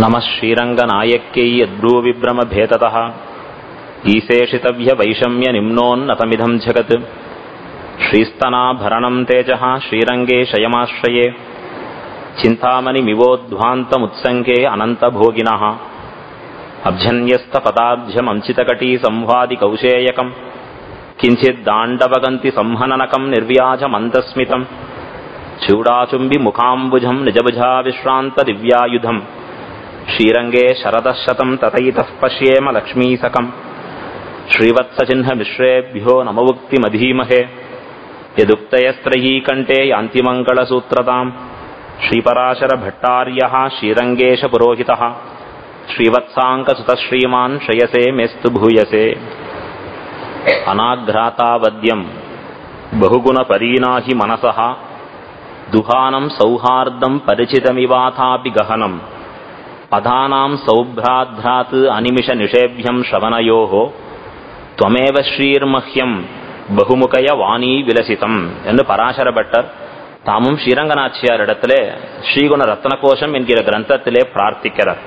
नमः श्रीरङ्गनायक्यै यद्ब्रूविभ्रमभेदतः। ईशेषितव्यवैषम्यनिम्नोन्नतमिदम् जगत्। श्रीस्तनाभरणम् तेजः श्रीरङ्गे शयमाश्रये। चिन्तामणिमिवोद्ध्वान्तमुत्सङ्गे अनन्तभोगिनः। अभ्यन्यस्तपदाब्जमञ्चितकटी संवादिकौशेयकम् किञ्चिद्दाण्डवगन्ति संहननकम् निर्व्याजमन्तस्मितम् चूडाचुम्बि मुखाम्बुजम् निजभुजा विश्रान्तदिव्यायुधम् श्रीरङ्गे शरदः शतम् ततैतः पश्येम लक्ष्मीसकम् श्रीवत्सचिह्नमिश्रेभ्यो नमवुक्तिमधीमहे यदुक्तयस्त्रयी कण्ठे यान्तिमङ्गलसूत्रताम्। श्रीपराशरभट्टार्यः श्रीरङ्गेशपुरोहितः श्रीवत्साङ्कसुतः श्रीमान् श्रयसे मेस्तु भूयसे। अनाघ्रातावद्यम् बहुगुणपरीणाहि मनसः। दुहानम् सौहार्दम् परिचितमिवाथापि गहनम् பதானாம் சௌப்ராத்ராத் அனிமிஷ நிஷேபியம் ஸ்ரவணயோகோ துவமேவ ஸ்ரீர்மஹ்யம் பகுமுகய வாணி விலசிதம் என்று பராசரபட்டர் தாமும் ஸ்ரீரங்கநாச்சியார் இடத்திலே ஸ்ரீகுண ரத்ன கோஷம் என்கிற கிரந்தத்திலே பிரார்த்திக்கிறார்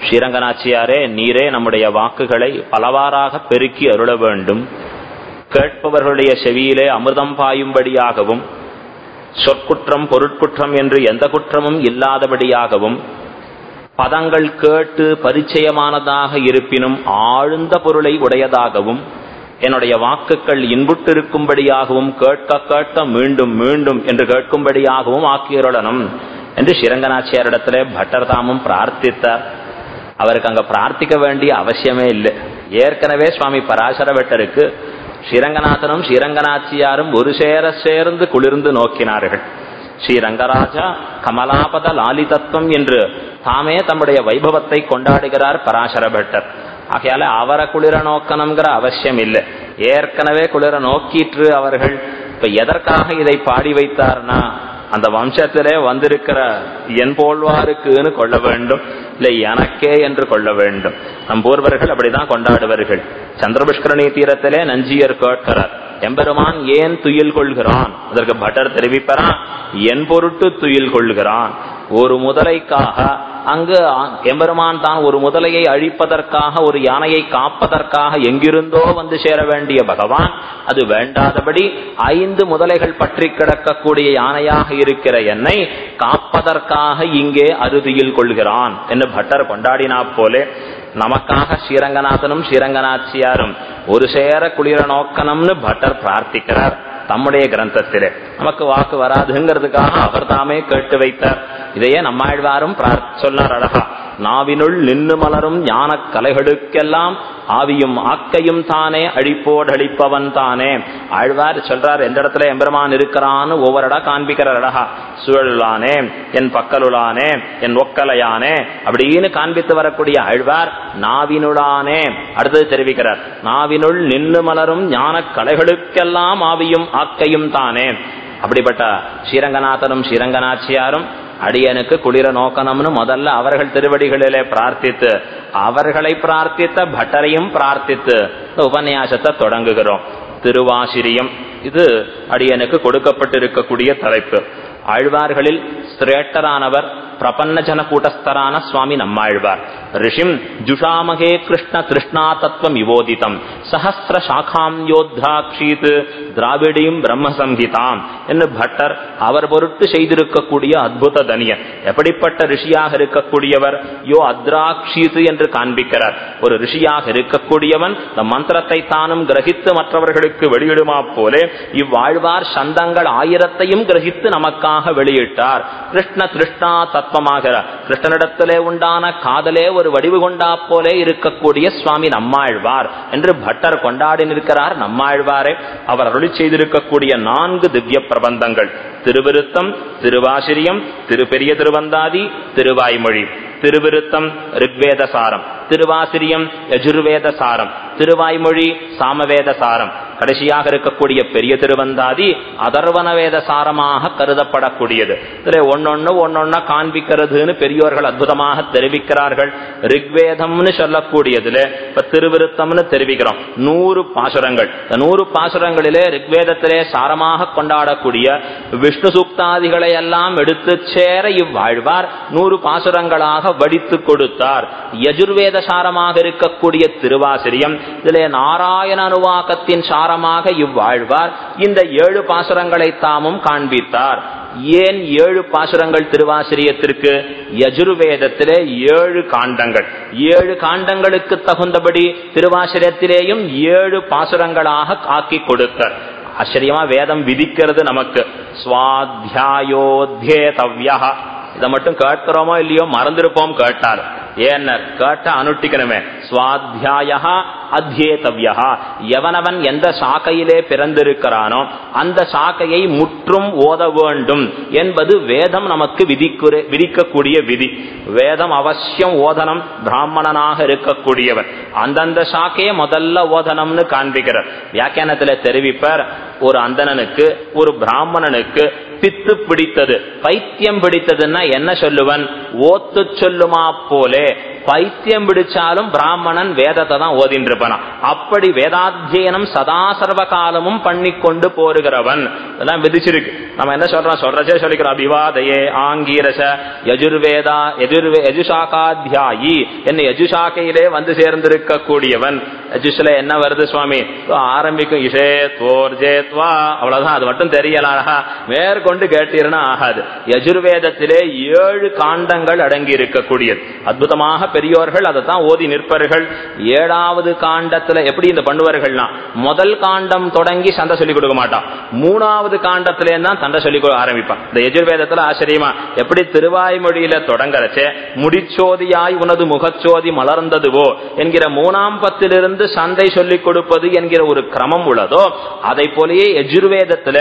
ஸ்ரீரங்கநாச்சியாரே நீரே நம்முடைய வாக்குகளை பலவாறாக பெருக்கி அருள வேண்டும் கேட்பவர்களுடைய செவியிலே அமிர்தம் பாயும்படியாகவும் சொற்குற்றம் பொருட்குற்றம் என்று எந்த குற்றமும் இல்லாதபடியாகவும் பதங்கள் கேட்டு பரிச்சயமானதாக இருப்பினும் ஆழ்ந்த பொருளை உடையதாகவும் என்னுடைய வாக்குகள் இன்புட்டிருக்கும்படியாகவும் கேட்க கேட்க மீண்டும் மீண்டும் என்று கேட்கும்படியாகவும் ஆக்கியருளனும் என்று ஸ்ரீரங்கநாச்சியாரிடத்திலே பட்டர்தாமும் பிரார்த்தித்தார். அவருக்கு அங்க பிரார்த்திக்க வேண்டிய அவசியமே இல்லை. ஏற்கனவே சுவாமி பராசர வெட்டருக்கு ஸ்ரீரங்கநாதனும் ஸ்ரீரங்கநாச்சியாரும் ஒரு சேர சேர்ந்து குளிர்ந்து நோக்கினார்கள். ஸ்ரீரங்கராஜா கமலாபத லாலிதத்துவம் என்று தாமே தம்முடைய வைபவத்தை கொண்டாடுகிறார் பராசர பட்டர் ஆகையால அவரை குளிர நோக்கணுங்கிற அவசியம் இல்லை ஏற்கனவே குளிர நோக்கிற்று அவர்கள். இப்ப எதற்காக இதை பாடி வைத்தார்னா அந்த வம்சத்திலே வந்திருக்கிற என் போல்வாருக்குன்னு கொள்ள வேண்டும். இல்லை எனக்கே என்று கொள்ள வேண்டும். நம் பூர்வர்கள் அப்படிதான் கொண்டாடுவார்கள். சந்திரபுஷ்கரணி தீரத்திலே நஞ்சியர் கேட்கிறார். எம்பெருமான் ஏன் துயில் கொள்கிறான்? அதற்கு பட்டர் தெரிவிப்பறான் என் பொருட்டு துயில் கொள்கிறான். ஒரு முதலைக்காக அங்கு எம்பெருமான் தான் ஒரு முதலையை அழிப்பதற்காக ஒரு யானையை காப்பதற்காக எங்கிருந்தோ வந்து சேர வேண்டிய பகவான். அது வேண்டாதபடி ஐந்து முதலைகள் பற்றி கிடக்கக்கூடிய யானையாக இருக்கிற என்னை காப்பதற்காக இங்கே அறுதியில் கொள்கிறான். என்று பட்டர் கொண்டாடினா போலே நமக்காக ஸ்ரீரங்கநாதனும் ஸ்ரீரங்கநாச்சியாரும் ஒரு சேர குளிர நோக்கணும்னு பட்டர் பிரார்த்திக்கிறார் தம்முடைய கிரந்தத்திலே. நமக்கு வாக்கு வராதுங்கிறதுக்காக அவர் தாமே கேட்டு வைத்தார். இதையே நம்மாழ்வாரும் சொன்னார் அழகா. நாவினுள் நின்று மலரும் ஞான கலைகளுக்கெல்லாம் ஆவியும் ஆக்கையும் தானே அழிப்போடழிப்பவன் தானே. ஆழ்வார் சொல்றார் எந்த இடத்துல எம்பெருமான் இருக்கிறான்னு ஒவ்வொரு இடம் காண்பிக்கிறார் அழகா சுழலுளானே என் பக்கலுளானே என் ஒக்கலையானே அப்படின்னு காண்பித்து வரக்கூடிய ஆழ்வார் நாவினுளானே. அடுத்தது தெரிவிக்கிறார் நாவினுள் நின்று மலரும் ஞான கலைகளுக்கெல்லாம் ஆவியும் ஆக்கையும் தானே. அப்படிப்பட்ட ஸ்ரீரங்கநாதனும் ஸ்ரீரங்கநாச்சியாரும் அடியனுக்கு குளிர நோக்கணும்னு முதல்ல அவர்கள் திருவடிகளிலே பிரார்த்தித்து அவர்களை பிரார்த்தித்த பட்டரையும் பிரார்த்தித்து உபன்யாசத்தை தொடங்குகிறோம். திருவாசிரியம் இது அடியனுக்கு கொடுக்கப்பட்டிருக்கக்கூடிய தலைப்பு. ஆழ்வார்களில் சிரேட்டரானவர் பிரபன்ன ஜன கூட்டஸ்தரான சுவாமி நம்மாழ்வார். ரிஷிம் ஜுஷாமகே கிருஷ்ண கிருஷ்ணா தத்துவம் இவோதிதம் சஹசிர சாகாம் யோத்தாட்சீத் திராவிடியும் பிரம்மசம்ஹிதாம் என்று பட்டர் அவர் பொருட்டு செய்திருக்கக்கூடிய அத்புத தனியன். எப்படிப்பட்ட ரிஷியாக இருக்கக்கூடியவர்? யோ அத்ராக்ஷீத் என்று காண்பிக்கிறார். ஒரு ரிஷியாக இருக்கக்கூடியவன் இந்த மந்திரத்தை தானும் கிரகித்து மற்றவர்களுக்கு வெளியிடுமா போலே இவ்வாழ்வார் சந்தங்கள் ஆயிரத்தையும் கிரகித்து நமக்காக வெளியிட்டார். கிருஷ்ண திருஷ்ணா தத்துவமாக கிருஷ்ணனிடத்திலே உண்டான காதலே ஒரு வடிவு கொண்டா போலே இருக்கக்கூடிய சுவாமி நம்மாழ்வார் என்று பட்டர் கொண்டாடி நிற்கிறார் நம்மாழ்வாரே. அவர் அருளி செய்திருக்கக்கூடிய நான்கு திவ்ய பிரபந்தங்கள். திருவிருத்தம் திருவாசிரியம் திருப்பெரிய திருவந்தாதி திருவாய்மொழி. திருவிருத்தம் ரிக்வேத சாரம் திருவாசிரியம் யஜுர்வேத சாரம் திருவாய்மொழி சாமவேத சாரம் கடைசியாக இருக்கக்கூடிய பெரிய திருவந்தாதி அதர்வன வேத சாரமாக கருதப்படக்கூடியது. இதுல ஒன்னொன்னு ஒன்னொன்னா காண்பிக்கிறதுன்னு பெரியோர்கள் அற்புதமாக தெரிவிக்கிறார்கள். ரிக்வேதம்னு சொல்லக்கூடியதுல இப்ப திருவிருத்தம்னு தெரிவிக்கிறோம். நூறு பாசுரங்கள். நூறு பாசுரங்களிலே ரிக்வேதத்திலே சாரமாக கொண்டாடக்கூடிய விஷ்ணு சூக்தாதிகளை எல்லாம் எடுத்து சேர இவ்வாழ்வார் நூறு பாசுரங்களாக வடித்து கொடுத்தார். யஜுர்வேத சாரமாக இருக்கக்கூடிய திருவாசிரியம் இதிலே நாராயண அனுவாக்கத்தின் சாரமாக இவ்வாழ்வார் இந்த ஏழு பாசுரங்களை தாமும் காண்பித்தார். ஏன் ஏழு பாசுரங்கள் திருவாசிரியத்திற்கு? யஜுர்வேதத்திலே ஏழு காண்டங்கள். ஏழு காண்டங்களுக்கு தகுந்தபடி திருவாசிரியத்திலேயும் ஏழு பாசுரங்களாக ஆக்கி கொடுத்தார். ஆச்சரியமா வேதம் விதிக்கிறது நமக்கு. சுவாத்தியாயோத்தியேதவ்யா இதை மட்டும் கேட்கிறோமோ இல்லையோ மறந்திருப்போம் கேட்டார். ஏன்ன? கேட்ட அனுட்டிக்கணுமே. சுவாத்தியாய அத்தியேதவ்யா எவனவன் எந்த சாக்கையிலே பிறந்திருக்கிறானோ அந்த சாக்கையை முற்றும் ஓத வேண்டும் என்பது வேதம் நமக்கு விதிக்குற விதிக்கக்கூடிய விதி. வேதம் அவசியம் ஓதனம் பிராமணனாக இருக்கக்கூடியவர் அந்தந்த சாக்கையை முதல்ல ஓதனம்னு காண்பிக்கிறார். வியாக்கியானத்துல தெரிவிப்பார் ஒரு அந்தணனுக்கு ஒரு பிராமணனுக்கு பித்து பிடித்தது. பைத்தியம் பிடித்ததுன்னா என்ன சொல்லுவன்? ஓத்து சொல்லுமா போலே que பைத்தியம் பிடிச்சாலும் பிராமணன் வேதத்தை தான் ஓதின்னு இருப்பான் அப்படி வேதாத்தியனம் சதா சர்வ காலமும் பண்ணி கொண்டு போருகிறவன். இதெல்லாம் விதிச்சிருக்கு. நம்ம என்ன சொல்றோம்? சொல்றச்சே சொல்லிக்கிறோம். அபிவாதையே ஆங்கீரச யஜுர்வேதா எதிர்வே யஜுஷாக்காத்தியாயி என்ன யஜுஷாக்கையிலே வந்து சேர்ந்திருக்க கூடியவன் யஜுஷ்ல என்ன வருது சுவாமி? ஆரம்பிக்கும். இஷே தோர் ஜேத்வா அவ்வளவுதான். அது மட்டும் தெரியலாம் மேற்கொண்டு கேட்டீர்னா ஆகாது. யஜுர்வேதத்திலே ஏழு காண்டங்கள் அடங்கி இருக்கக்கூடியது அற்புதமாக பெரியோர்கள் அதை தான் ஓதி நிற்பர்கள் ஏழாவது காண்டத்துல எப்படி இந்த பண்ணுவார்கள்னா முதல் காண்டம் தொடங்கி சண்டை சொல்லிக் கொடுக்க மாட்டான். மூணாவது காண்டத்திலே தான் சண்டை சொல்லி ஆரம்பிப்பான். இந்த எஜுர்வேதத்துல ஆச்சரியமா எப்படி திருவாய்மொழியில தொடங்கறச்சே முடிச்சோதியாய் உனது முகச்சோதி மலர்ந்ததுவோ என்கிற மூணாம் பத்திலிருந்து சந்தை சொல்லிக் கொடுப்பது என்கிற ஒரு கிரமம் உள்ளதோ அதை போலயே எஜுர்வேதத்துல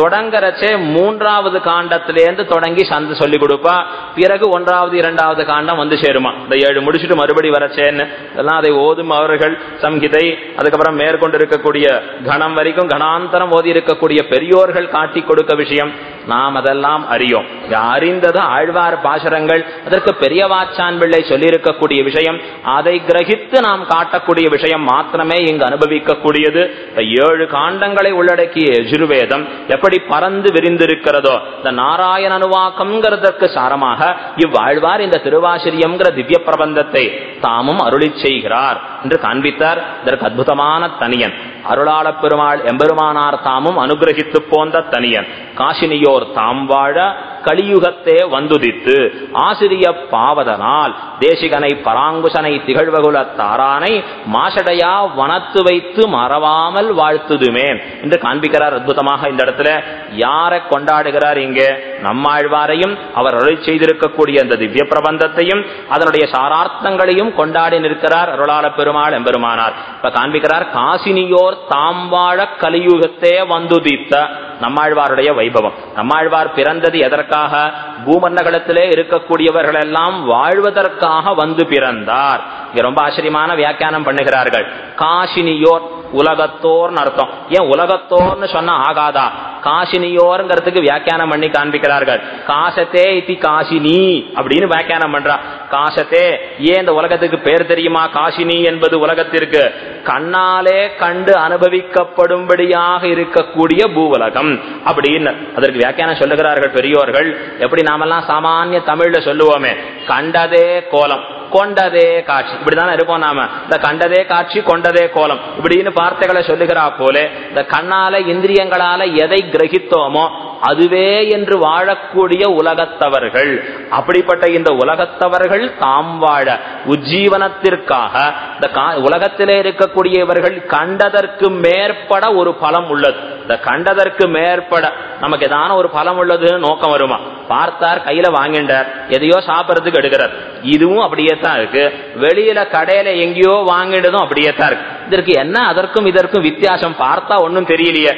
தொடங்கறச்சே மூன்றாவது காண்டத்திலேருந்து தொடங்கி சந்தை சொல்லிக் கொடுப்பா. பிறகு ஒன்றாவது இரண்டாவது காண்டம் வந்து சேருமா. இந்த ஏழு ஏழு முடிச்சுட்டு மறுபடி வரச்சேன்னு. இதெல்லாம் அதை ஓதும் அவர்கள் சம்ஹிதை அதுக்கப்புறம் மேற்கொண்டு இருக்கக்கூடிய கணம் வரைக்கும் கணாந்தரம் ஓதி இருக்கக்கூடிய பெரியோர்கள் காட்டி கொடுக்க விஷயம். நாம் அதெல்லாம் அறியோம். அறிந்தது ஆழ்வார் பாசரங்கள். அதற்கு பெரியவாச்சான் பிள்ளை சொல்லியிருக்கக்கூடிய விஷயம். அதை கிரகித்து நாம் காட்டக்கூடிய விஷயம் மாத்திரமே இங்கு அனுபவிக்கக்கூடியது. ஏழு காண்டங்களை உள்ளடக்கிய எஜுர்வேதம் எப்படி பறந்து விரிந்திருக்கிறதோ இந்த நாராயண அனுவாக்கம்ங்கிறதற்கு சாரமாக இவ்வாழ்வார் இந்த திருவாசிரியம்ங்கிற திவ்ய பிரபந்தத்தை தாமும் அருளி செய்கிறார் என்று காண்பித்தார். இதற்கு அற்புதமான தனியன். அருளாள பெருமாள் எம்பெருமானார் தாமும் அனுகிரகித்து போந்த தனியன். காசினியோர் தாம் வாழ கலியுகத்தே வந்துதித்து ஆசிரிய பாவதனால் தேசிகனை பராங்குசனை திகழ்வகுல தாரானை மாசடையா வனத்து வைத்து மறவாமல் வாழ்த்துதுமே. என்று காண்பிக்கிறார் அற்புதமாக இந்த இடத்துல. யாரை கொண்டாடுகிறார் இங்கே? நம்மாழ்வாரையும் அவர் அருள் செய்திருக்கக்கூடிய அந்த திவ்ய பிரபந்தத்தையும் அதனுடைய சாரார்த்தங்களையும் கொண்டாடி நிற்கிறார் அருளாள பெருமாள் எம்பெருமானார். இப்ப காண்பிக்கிறார் காசினியோர் தாம் வாழ கலியுகத்தே வந்துதித்த நம்மாழ்வாருடைய வைபவம். நம்மாழ்வார் பிறந்தது எதற்காக? பூமன்னகலத்திலே இருக்கக்கூடியவர்கள் எல்லாம் வாழ்வதற்காக வந்து பிறந்தார். இங்க ரொம்ப ஆச்சரியமான வியாக்கியானம் பண்ணுகிறார்கள். காஷினியோர் உலகத்தோர்னு அர்த்தம். ஏன் உலகத்தோர்னு சொன்னா ஆகாதா? காசினியோருங்கிறதுக்கு வியாக்கியானம் பண்ணி காண்பிக்கிறார்கள். காசத்தே இத்தி காசினி அப்படின்னு வியாக்கியானம் பண்றா. காசத்தே ஏன் இந்த உலகத்துக்கு பேர் தெரியுமா? காசினி என்பது உலகத்திற்கு. கண்ணாலே கண்டு அனுபவிக்கப்படும்படியாக இருக்கக்கூடிய பூவுலகம் அப்படின்னு அதற்கு வியாக்கியானம் சொல்லுகிறார்கள் பெரியோர்கள். எப்படி நாமெல்லாம் சாமானிய தமிழ்ல சொல்லுவோமே? கண்டதே கோலம். கொண்டதே காட்சி. இப்படிதானே இருப்போம் நாம. இந்த கண்டதே காட்சி கொண்டதே கோலம். இப்படின்னு வார்த்தைகளை சொல்லுகிறா போல இந்த கண்ணால இந்திரியங்களால எதை கிரகித்தோமோ அதுவே என்று வாழக்கூடிய உலகத்தவர்கள். அப்படிப்பட்ட இந்த உலகத்தவர்கள் தாம் வாழ உஜ்ஜீவனத்திற்காக இந்த உலகத்திலே இருக்கக்கூடியவர்கள் கண்டதற்கு மேற்பட ஒரு பலம் உள்ளது. இந்த கண்டதற்கு மேற்பட நமக்கு ஏதான ஒரு பலம் உள்ளதுன்னு நோக்கம் வருமா? பார்த்தார் கையில வாங்கிண்டார் எதையோ சாப்பிடறதுக்கு எடுக்கிறார். இதுவும் அப்படியே தான் இருக்கு. வெளியில கடையில எங்கேயோ வாங்கினதும் அப்படியே தான் இருக்கு. இதற்கு என்ன அதற்கும் இதற்கும் வித்தியாசம் பார்த்தா ஒன்னும் தெரியலையே.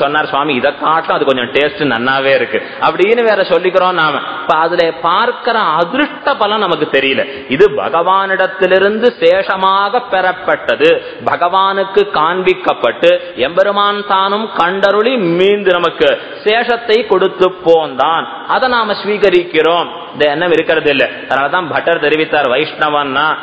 சொன்னார் சுவாமி இதை காட்டும் அது கொஞ்சம் டேஸ்ட் நன்னாவே இருக்கு. அப்படின்னு வேற சொல்லிக்கிறோம் நாம. இப்ப அதுல பார்க்கிற அதிருஷ்ட பலன் நமக்கு தெரியல. இது பகவானிடத்திலிருந்து சேஷமாக பெறப்பட்டது. பகவானுக்கு காண்பிக்கப்பட்டு எம்பெருமான் தானும் கண்டருளி மீந்து நமக்கு சேஷத்தை கொடுத்து போந்தான். அதை நாம ஸ்வீகரிக்கிறோம். இந்த எண்ணம் இருக்கிறது இல்லை. அதனாலதான் பட்டர் தெரிவித்தார் வைஷ்ணவன்னா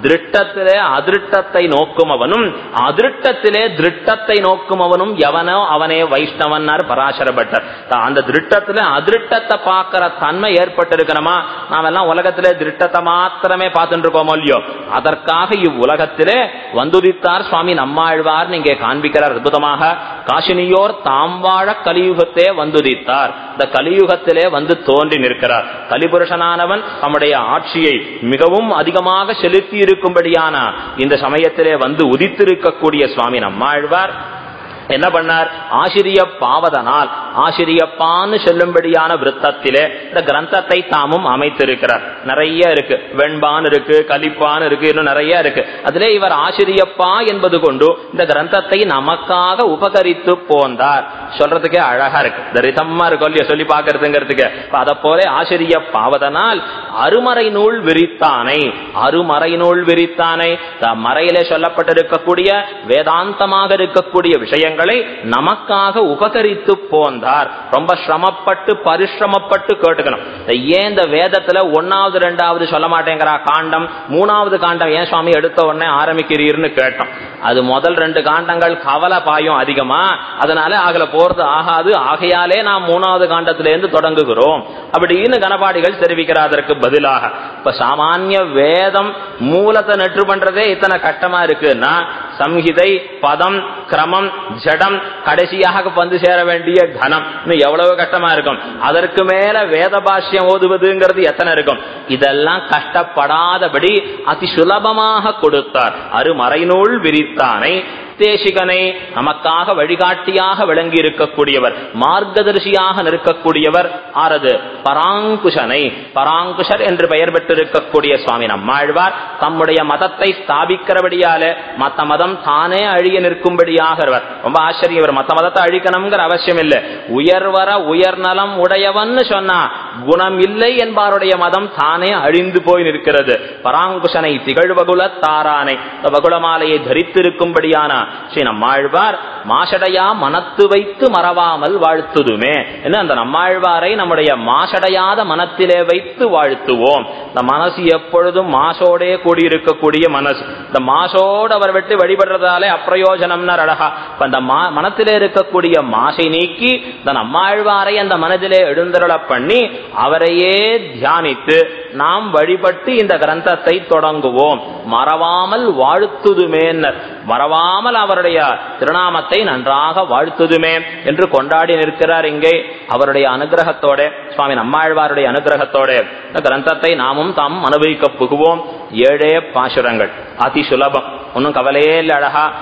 திருட்டத்திலே அதிருட்டத்தை நோக்குமவனும் அதிருட்டத்திலே திருட்டத்தை நோக்குமவனும் எவனோ அவனே வைஷ்ணவன்னார் பராசர பட்டர் அந்த திருட்டத்திலே அதிருட்டத்தை பார்க்கிற தன்மை ஏற்பட்டிருக்கணுமா? நாம் எல்லாம் உலகத்திலே திருட்டத்தை மாத்திரமே பார்த்துட்டு இருக்கோமோ இல்லையோ? அதற்காக இவ்வுலகத்திலே வந்துதித்தார் சுவாமி நம்மாழ்வார் இங்கே காண்பிக்கிறார் அற்புதமாக. காசினியோர் தாம் வாழ கலியுகத்தே வந்துதித்தார் இந்த கலியுகத்திலே வந்து தோன்றி நிற்கிறார். கலிபுருஷனானவன் தம்முடைய ஆட்சியை மிகவும் அதிகமாக செலுத்தி இருக்கும்படியான இந்த சமயத்திலே வந்து உதித்திருக்கக்கூடிய சுவாமி நம்மாழ்வார். என்ன பண்ணார்? ஆசிரிய பாவதனால் ஆசிரியப்பான்னு சொல்லும்படியான விருத்தத்திலே இந்த கிரந்தத்தை தாமும் அமைத்திருக்கிறார். நிறைய இருக்கு. வெண்பான் இருக்கு கலிப்பான் இருக்கு இன்னும் நிறைய இருக்கு. அதிலே இவர் ஆசிரியப்பா என்பது கொண்டு இந்த கிரந்தத்தை நமக்காக உபகரித்து போந்தார். சொல்றதுக்கே அழகா இருக்கு. தரிசமா இருக்கும் இல்லையா? சொல்லி பாக்குறதுங்கிறதுக்கு அதை போல ஆசிரிய பாவதனால் அருமறை நூல் விரித்தானை அருமறை நூல் விரித்தானை மறையிலே சொல்லப்பட்டிருக்கக்கூடிய வேதாந்தமாக இருக்கக்கூடிய விஷயம் நமக்காக உபகரித்து போந்தார். ரொம்ப சிரமப்பட்டு பரிசிரமப்பட்டு கேட்டுக்கணும். ஏன் இந்த வேதத்துல ஒன்னாவது ரெண்டாவது சொல்ல மாட்டேங்கிறா காண்டம்? மூணாவது காண்டம் ஏன் சுவாமி எடுத்த உடனே ஆரம்பிக்கிறீர்னு கேட்டோம். அது முதல் ரெண்டு காண்டங்கள் கவலை பாயும் அதிகமா. அதனால அதுல போறது ஆகாது. ஆகையாலே நாம் மூணாவது காண்டத்திலேருந்து தொடங்குகிறோம். அப்படின்னு கனபாடிகள் தெரிவிக்கிறார் அதற்கு பதிலாக. இப்ப சாமானிய வேதம் மூலத்தை நெற்று பண்றதே இத்தனை கட்டமா இருக்குன்னா சம்ஹிதை பதம் கிரமம் ஜடம் கடைசியாக வந்து சேர வேண்டிய கனம் இன்னும் எவ்வளவு கஷ்டமா இருக்கும். அதற்கு மேல வேத பாஷ்யம் ஓதுவதுங்கிறது எத்தனை இருக்கும்? இதெல்லாம் கஷ்டப்படாதபடி அதி சுலபமாக கொடுத்தார். அருமறைநூல் விரித்தானை உத்தேசிகனை நமக்காக வழிகாட்டியாக விளங்கி இருக்கக்கூடியவர் மார்க்கதர்சியாக நிற்கக்கூடியவர் ஆறது பராங்குஷனை. பராங்குஷர் என்று பெயர் பெற்றிருக்கக்கூடிய சுவாமி நம்மாழ்வார் தம்முடைய மதத்தை ஸ்தாபிக்கிறபடியால மத்த மதம் தானே அழிய நிற்கும்படியாக ரொம்ப ஆச்சரியம் இவர் மத்த மதத்தை அழிக்கணுங்கிற அவசியம் இல்லை. உயர்வர உயர்நலம் உடையவன் சொன்னா குணம் இல்லை என்பாருடைய மதம் தானே அழிந்து போய் நிற்கிறது. பராங்குஷனை திகழ்வகுல தாரானை வகுளமாலையை தரித்திருக்கும்படியான ஸ்ரீ நம்மாழ்வார் மாசடையா மனத்து வைத்து மறவாமல் வாழ்த்துதுமே. என்ன அந்த நம்மாழ்வாரை நம்முடைய மாசடையாத மனத்திலே வைத்து வாழ்த்துவோம். இந்த மனசு எப்பொழுதும் மாசோடே கூடியிருக்கக்கூடிய மனசு. இந்த மாசோடு அவர் விட்டு வழிபடுறதாலே அப்பிரயோஜனம்னு அழகா. இப்ப அந்த மனத்திலே இருக்கக்கூடிய மாசை நீக்கி இந்த நம்மாழ்வாரை அந்த மனதிலே எழுந்தருள பண்ணி அவரையே தியானித்து நாம் வழிபட்டு இந்த கிரந்தத்தை தொடங்குவோம். மறவாமல் வாழ்த்துதுமே மறவாமல் அவருடைய திருநாமத்தை நன்றாக வாழ்த்துதுமே என்று கொண்டாடி நிற்கிறார் இங்கே அவருடைய அனுகிரகத்தோட சுவாமி நம்மாழ்வாருடைய அனுகிரகத்தோட. இந்த கிரந்தத்தை நாமும் தாம் அனுபவிக்க புகுவோம். ஏழே பாசுரங்கள். அதி சுலபம். ஒன்றும் கவலையே இல்லை அழகா.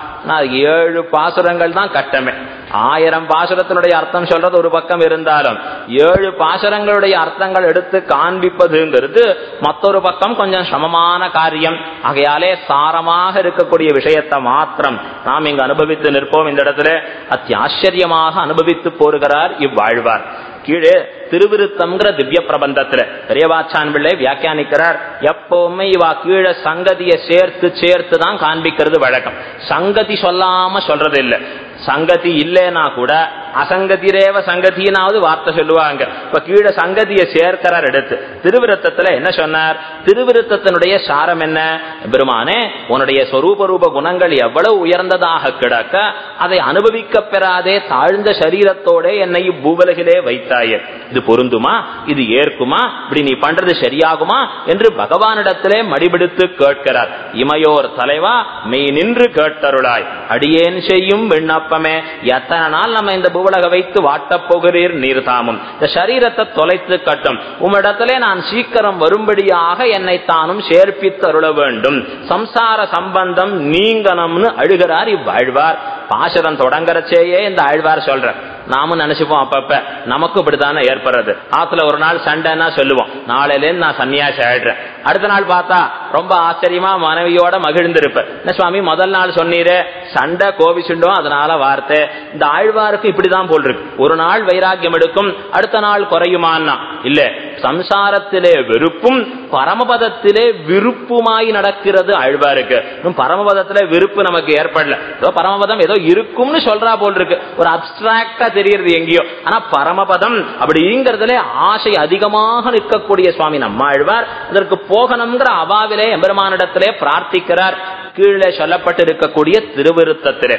ஏழு பாசுரங்கள் தான் கட்டமே. ஆயிரம் பாசுரத்தினுடைய அர்த்தம் சொல்றது ஒரு பக்கம் இருந்தாலும் ஏழு பாசுரங்களுடைய அர்த்தங்கள் எடுத்து காண்பிப்பதுங்கிறது மற்றொரு பக்கம் கொஞ்சம் சமமான காரியம். ஆகையாலே சாரமாக இருக்கக்கூடிய விஷயத்தை மாத்திரம் நாம் இங்கு அனுபவித்து நிற்போம் இந்த இடத்துல. அத்தியாச்சரியமாக அனுபவித்து போருகிறார் இவ்வாழ்வார். கீழே திருவிருத்தம்ங்கிற திவ்ய பிரபந்தத்துல பெரியவாச்சான் பிள்ளை வியாக்கியானிக்கிறார் எப்பவுமே இவா கீழே சங்கதியை சேர்த்து சேர்த்து தான் காண்பிக்கிறது வழக்கம். சங்கதி சொல்லாம சொல்றது இல்லை சங்கதி இல்லைன்னா கூட அசங்கதிரேவ சங்கதினாவது வார்த்தை சொல்லுவாங்க. இப்ப கீழே சங்கதியை சேர்க்கிறார் எடுத்து. திருவிருத்தத்துல என்ன சொன்னார்? திருவிருத்தத்தினுடைய சாரம் என்ன? பெருமானே உன்னுடைய சொரூப ரூப குணங்கள் எவ்வளவு உயர்ந்ததாக கிடக்க அதை அனுபவிக்க பெறாதே தாழ்ந்த சரீரத்தோட என்னை பூவலகிலே வைத்தாயே. இது பொருந்துமா? இது ஏற்குமா? இப்படி நீ பண்றது சரியாகுமா? என்று பகவானிடத்திலே மடிபிடித்து கேட்கிறார். இமையோர் தலைவா மெய் நின்று கேட்டருளாய். அடியேன் செய்யும் விண்ணப்பமே. எத்தனை நாள் நம்ம இந்த பூவலக வைத்து வாட்டப் போகிறீர் நீர் தாமும் இந்த சரீரத்தை தொலைத்து கட்டும். உம்மிடத்திலே நான் சீக்கிரம் வரும்படியாக என்னை தானும் சேர்ப்பித்தருள வேண்டும். சம்சார சம்பந்தம் நீங்கணும்னு அழுகிறார் இவ்வாழ்வார் பாசரம் தொடங்குறச்சேயே இந்த ஆழ்வார் சொல்ற நாமும் நினைச்சுப்போம் அப்பப்ப. நமக்கும் இப்படித்தானே ஏற்படுறது. ஆத்துல ஒரு நாள் சண்டைன்னா சொல்லுவோம். நாளையிலேருந்து நான் சன்னியாசி ஆயிடுறேன். அடுத்த நாள் பார்த்தா ரொம்ப ஆச்சரியமா மனைவியோட மகிழ்ந்திருப்ப என்ன சுவாமி முதல் நாள் சொன்னீரே சண்டை கோபிச்சுண்டோம் அதனால வார்த்தை. இந்த ஆழ்வாருக்கு இப்படிதான் போல் இருக்கு ஒரு நாள் வைராக்கியம் எடுக்கும் அடுத்த நாள் குறையுமான்னா? இல்ல சம்சாரத்திலே வெறுப்பும் பரமபதத்திலே விருப்புமாய் நடக்கிறது ஆழ்வாருக்கு. இன்னும் பரமபதத்திலே விருப்பு நமக்கு ஏற்படல. ஏதோ பரமபதம் ஏதோ இருக்கும்னு சொல்றா போல் இருக்கு ஒரு அப்டிராக்டா தெரியறது எங்கேயோ. ஆனா பரமபதம் அப்படிங்கறதுல ஆசை அதிகமாக நிற்கக்கூடிய சுவாமி நம்மாழ்வார் அதற்கு போகணுங்கிற அவாவிலே எம்பெருமானிடத்திலே பிரார்த்திக்கிறார். கீழே சொல்லப்பட்டு இருக்கக்கூடிய திருவிருத்தத்திலே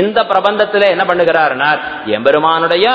இந்த பிரபந்தத்திலே என்ன பண்ணுகிறார்னா எம்பெருமானுடைய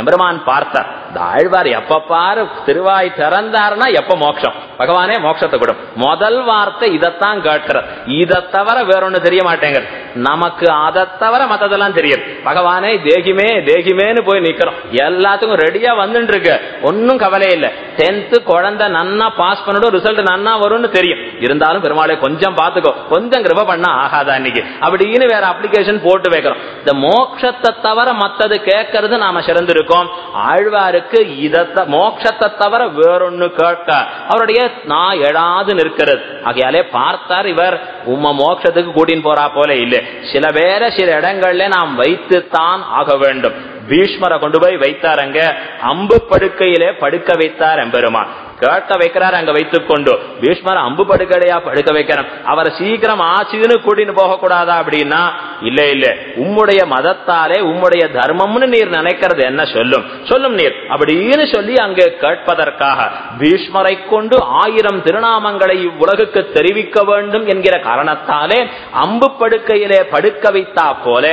எம்பெருமான் பார்த்தார். இந்த ஆழ்வார் எப்ப பாரு திருவாய் திறந்தாருன்னா எப்ப மோட்சம்? பகவானே மோட்சத்தை கொடும் முதல் வார்த்தை இதைத்தான் கேட்கிறார். இதை தவிர வேறொன்னு தெரிய மாட்டேங்கிறது நமக்கு அதை தவிர மத்ததெல்லாம் தெரியும் பகவானே தேகிமே தேகிமேன்னு போய் நிக்கிறோம். எல்லாத்துக்கும் ரெடியா வந்துட்டு இருக்கு ஒன்னும் கவலை இல்லை. டென்த் குழந்தை நன்னா பாஸ் பண்ணிடும் ரிசல்ட் நன்னா வரும்னு தெரியும். இருந்தாலும் பெருமாளை கொஞ்சம் பாத்துக்கோ கொஞ்சம் கிருப பண்ணா ஆகாதா இன்னைக்கு? அப்படின்னு வேற அப்ளிகேஷன் போட்டு வைக்கிறோம். இந்த மோட்சத்தை தவிர மத்தது கேட்கறது நாம சிறந்திருக்கோம். ஆழ்வாரு அவருக்கு இத மோட்சத்தை தவிர வேறொன்னு கேட்க. அவருடைய நான் எழாது நிற்கிறது. ஆகையாலே பார்த்தார் இவர் உம்ம மோட்சத்துக்கு கூட்டின்னு போறா போல இல்லை. சில பேரை சில இடங்கள்ல நாம் வைத்துத்தான் ஆக வேண்டும். பீஷ்மரை கொண்டு போய் வைத்தார் அங்க. அம்பு படுக்கையிலே படுக்க வைத்தார் எம்பெருமான். கேட்ட வைக்கிறார் அங்க வைத்துக் கொண்டு பீஷ்மர் அம்பு படுக்கடையா படுக்க வைக்கிறோம் அவர் சீக்கிரம் ஆச்சுன்னு கூட்டின்னு போக கூடாதா அப்படின்னா இல்ல இல்ல. உம்முடைய மதத்தாலே உம்முடைய தர்மம்னு நீர் நினைக்கிறது என்ன சொல்லும்? சொல்லும் நீர். அப்படின்னு சொல்லி அங்கே கேட்பதற்காக பீஷ்மரை கொண்டு ஆயிரம் திருநாமங்களை இவ்வுலகுக்கு தெரிவிக்க வேண்டும் என்கிற காரணத்தாலே அம்பு படுக்கையிலே படுக்க வைத்தா போல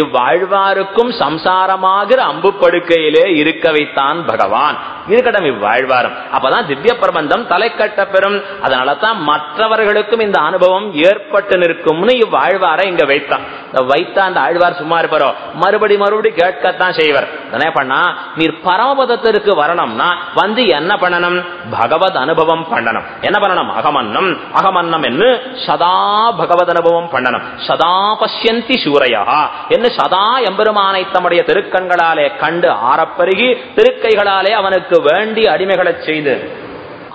இவ்வாழ்வாருக்கும் சம்சாரமாகிற அம்பு படுக்கையிலே இருக்க வைத்தான் பகவான். இருக்கட்டும் இவ்வாழ்வாரம். அப்பதான் திவ்ய பிரபந்தம் தலை கட்ட பெறும் அதனால தான் மற்றவர்களுக்கும் இந்த அனுபவம் ஏற்பட்டு நிற்கும்னு இவ்வாழ்வாரை இங்க வைத்தான். வைத்தா அந்த ஆழ்வார் சும்மா இருப்பாரோ? மறுபடி மறுபடி கேட்கத்தான் செய்வர். என்ன பண்ணா நீர் பரமபதத்திற்கு வரணும்னா வந்து என்ன பண்ணணும்? பகவத் அனுபவம் பண்ணணும். என்ன பண்ணணும்? அகமன்னம். அகமன்னம் என்று சதா பகவத் அனுபவம் பண்ணணும். சதா பசியந்தி சூரையா. என்ன சதா எம்பெருமானை தம்முடைய திருக்கண்களாலே கண்டு ஆரப்பருகி திருக்கைகளாலே அவனுக்கு வேண்டிய அடிமைகளை செய்து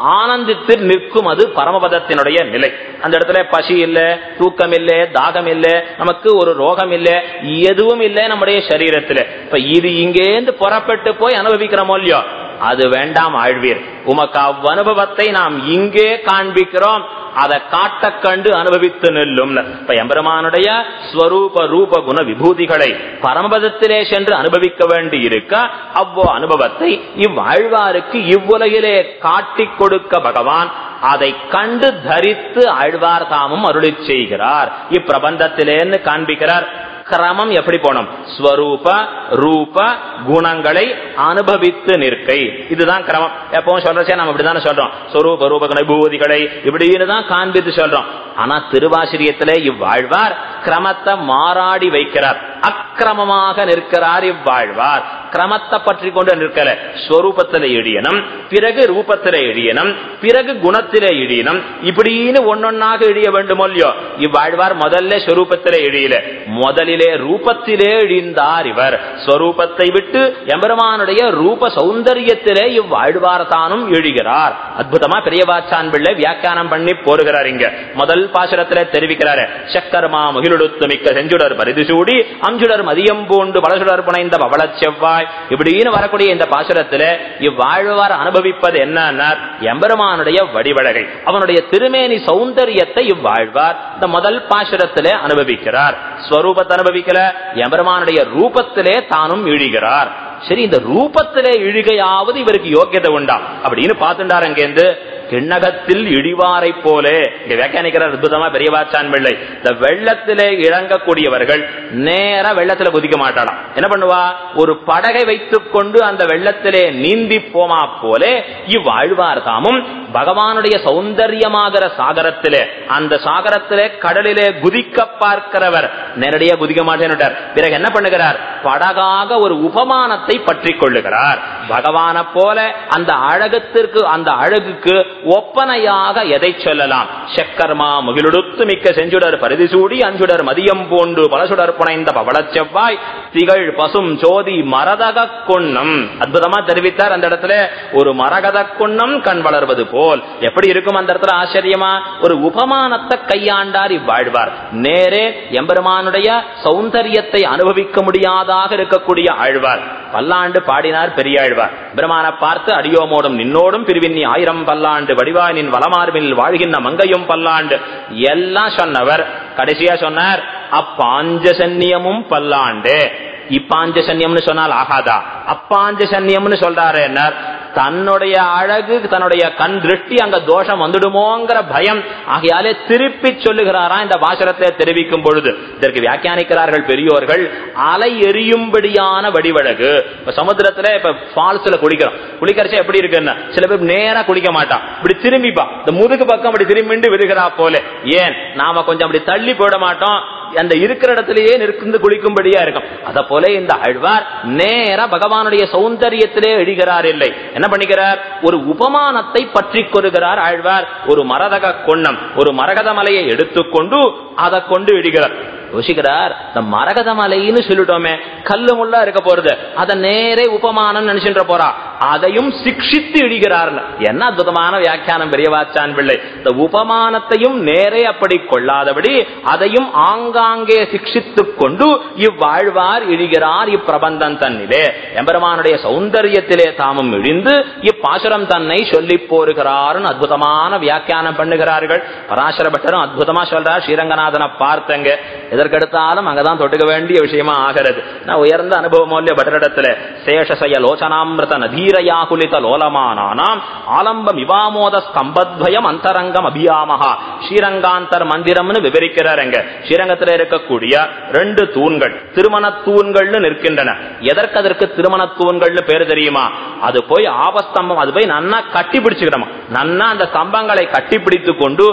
ஆனந்தித்து நிற்கும் அது பரமபதத்தினுடைய நிலை. அந்த இடத்துல பசி இல்லை தூக்கம் இல்லை தாகம் இல்லை நமக்கு ஒரு ரோகம் இல்லை எதுவும் இல்லை நம்முடைய சரீரத்துல. இப்ப இது இங்கேந்து புறப்பட்டு போய் அனுபவிக்கிறோமோ இல்லையோ? அது வேண்டாம் ஆழ்வீர். உமக்கு அவ்வனுபவத்தை நாம் இங்கே காண்பிக்கிறோம். அதை காட்ட கண்டு அனுபவித்து நெல்லும் இப்ப எம்பெருமானுடைய ஸ்வரூப ரூப குண விபூதிகளை பரமபதத்திலே சென்று அனுபவிக்க வேண்டி இருக்க அவ்வோ அனுபவத்தை இவ்வாழ்வாருக்கு இவ்வுலகிலே காட்டிக் கொடுக்க பகவான் அதை கண்டு தரித்து ஆழ்வார் தாமும் அருளி செய்கிறார். இப்பிரபந்தத்திலேன்னு காண்பிக்கிறார். கிரமம் எப்படி போனோம்? ஸ்வரூப ரூப குணங்களை அனுபவித்து நிற்கை. இதுதான் கிரமம். எப்பவும் சொல்றச்சே நம்ம இப்படிதானே சொல்றோம். ஸ்வரூப ரூப பூதிகளை இப்படின்னு தான் காண்பித்து சொல்றோம். ஆனா திருவாசிரியத்திலே இவ்வாழ்வார் கிரமத்தை மாறாடி வைக்கிறார். அக்கிரமமாக நிற்கிறார் இவ்வாழ்வார். கிரமத்தை பற்றி கொண்டு நிற்கல. ஸ்வரூபத்தில இடியணும் பிறகு ரூபத்தில இடியணும் பிறகு குணத்தில இடியணும். இப்படின்னு ஒன்னொன்னாக இடிய வேண்டும் இல்லையோ? இவ்வாழ்வார் முதல்ல ஸ்வரூபத்தில இடியல. முதலிலே ரூபத்திலே இழிந்தார் இவர். ஸ்வரூபத்தை விட்டு எம்பெருமானுடைய ரூப சௌந்தரியத்திலே இவ்வாழ்வார் தானும் எழுகிறார் அற்புதமா பெரியவாச்சான் பிள்ளை வியாக்கியானம் பண்ணி போருகிறார் இங்க. முதல் பாசுரத்திலே தெரிவிக்கிறாரு சக்கரமா முகிலுடுத்து மிக்க செஞ்சுடர் பரிது சூடி அஞ்சுடர் மதியம் பூண்டு வளசுடர் புனைந்த பவள செவ்வாய் இப்படின்னு வரக்கூடிய இந்த பாசுரத்துல இவ்வாழ்வார் அனுபவிப்பது என்னன்னா எம்பெருமானுடைய வடிவழகை. அவனுடைய திருமேனி சௌந்தரியத்தை இவ்வாழ்வார் இந்த முதல் பாசுரத்திலே அனுபவிக்கிறார். ஸ்வரூபத்தை அனுபவிக்கல எம்பெருமானுடைய ரூபத்திலே தானும் இழிகிறார். சரி இந்த ரூபத்திலே இழுகையாவது இவருக்கு யோக்கியதை உண்டா? அப்படின்னு பார்த்துட்டார் அங்கேருந்து கிண்ணகத்தில் இடிவாரை போலே இங்க வியாக்கியானிக்கிறார் அற்புதமா பெரியவாச்சான் பிள்ளை இந்த வெள்ளத்திலே இறங்கக்கூடியவர்கள் நேர வெள்ளத்துல குதிக்க மாட்டாளாம். என்ன பண்ணுவா? ஒரு படகை வைத்துக் கொண்டு அந்த வெள்ளத்திலே நீந்தி போமா போலே இவ்வாழ்வார் தாமும் பகவானுடைய சௌந்தரியமாகிற சாகரத்திலே அந்த சாகரத்திலே கடலிலே குதிக்க பார்க்கிறவர். நேரடியா குதிக்க மாட்டேன் பிறகு என்ன பண்ணுகிறார்? படகாக ஒரு உபமானத்தை பற்றி கொள்ளுகிறார். பகவான போல அந்த அழகத்திற்கு அந்த அழகுக்கு ஒப்பனையாக எதை சொல்லலாம்? செக்கர்மா முகிலுடுத்து மிக்க செஞ்சுடர் பரிதிசூடி அஞ்சுடர் மதியம் போன்று பலசுடர் புனைந்த பவள செவ்வாய் திகழ் பசும் சோதி மரதக கொன்னம். அற்புதமா தெரிவித்தார் அந்த இடத்துல. ஒரு மரகத கொன்னம் கண் வளர்வது போல். எப்படி இருக்கும் அந்த இடத்துல ஆச்சரியமா? ஒரு உபமானத்தை கையாண்டார் இவ்வாழ்வார். நேரே எம்பெருமானுடைய சௌந்தரியத்தை அனுபவிக்க முடியாதாக இருக்கக்கூடிய ஆழ்வார். பல்லாண்டு பாடினார் பெரிய ஆழ்வார் பெருமான பார்த்து அடியோமோடும் நின்னோடும் பிரிவின் ஆயிரம் பல்லாண்டு பல்லாண்டு வடிவாயனின் வளமார்பில் வாழ்கின்ற மங்கையும் பல்லாண்டு. எல்லாம் சொன்னவர். கடைசியா சொன்னார் அப்பாஞ்சசன்யமும் பல்லாண்டு. இப்பாஞ்ச சன்யம்னு சொன்னால் ஆகாதா அப்பாஞ்சசன்யம்னு சொல்றாரு என்ன தன்னுடைய அழகு தன்னுடைய கண் திருஷ்டி அங்க தோஷம் வந்துடுமோங்கிற பயம். ஆகையாலே திருப்பி சொல்லுகிறாரா இந்த பாசரத்தை தெரிவிக்கும் பொழுது. இதற்கு வியாக்கியானிக்கிறார்கள் பெரியோர்கள் அலை எரியும்படியான வடிவழகு. இப்ப சமுத்திரத்துல இப்ப ஃபால்ஸ்ல குளிக்கிறோம். குளிக்கிறச்ச எப்படி இருக்குன்னு சில பேர் நேரா குளிக்க மாட்டான். இப்படி திரும்பிப்பா இந்த முதுகு பக்கம் அப்படி திரும்பிண்டு விழுகிறா போல. ஏன்? நாம கொஞ்சம் அப்படி தள்ளி போட மாட்டோம். அந்த இருக்கிற இடத்திலேயே நிற்கிந்து குளிக்கும்படியா இருக்கும். அத போல இந்த அழ்வார் நேர பகவானுடைய சௌந்தரியத்திலே எழுகிறார் இல்லை. என்ன பண்ணிக்கிறார்? ஒரு உபமானத்தை பற்றி கொள்கிறார் ஆழ்வார். ஒரு மரதக கொண்ணம் ஒரு மரகத மலையை எடுத்துக்கொண்டு அதை கொண்டு இடுகிறார். யோசிக்கிறார் இந்த மரகத மலைன்னு சொல்லிட்டோமே கல்லு முள்ளா இருக்க போறது. அதை நேரே உபமானம் நினைச்சுட்டு போறா. அதையும் சிக்ஷித்து இடுகிறார் என்ன அற்புதமான வியாக்கியானம் பெரியவாச்சான் பிள்ளை. இந்த உபமானத்தையும் நேரே அப்படி கொள்ளாதபடி அதையும் ஆங்காங்கே சிக்ஷித்துக் கொண்டு இவ்வாழ்வார் இழிகிறார் இப்பிரபந்தம் தன்னிலே. எம்பெருமானுடைய சௌந்தரியத்திலே தாமும் இழிந்து இப்பாசுரம் தன்னை சொல்லி போருகிறார்னு அற்புதமான வியாக்கியானம் பண்ணுகிறார்கள். பராசர பட்டரும் அற்புதமா சொல்றார் ஸ்ரீரங்கநாதனை பார்த்தங்க. எதற்கெடுத்தாலும் அங்கதான் தொட்டுக்க வேண்டிய விஷயமா ஆகிறது. நான் உயர்ந்த அனுபவம் இல்லையா பட்டரிடத்துல. சேஷசய லோச்சனாமிருத நதீரயாகுலித லோலமானானாம் ஆலம்ப இவாமோத ஸ்தம்பத்வயம் அந்தரங்கம் அபியாமகா ஸ்ரீரங்காந்தர் மந்திரம்னு விவரிக்கிறாருங்க. ஸ்ரீரங்கத்தில் இருக்கக்கூடிய ரெண்டு தூண்கள் திருமண தூண்கள்னு நிற்கின்றன. எதற்கு அதற்கு திருமண தூண்கள்னு பேர் தெரியுமா? அது போய் ஆபஸ்தம்பம் அது போய் நன்னா கட்டி பிடிச்சுக்கிறோம் நன்னா அந்த ஸ்தம்பங்களை கட்டி பிடித்து கொண்டு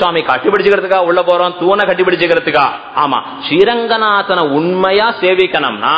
சுவாமி கட்டி பிடிச்சுக்கிறதுக்கா உள்ள போறோம் தூணை கட்டி பிடிச்சுக்கிறதுக்கா ஆமா. ஸ்ரீரங்கநாதனை உண்மையா சேவிக்கணும்னா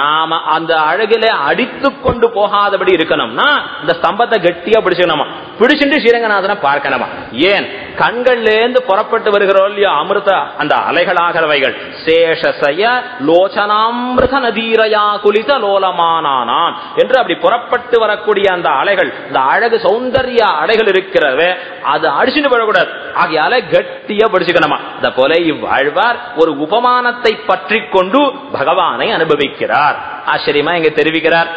நாம அந்த அழகில அடித்து கொண்டு போகாதபடி இருக்கணும்னா இந்த ஸ்தம்பத்தை கெட்டியா பிடிச்சுக்கணுமா? பிடிச்சிட்டு ஸ்ரீரங்கநாதனை பார்க்கணுமா? ஏன்? கண்கள்ல இருந்து புறப்பட்டு வருகிறோம் இல்லையோ அமிர்த அந்த அலைகளாகிறவைகள். சேஷசய லோச்சனாமிருத நதீரையா குலித லோலமானானாம் என்று அப்படி புறப்பட்டு வரக்கூடிய அந்த அலைகள் இந்த அழகு சௌந்தர்ய அலைகள் இருக்கிறது அது அடிச்சுட்டு போடக்கூடாது ஆகையால கட்டியா பிடிச்சுக்கணுமா? இந்த போல இவ்வாழ்வார் ஒரு உபமானத்தை பற்றி கொண்டு பகவானை அனுபவிக்கிறார். ஆச்சரியமா இங்க தெரிவிக்கிறார்.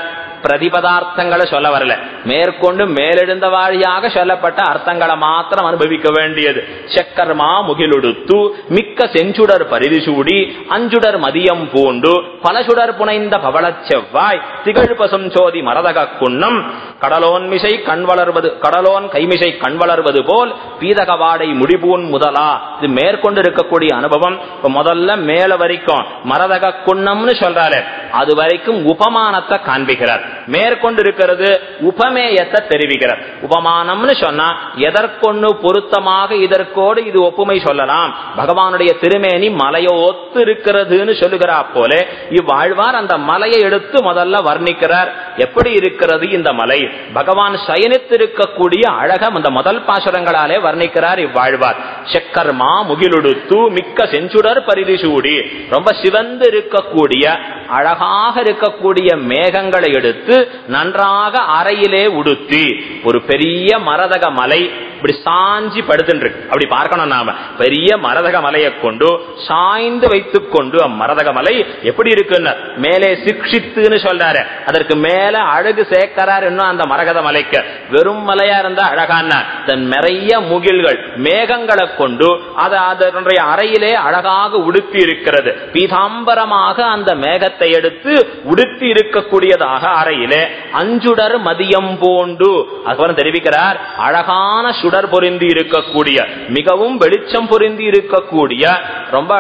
பிரதிபதார்த்தங்களை சொல்ல வரல. மேற்கொண்டு மேலெழுந்த வாழியாக சொல்லப்பட்ட அர்த்தங்களை மாத்திரம் அனுபவிக்க வேண்டியது. செக்கர்மா முகிலுடுத்து மிக்க செஞ்சுடர் பரிதி சூடி அஞ்சுடர் மதியம் பூண்டு பல சுடர் புனைந்த பவளச் செவ்வாய் திகழ் பசும் சோதி மரதக குன்னம் கடலோன் மிசை கண் வளர்வது கடலோன் கைமிசை கண் வளர்வது போல் பீதக வாடை முடிபூன் முதலா. இது மேற்கொண்டு இருக்கக்கூடிய அனுபவம். இப்ப முதல்ல மேல வரைக்கும் மரதக குன்னம்னு சொல்றாரு அது வரைக்கும் உபமானத்தை காண்பிக்கிறார். மேற்கொண்டு இருக்கிறது உபமேயத்தை தெரிவிக்கிறது. உபமானம்னு சொன்னா எதற்கொன்னு பொருத்தமாக இதற்கோடு இது ஒப்புமை சொல்லலாம். பகவானுடைய திருமேனி மலையை ஒத்து இருக்கிறதுன்னு சொல்லுகிறா போல இவ்வாழ்வார் அந்த மலையை எடுத்து முதல்ல வர்ணிக்கிறார். எப்படி இருக்கிறது இந்த மலை? பகவான் சயனித்திருக்கக்கூடிய அழகம் அந்த முதல் பாசுரங்களாலே வர்ணிக்கிறார் இவ்வாழ்வார். செக்கர்மா முகிலுடுத்து மிக்க செஞ்சுடர் பரிதிசூடி ரொம்ப சிவந்து இருக்கக்கூடிய அழகாக இருக்கக்கூடிய மேகங்களை எடுத்து நன்றாக அறையிலே உடுத்தி ஒரு பெரிய மரதக மலை இப்படி சாஞ்சி படுத்துட்டு அப்படி பார்க்கணும் நாம. பெரிய மரதக மலையை கொண்டு சாய்ந்து வைத்துக் கொண்டு அம்மரதக மலை எப்படி இருக்குன்னு? மேலே சிக்ஷித்துன்னு சொல்றாரு. அதற்கு மேல அழகு சேர்க்கிறார் இன்னும் அந்த மரகத மலைக்கு. வெறும் மலையா இருந்தா அழகான தன் நிறைய முகில்கள் மேகங்களை கொண்டு அதை அதனுடைய அறையிலே அழகாக உடுத்தி இருக்கிறது. பீதாம்பரமாக அந்த மேகத்தை எடுத்து உடுத்தி இருக்கக்கூடியதாக அறையிலே அஞ்சுடர் மதியம் போண்டு. அதுக்கப்புறம் தெரிவிக்கிறார் அழகான சுடர் பொருந்தி இருக்கக்கூடிய மிகவும் வெளிச்சம் பொருந்தி இருக்கக்கூடிய ரொம்ப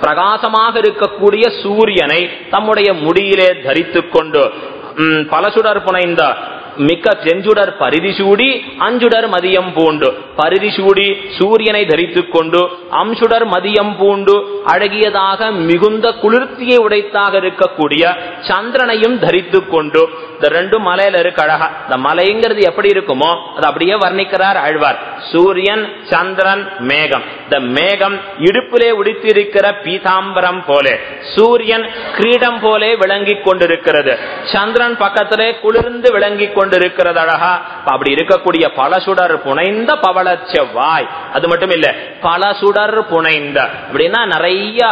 பிரகாசமாக இருக்கக்கூடிய சூரியனை தம்முடைய முடியிலே தரித்து கொண்டு பல சுடர் புனைந்த மிக்க செஞ்சுடர் பரிதி சூடி அஞ்சுடர் மதியம் பூண்டு. பரிதி சூடி சூரியனை தரித்துக் கொண்டு அம்சுடர் மதியம் பூண்டு அழகியதாக மிகுந்த குளிர்ச்சியை உடைத்தாக இருக்கக்கூடிய சந்திரனையும் தரித்துக் கொண்டு இந்த ரெண்டும் மலையில இருக்கு அழகா இந்த மலைங்கிறது எப்படி இருக்குமோ அது அப்படியே வர்ணிக்கிறார் ஆழ்வார். சூரியன் சந்திரன் மேகம். இந்த மேகம் இடுப்பிலே உடித்திருக்கிற பீதாம்பரம் போலே சூரியன் கிரீடம் போலே விளங்கி கொண்டிருக்கிறது. சந்திரன் பக்கத்திலே குளிர்ந்து விளங்கி கொண்டிருக்கிறது அழகா அப்படி இருக்கக்கூடிய பல சுடர் புனைந்த பவள செவ்வாய். அது மட்டும் இல்ல பல சுடர் புனைந்த. அப்படின்னா நிறைய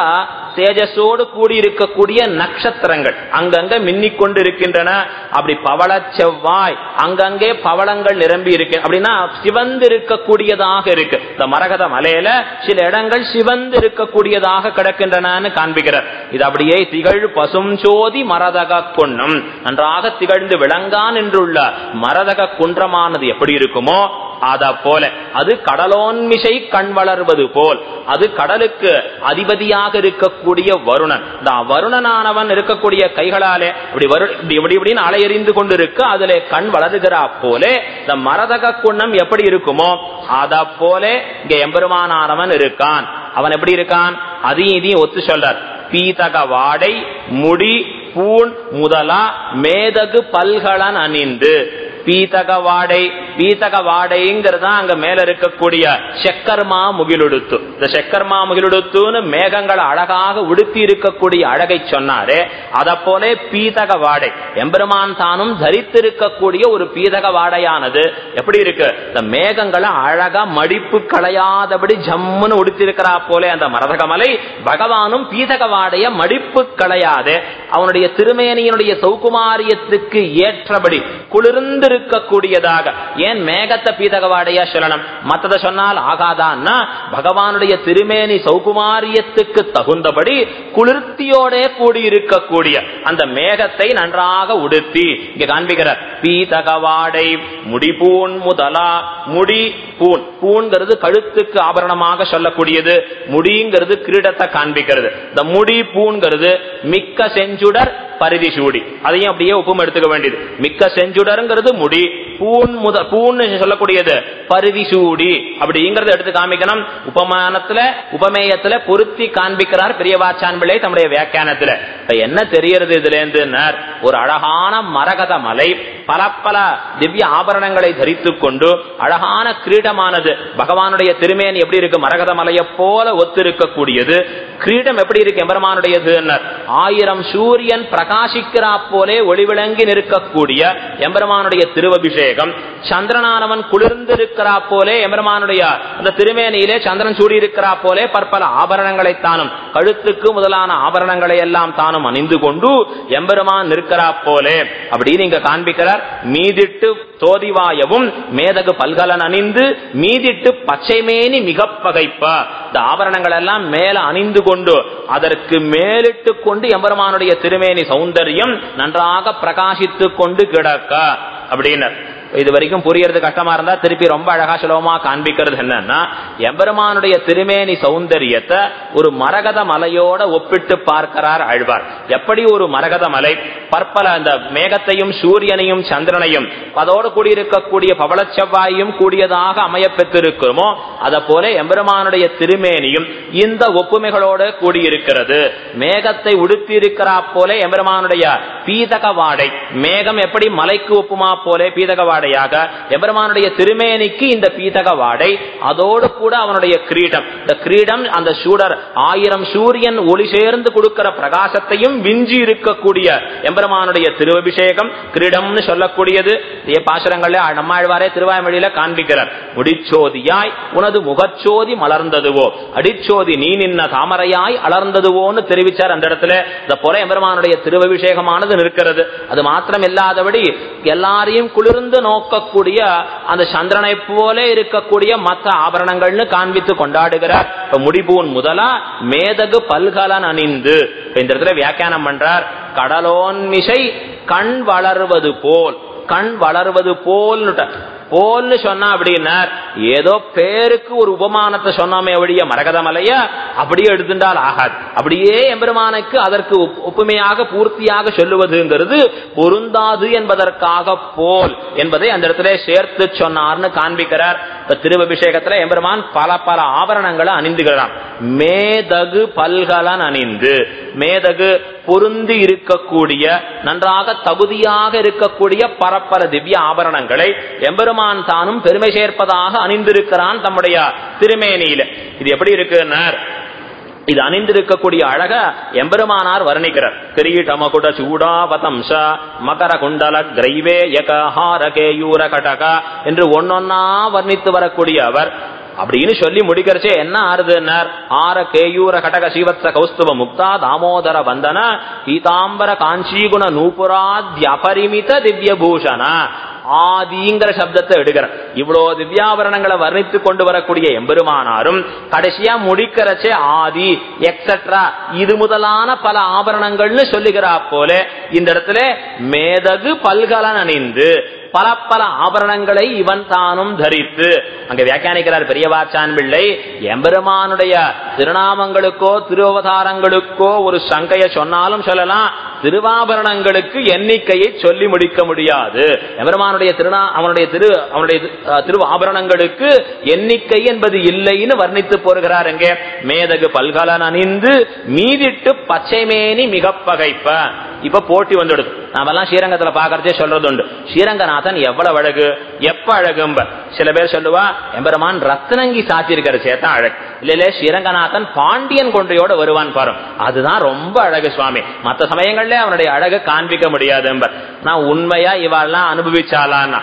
தேஜஸோடு கூடியிருக்கக்கூடிய நட்சத்திரங்கள் அங்கங்க மின்னிக் கொண்டு இருக்கின்றன அப்படி பவள செவ்வாய் அங்கங்கே பவளங்கள் நிரம்பி இருக்கு. அப்படின்னா சிவந்து இருக்கக்கூடியதாக இருக்கு. இந்த மரகத மலையில சில இடங்கள் சிவந்து இருக்கக்கூடியதாக கிடக்கின்றன காண்பிக்கிறார். இது அப்படியே திகழ் பசும் சோதி மரதக குன்னம். நன்றாக திகழ்ந்து விளங்கான் என்றுள்ள மரதக குன்றமானது எப்படி இருக்குமோ அத போல. அது கடலோன்மிசை கண் வளர்வது போல். அது கடலுக்கு அதிபதியாக இருக்கக்கூடிய வருணன். இந்த வருணனானவன் இருக்கக்கூடிய கைகளாலே இப்படி வரு இப்படி இப்படின்னு அலையறிந்து கொண்டிருக்கு. அதுல கண் வளருகிறா போலே. இந்த மரதக குண்ணம் எப்படி இருக்குமோ அத போல இங்க எம்பெருமானவன் இருக்கான். அவன் எப்படி இருக்கான்? அதையும் இதையும் ஒத்து சொல்றார். பீதக வாடை முடி பூண் முதலா மேதகு பல்கலன் அணிந்து. பீதக வாடை வீதக வாடைங்கிறது அங்க மேல இருக்கக்கூடிய செக்கர்மா முகிலுடுத்து. இந்த செக்கர்மா முகிலுடுத்துன்னு மேகங்களை அழகாக உடுத்தி இருக்கக்கூடிய அழகை சொன்னாரு அத போல பீதக வாடை எம்பெருமான் தானும் தரித்திருக்கக்கூடிய ஒரு பீதக வாடையானது எப்படி இருக்கு? இந்த மேகங்களை அழகா மடிப்பு களையாதபடி ஜம்முன்னு உடுத்திருக்கிறா போல அந்த மரதகமலை. பகவானும் பீதக வாடைய மடிப்பு களையாது. அவனுடைய திருமேனியனுடைய சௌகுமாரியத்துக்கு ஏற்றபடி குளிர்ந்திருக்கக்கூடியதாக ஏன் மேகத்தை பீதகவாடையா சொல்லணும்? மற்றதை சொன்னால் ஆகாதான்னா பகவானுடைய திருமேனி சௌகுமாரியத்துக்கு தகுந்தபடி குளிர்த்தியோட கூடியிருக்கக்கூடிய அந்த மேகத்தை நன்றாக உடுத்தி இங்க காண்பிக்கிறார் பீதகவாடை முடிபூன் முதலா முடி பூன் பூன்கிறது கழுத்துக்கு ஆபரணமாக சொல்லக்கூடியது முடிங்கிறது கிரீடத்தை காண்பிக்கிறது. இந்த முடி பூன்கிறது மிக்க செஞ்சுடர் பரிதி சூடி. அதையும் அப்படியே ஒப்பும் எடுத்துக்க வேண்டியது. மிக்க செஞ்சுடருங்கிறது முடி பூன் முத பூன்னு சொல்லக்கூடியது. பரிதி சூடி. அப்படிங்கறத எடுத்து காமிக்கணும். உபமானத்துல உபமேயத்துல பொருத்தி காண்பிக்கிறார் பெரியவாச்சான் பிள்ளை தம்முடைய வியாக்கியானத்துல. இப்ப என்ன தெரியறது இதுல இருந்து ஒரு அழகான மரகத மலை பல பல திவ்ய ஆபரணங்களை தரித்துக் கொண்டு அழகான கிரீடமானது. பகவானுடைய திருமேன் எப்படி இருக்கு? மரகத மலையை போல ஒத்திருக்கக்கூடியது. கிரீடம் எப்படி இருக்கு? எம்பெருமானுடையது ஆயிரம் சூரியன் பிரகாசிக்கிறா போலே ஒளிவிளங்கி நிற்கக்கூடிய எம்பெருமானுடைய திருவபிஷேகம். சந்திரனானவன் குளிர்ந்திருக்கிறா போலே எம்பெருமானுடைய அந்த திருமேனியிலே சந்திரன் சூடியிருக்கிறா போலே பற்பல ஆபரணங்களை தானும் கழுத்துக்கு முதலான ஆபரணங்களை எல்லாம் தானும் அணிந்து கொண்டு எம்பெருமான் நிற்கிறா போலே. அப்படின்னு இங்க காண்பிக்கிறார். மீதிட்டு தோதிவாயவும் மேதகு பல்கலன் அணிந்து மீதிட்டு பச்சைமேனி மிக பகைப்ப. இந்த ஆபரணங்கள் எல்லாம் மேல அணிந்து கொண்டு அதற்கு மேலிட்டு கொண்டு எம்பெருமானுடைய திருமேனி சௌந்தரியம் நன்றாக பிரகாசித்துக் கொண்டு கிடக்க. அப்படின்னர். இது வரைக்கும் புரியறது கஷ்டமா இருந்தா திருப்பி ரொம்ப அழகா சுலபமா காண்பிக்கிறது என்னன்னா எம்பெருமானுடைய திருமேனி சௌந்தரியத்தை ஒரு மரகத மலையோட ஒப்பிட்டு பார்க்கிறார் ஆழ்வார். எப்படி ஒரு மரகத மலை? பற்பல அந்த மேகத்தையும் சூரியனையும் சந்திரனையும் அதோடு கூடியிருக்கக்கூடிய பவள செவ்வாயும் கூடியதாக அமைய பெற்றிருக்கிறோமோ அதை போல எம்பெருமானுடைய திருமேனியும் இந்த ஒப்புமைகளோடு கூடியிருக்கிறது. மேகத்தை உடுத்தி இருக்கிறா போல எம்பெருமானுடைய பீதக வாடை மேகம் எப்படி மலைக்கு ஒப்புமா போல பீதக வாடையாக எபெருமானுடைய திருமேனிக்கு இந்த பீதக வாடை அதோடு கூட அவனுடைய கிரீடம். இந்த கிரீடம் அந்த சூடர் ஆயிரம் சூரியன் ஒளி சேர்ந்து கொடுக்கிற பிரகாசத்தையும் விஞ்சி இருக்கக்கூடிய எம்பெருமானுடைய திருவபிஷேகம் கிரீடம்னு சொல்லக்கூடியது. பாசுரங்கள்ல நம்மாழ்வாரே திருவாய்மொழியில காண்பிக்கிறார். முடிச்சோதியாய் உனது முகச்சோதி மலர்ந்ததுவோ அடிச்சோதி நீ நின்ன தாமரையாய் அலர்ந்ததுவோன்னு தெரிவிச்சார் அந்த இடத்துல. இந்த புற எம்பெருமானுடைய திருவபிஷேகமானது நிற்கிறது. அது மாத்திரம் இல்லாதபடி எல்லாரையும் குளிர்ந்து நோக்கக்கூடிய அந்த சந்திரனை போல இருக்கக்கூடிய மற்ற ஆபரணங்கள்னு காண்பித்து கொண்டாடுகிறார். முடிபூன் முதலா மேதகு பல்கலன் அணிந்து. இந்த இடத்துல வியாக்கியானம் பண்றார். கடலோன்மிசை கண் வளர்வது போல் கண் வளர்வது போல் போல்னு சொன்னா அப்படின்னா ஏதோ பேருக்கு ஒரு உபமானத்தை சொன்னாமே ஒழிய மரகதமலைய அப்படியே எடுத்துட்டால் ஆகாது. அப்படியே எம்பெருமானுக்கு அதற்கு ஒப்புமையாக பூர்த்தியாக சொல்லுவதுங்கிறது பொருந்தாது என்பதற்காக போல் என்பதை அந்த இடத்துல சேர்த்து சொன்னார்னு காண்பிக்கிறார். இப்ப திருவபிஷேகத்துல எம்பெருமான் பல பல ஆபரணங்களை அணிந்துகிறான் மேதகு பல்கலன் அணிந்து மேதகு பொருந்தி இருக்கக்கூடிய நன்றாக தகுதியாக இருக்கக்கூடிய பரப்பர திவ்ய ஆபரணங்களை எம்பெருமான் பெருமான் தானும் பெருமை சேர்ப்பதாக அணிந்திருக்கிறான் தம்முடைய திருமேனியில. இது எப்படி இருக்குன்னார்? இது அணிந்திருக்கக்கூடிய அழக எம்பெருமானார் வர்ணிக்கிறார். கிரீடமகுட சூடாவதம்ச மகர குண்டல கிரைவே யக ஹார கடக என்று ஒன்னொன்னா வர்ணித்து வரக்கூடிய அவர். அப்படின்னு சொல்லி முடிக்கிறச்சே என்ன ஆறுதுன்னார்? ஆர கேயூர கடக சீவத்ச கௌஸ்துவ முக்தா தாமோதர வந்தன கீதாம்பர காஞ்சிகுண நூபுராத்ய அபரிமித திவ்ய பூஷண ஆதிங்கிற சப்தத்தை எடுக்கிற இவ்வளவு திவ்யாபரணங்களை வர்ணித்து கொண்டு வரக்கூடிய எம்பெருமானாரும் கடைசியா முடிக்கிறச்சே ஆதி எக்ஸட்ரா இது முதலான பல ஆபரணங்கள்னு சொல்லுகிறா போல இந்த இடத்துல மேதகு பல்கலன் அணிந்து பல பல ஆபரணங்களை இவன் தானும் தரித்து. அங்க வியாக்கியானிக்கிறார் பெரியவாச்சான் பிள்ளை எம்பெருமானுடைய திருநாமங்களுக்கோ திருவதாரங்களுக்கோ ஒரு சங்கைய சொன்னாலும் சொல்லலாம் திருவாபரணங்களுக்கு எண்ணிக்கையை சொல்லி முடிக்க முடியாது. எவருமானுடைய திருநா அவனுடைய திரு அவனுடைய திருவாபரணங்களுக்கு எண்ணிக்கை என்பது இல்லைன்னு வர்ணித்து போருகிறார் எங்கே? மேதகு பல்கலன் அணிந்து மீதிட்டு பச்சைமேனி மிக பகைப்ப. இப்ப போட்டி வந்துடுது. நாமெல்லாம் ஸ்ரீரங்கத்துல பாக்குறதே சொல்றது உண்டு ஸ்ரீரங்கநாதன் எவ்வளவு அழகு? எப்ப அழகும்ப? சில பேர் சொல்லுவா எம்பெருமான் ரத்னங்கி சாத்தியிருக்கிற சேத்தான் அழகு. இல்ல இல்ல ஸ்ரீரங்கநாதன் பாண்டியன் கொன்றையோட வருவான் பாரு அதுதான் ரொம்ப அழகு சுவாமி. மத்த கண்கள்ல அவனுடைய அழக காண்பிக்க முடியாது என்பர். நான் உண்மையா இவாள்லாம் அனுபவிச்சாலான்னா?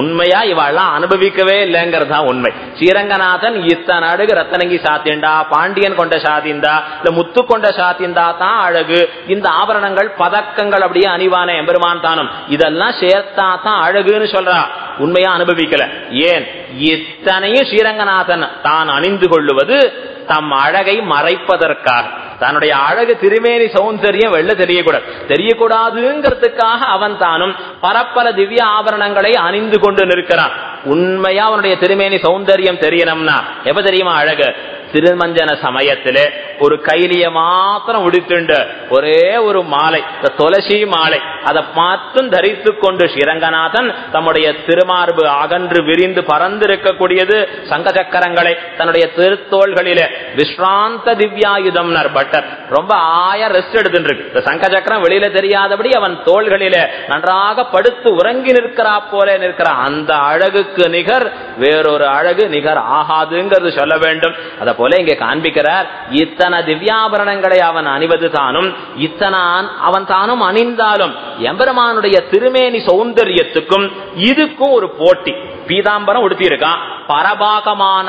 உண்மையா இவாள்லாம் அனுபவிக்கவே இல்லைங்கிறது தான் உண்மை. ஸ்ரீரங்கநாதன் இத்தனை அழகு ரத்தனங்கி சாத்தியண்டா பாண்டியன் கொண்ட சாத்தியந்தா இல்ல முத்து கொண்ட சாத்தியந்தா தான் அழகு. இந்த ஆபரணங்கள் பதக்கங்கள் அப்படியே அணிவான எம்பெருமான் தானும். இதெல்லாம் சேர்த்தா தான் அழகுன்னு சொல்றா. உண்மையா அனுபவிக்கல. ஏன்? இத்தனையும் ஸ்ரீரங்கநாதன் தான் அணிந்து கொள்ளுவது தம் அழகை மறைப்பதற்காக. தன்னுடைய அழகு திருமேனி சௌந்தரியம் வெளில தெரியக்கூடாது. தெரியக்கூடாதுங்கிறதுக்காக அவன் தானும் பரப்பல திவ்ய ஆபரணங்களை அணிந்து கொண்டு நிற்கிறான். உண்மையா அவனுடைய திருமேனி சௌந்தரியம் தெரியணும்னா? எப்ப தெரியுமா அழகு? திருமஞ்சன சமயத்திலே ஒரு கைலிய மாத்திரம் உடுத்துண்டு. ஒரே ஒரு மாலை இந்த துளசி மாலை. அதை பார்த்தும் தரித்து கொண்டு ஸ்ரீரங்கநாதன் தம்முடைய திருமார்பு அகன்று விரிந்து பறந்திருக்கக்கூடியது சங்க சக்கரங்களை தன்னுடைய திருத்தோள்களிலே விஸ்ராந்த திவ்யாயுதம் பட்டர் ரொம்ப ஆய ரெஸ்ட் எடுத்துட்டு இருக்கு இந்த சங்க சக்கரம் வெளியில தெரியாதபடி அவன் தோள்களிலே நன்றாக படுத்து உறங்கி நிற்கிறா போல நிற்கிற. அந்த அழகுக்கு நிகர் வேறொரு அழகு நிகர் ஆகாதுங்கிறது சொல்ல வேண்டும். அதை போல இங்கே காண்பிக்கிறார் இத்தனை திவ்யாபரணங்களை அவன் அணிவது தானும் இத்தனான் அவன் தானும் அணிந்தாலும் எம்பெருமானுடைய திருமேனி சௌந்தரியத்துக்கும் இதுக்கும் ஒரு போட்டி. பீதாம்பரம் உடுத்தியிருக்கான். பரபாகமான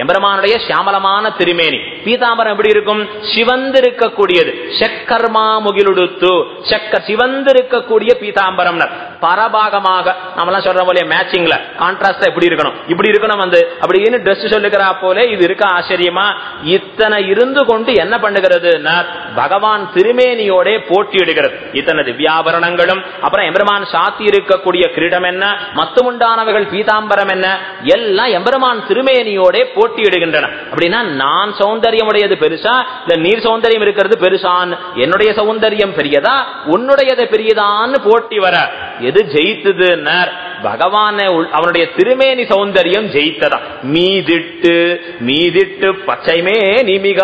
எம்பெருமானுடைய சியாமலமான திருமேனி. பீதாம்பரம் எப்படி இருக்கும்? சிவந்திருக்கக்கூடியது. செக்கர்மா முகிலுடுத்து செக்க சிவந்திருக்கக்கூடிய பீதாம்பரம் பரபாகமாக நம்மளாம் சொல்ற போல மேட்சிங்ல கான்ட்ராஸ்ட் எப்படி இருக்கணும்? இப்படி இருக்கணும் வந்து அப்படின்னு ட்ரெஸ் சொல்லுகிறா போல இது இருக்க ஆச்சரியம். இத்தனை இருந்து கொண்டு என்ன பண்ணுகிறது? பகவான் திருமேனியோட போட்டியிடுகிறது. இத்தனை திவ்யாபரணங்களும் அப்புறம் எம்பெருமான் சாத்தி இருக்கக்கூடிய கிரீடம் என்ன? மத்துமுண்டானவர்கள் பீதாம்பரம் என்ன? எல்லாம் எம்பெருமான் திருமேனியோட போட்டியிடுகின்றன. அப்படின்னா நான் சௌந்தரியம் உடையது பெருசா? இல்ல நீர் சௌந்தரியம் இருக்கிறது பெருசான் என்னுடைய சௌந்தரியம் பெரியதா? உன்னுடையது பெரியதான்னு போட்டி வர. எது ஜெயித்ததுன்னார் பகவான அவனுடைய திருமேனி சௌந்தரியம் ஜெயித்ததா? மீதிட்டு மீதிட்டு பச்சைமே நீ மிக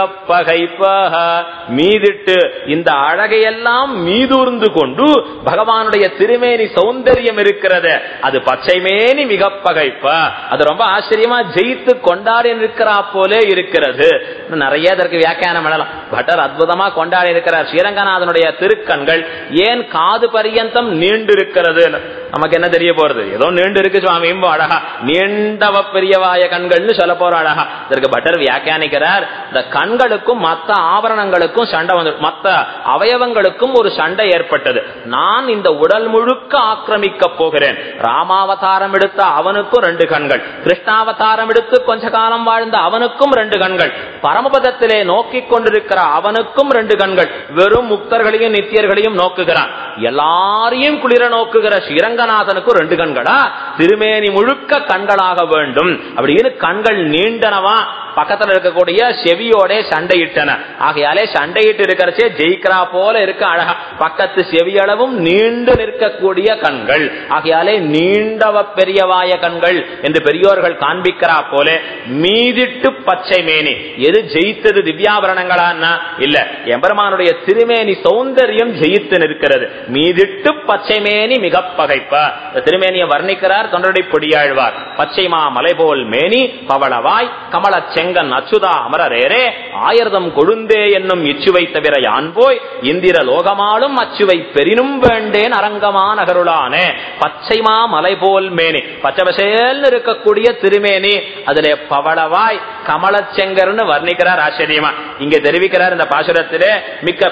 மீதிட்டு இந்த அழகையெல்லாம் மீதூர்ந்து கொண்டு பகவானுடைய திருமேனி சௌந்தரியம் இருக்கிறது. அது பச்சைமேனி மிக பகைப்ப. அது ரொம்ப ஆச்சரியமா ஜெயித்து கொண்டாடி இருக்கிறா போலே இருக்கிறது. நிறைய இதற்கு வியாக்கியானம் பண்ணலாம் பட்டர் அற்புதமா கொண்டாடி இருக்கிறார் ஸ்ரீரங்கநாதனுடைய திருக்கண்கள் ஏன் காது பரியந்தம் நீண்டு இருக்கிறது நமக்கு என்ன தெரிய போறது? ஏதோ நீண்டு இருக்கு சுவாமியும் அழகா. நீண்டவ பெரியவாய கண்கள்னு சொல்ல போற அழகா. இதற்கு பட்டர் வியாக்கியானிக்கிறார். இந்த கண்களுக்கும் மத்த ஆபரணங்களுக்கும் சண்டை வந்து மத்த அவயவங்களுக்கும் ஒரு சண்டை ஏற்பட்டது. நான் இந்த உடல் முழுக்க ஆக்கிரமிக்க போகிறேன். ராமாவதாரம் எடுத்த அவனுக்கும் ரெண்டு கண்கள். கிருஷ்ணாவதாரம் எடுத்து கொஞ்ச காலம் வாழ்ந்த அவனுக்கும் ரெண்டு கண்கள். பரமபதத்திலே நோக்கி கொண்டிருக்கிற அவனுக்கும் ரெண்டு கண்கள். வெறும் முக்தர்களையும் நித்தியர்களையும் நோக்குகிறான். எல்லாரையும் குளிர நோக்குகிற ஸ்ரீரங்க ரங்கநாதனுக்கு ரெண்டு கண்களா? திருமேனி முழுக்க கண்களாக வேண்டும். அப்படின்னு கண்கள் நீண்டனவா பக்கத்துல இருக்கக்கூடிய செவியோட சண்டையிட்டன. ஆகையாலே சண்டையிட்டு இருக்கிறச்சே ஜெயிக்கிறா போல இருக்க அழகா. பக்கத்து செவியளவும் நீண்டு நிற்கக்கூடிய கண்கள். ஆகையாலே நீண்டவ பெரியவாய கண்கள் என்று பெரியோர்கள் காண்பிக்கிறா போல மீதிட்டு பச்சை மேனி. எது ஜெயித்தது திவ்யாபரணங்களான்னா? இல்ல எம்பெருமானுடைய திருமேனி சௌந்தரியம் ஜெயித்து நிற்கிறது. மீதிட்டு பச்சை மேனி மிக பகைப்ப. திருமேனியை வர்ணிக்கிறார் தொண்டரை பொடியாழ்வார். பச்சைமா மலை போல் மேனி பவளவாய் கமல செங்கன் அச்சுதா அமரரேரே ஆயிரதம் கொழுந்தே என்னும் இச்சுவை தவிர யான் போய் இந்திர லோகமாலும் அச்சுவை பெரினும் வேண்டேன் அரங்கமா நகருளானே பச்சைமா மலை போல் மேனி பச்சை இருக்கக்கூடிய திருமேனி அதிலே பவளவாய் கமலச்செங்கர்னு வர்ணிக்கிறார் ஆச்சரியமா. இங்க தெரிவிக்கிறார் இந்த பாசுரத்திலே மிக்க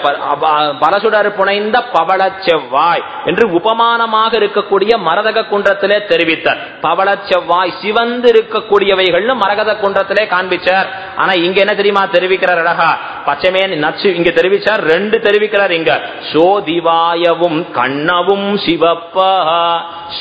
பலசுடர் புனைந்த பவள செவ்வாய் என்று உபமானமாக இருக்கக்கூடிய மரதக குன்றத்திலே தெரிவித்தார். பவள செவ்வாய் சிவந்து இருக்கக்கூடியவைகள்னு மரகத குன்றத்திலே தெரிவிச்சார். ஆனா இங்க என்ன தெரியுமா தெரிவிக்கிறார் அழகா? பச்சைமேன் நச்சு இங்க தெரிவிச்சார் ரெண்டு தெரிவிக்கிறார் இங்க. சோதிவாயவும் கண்ணவும் சிவப்ப.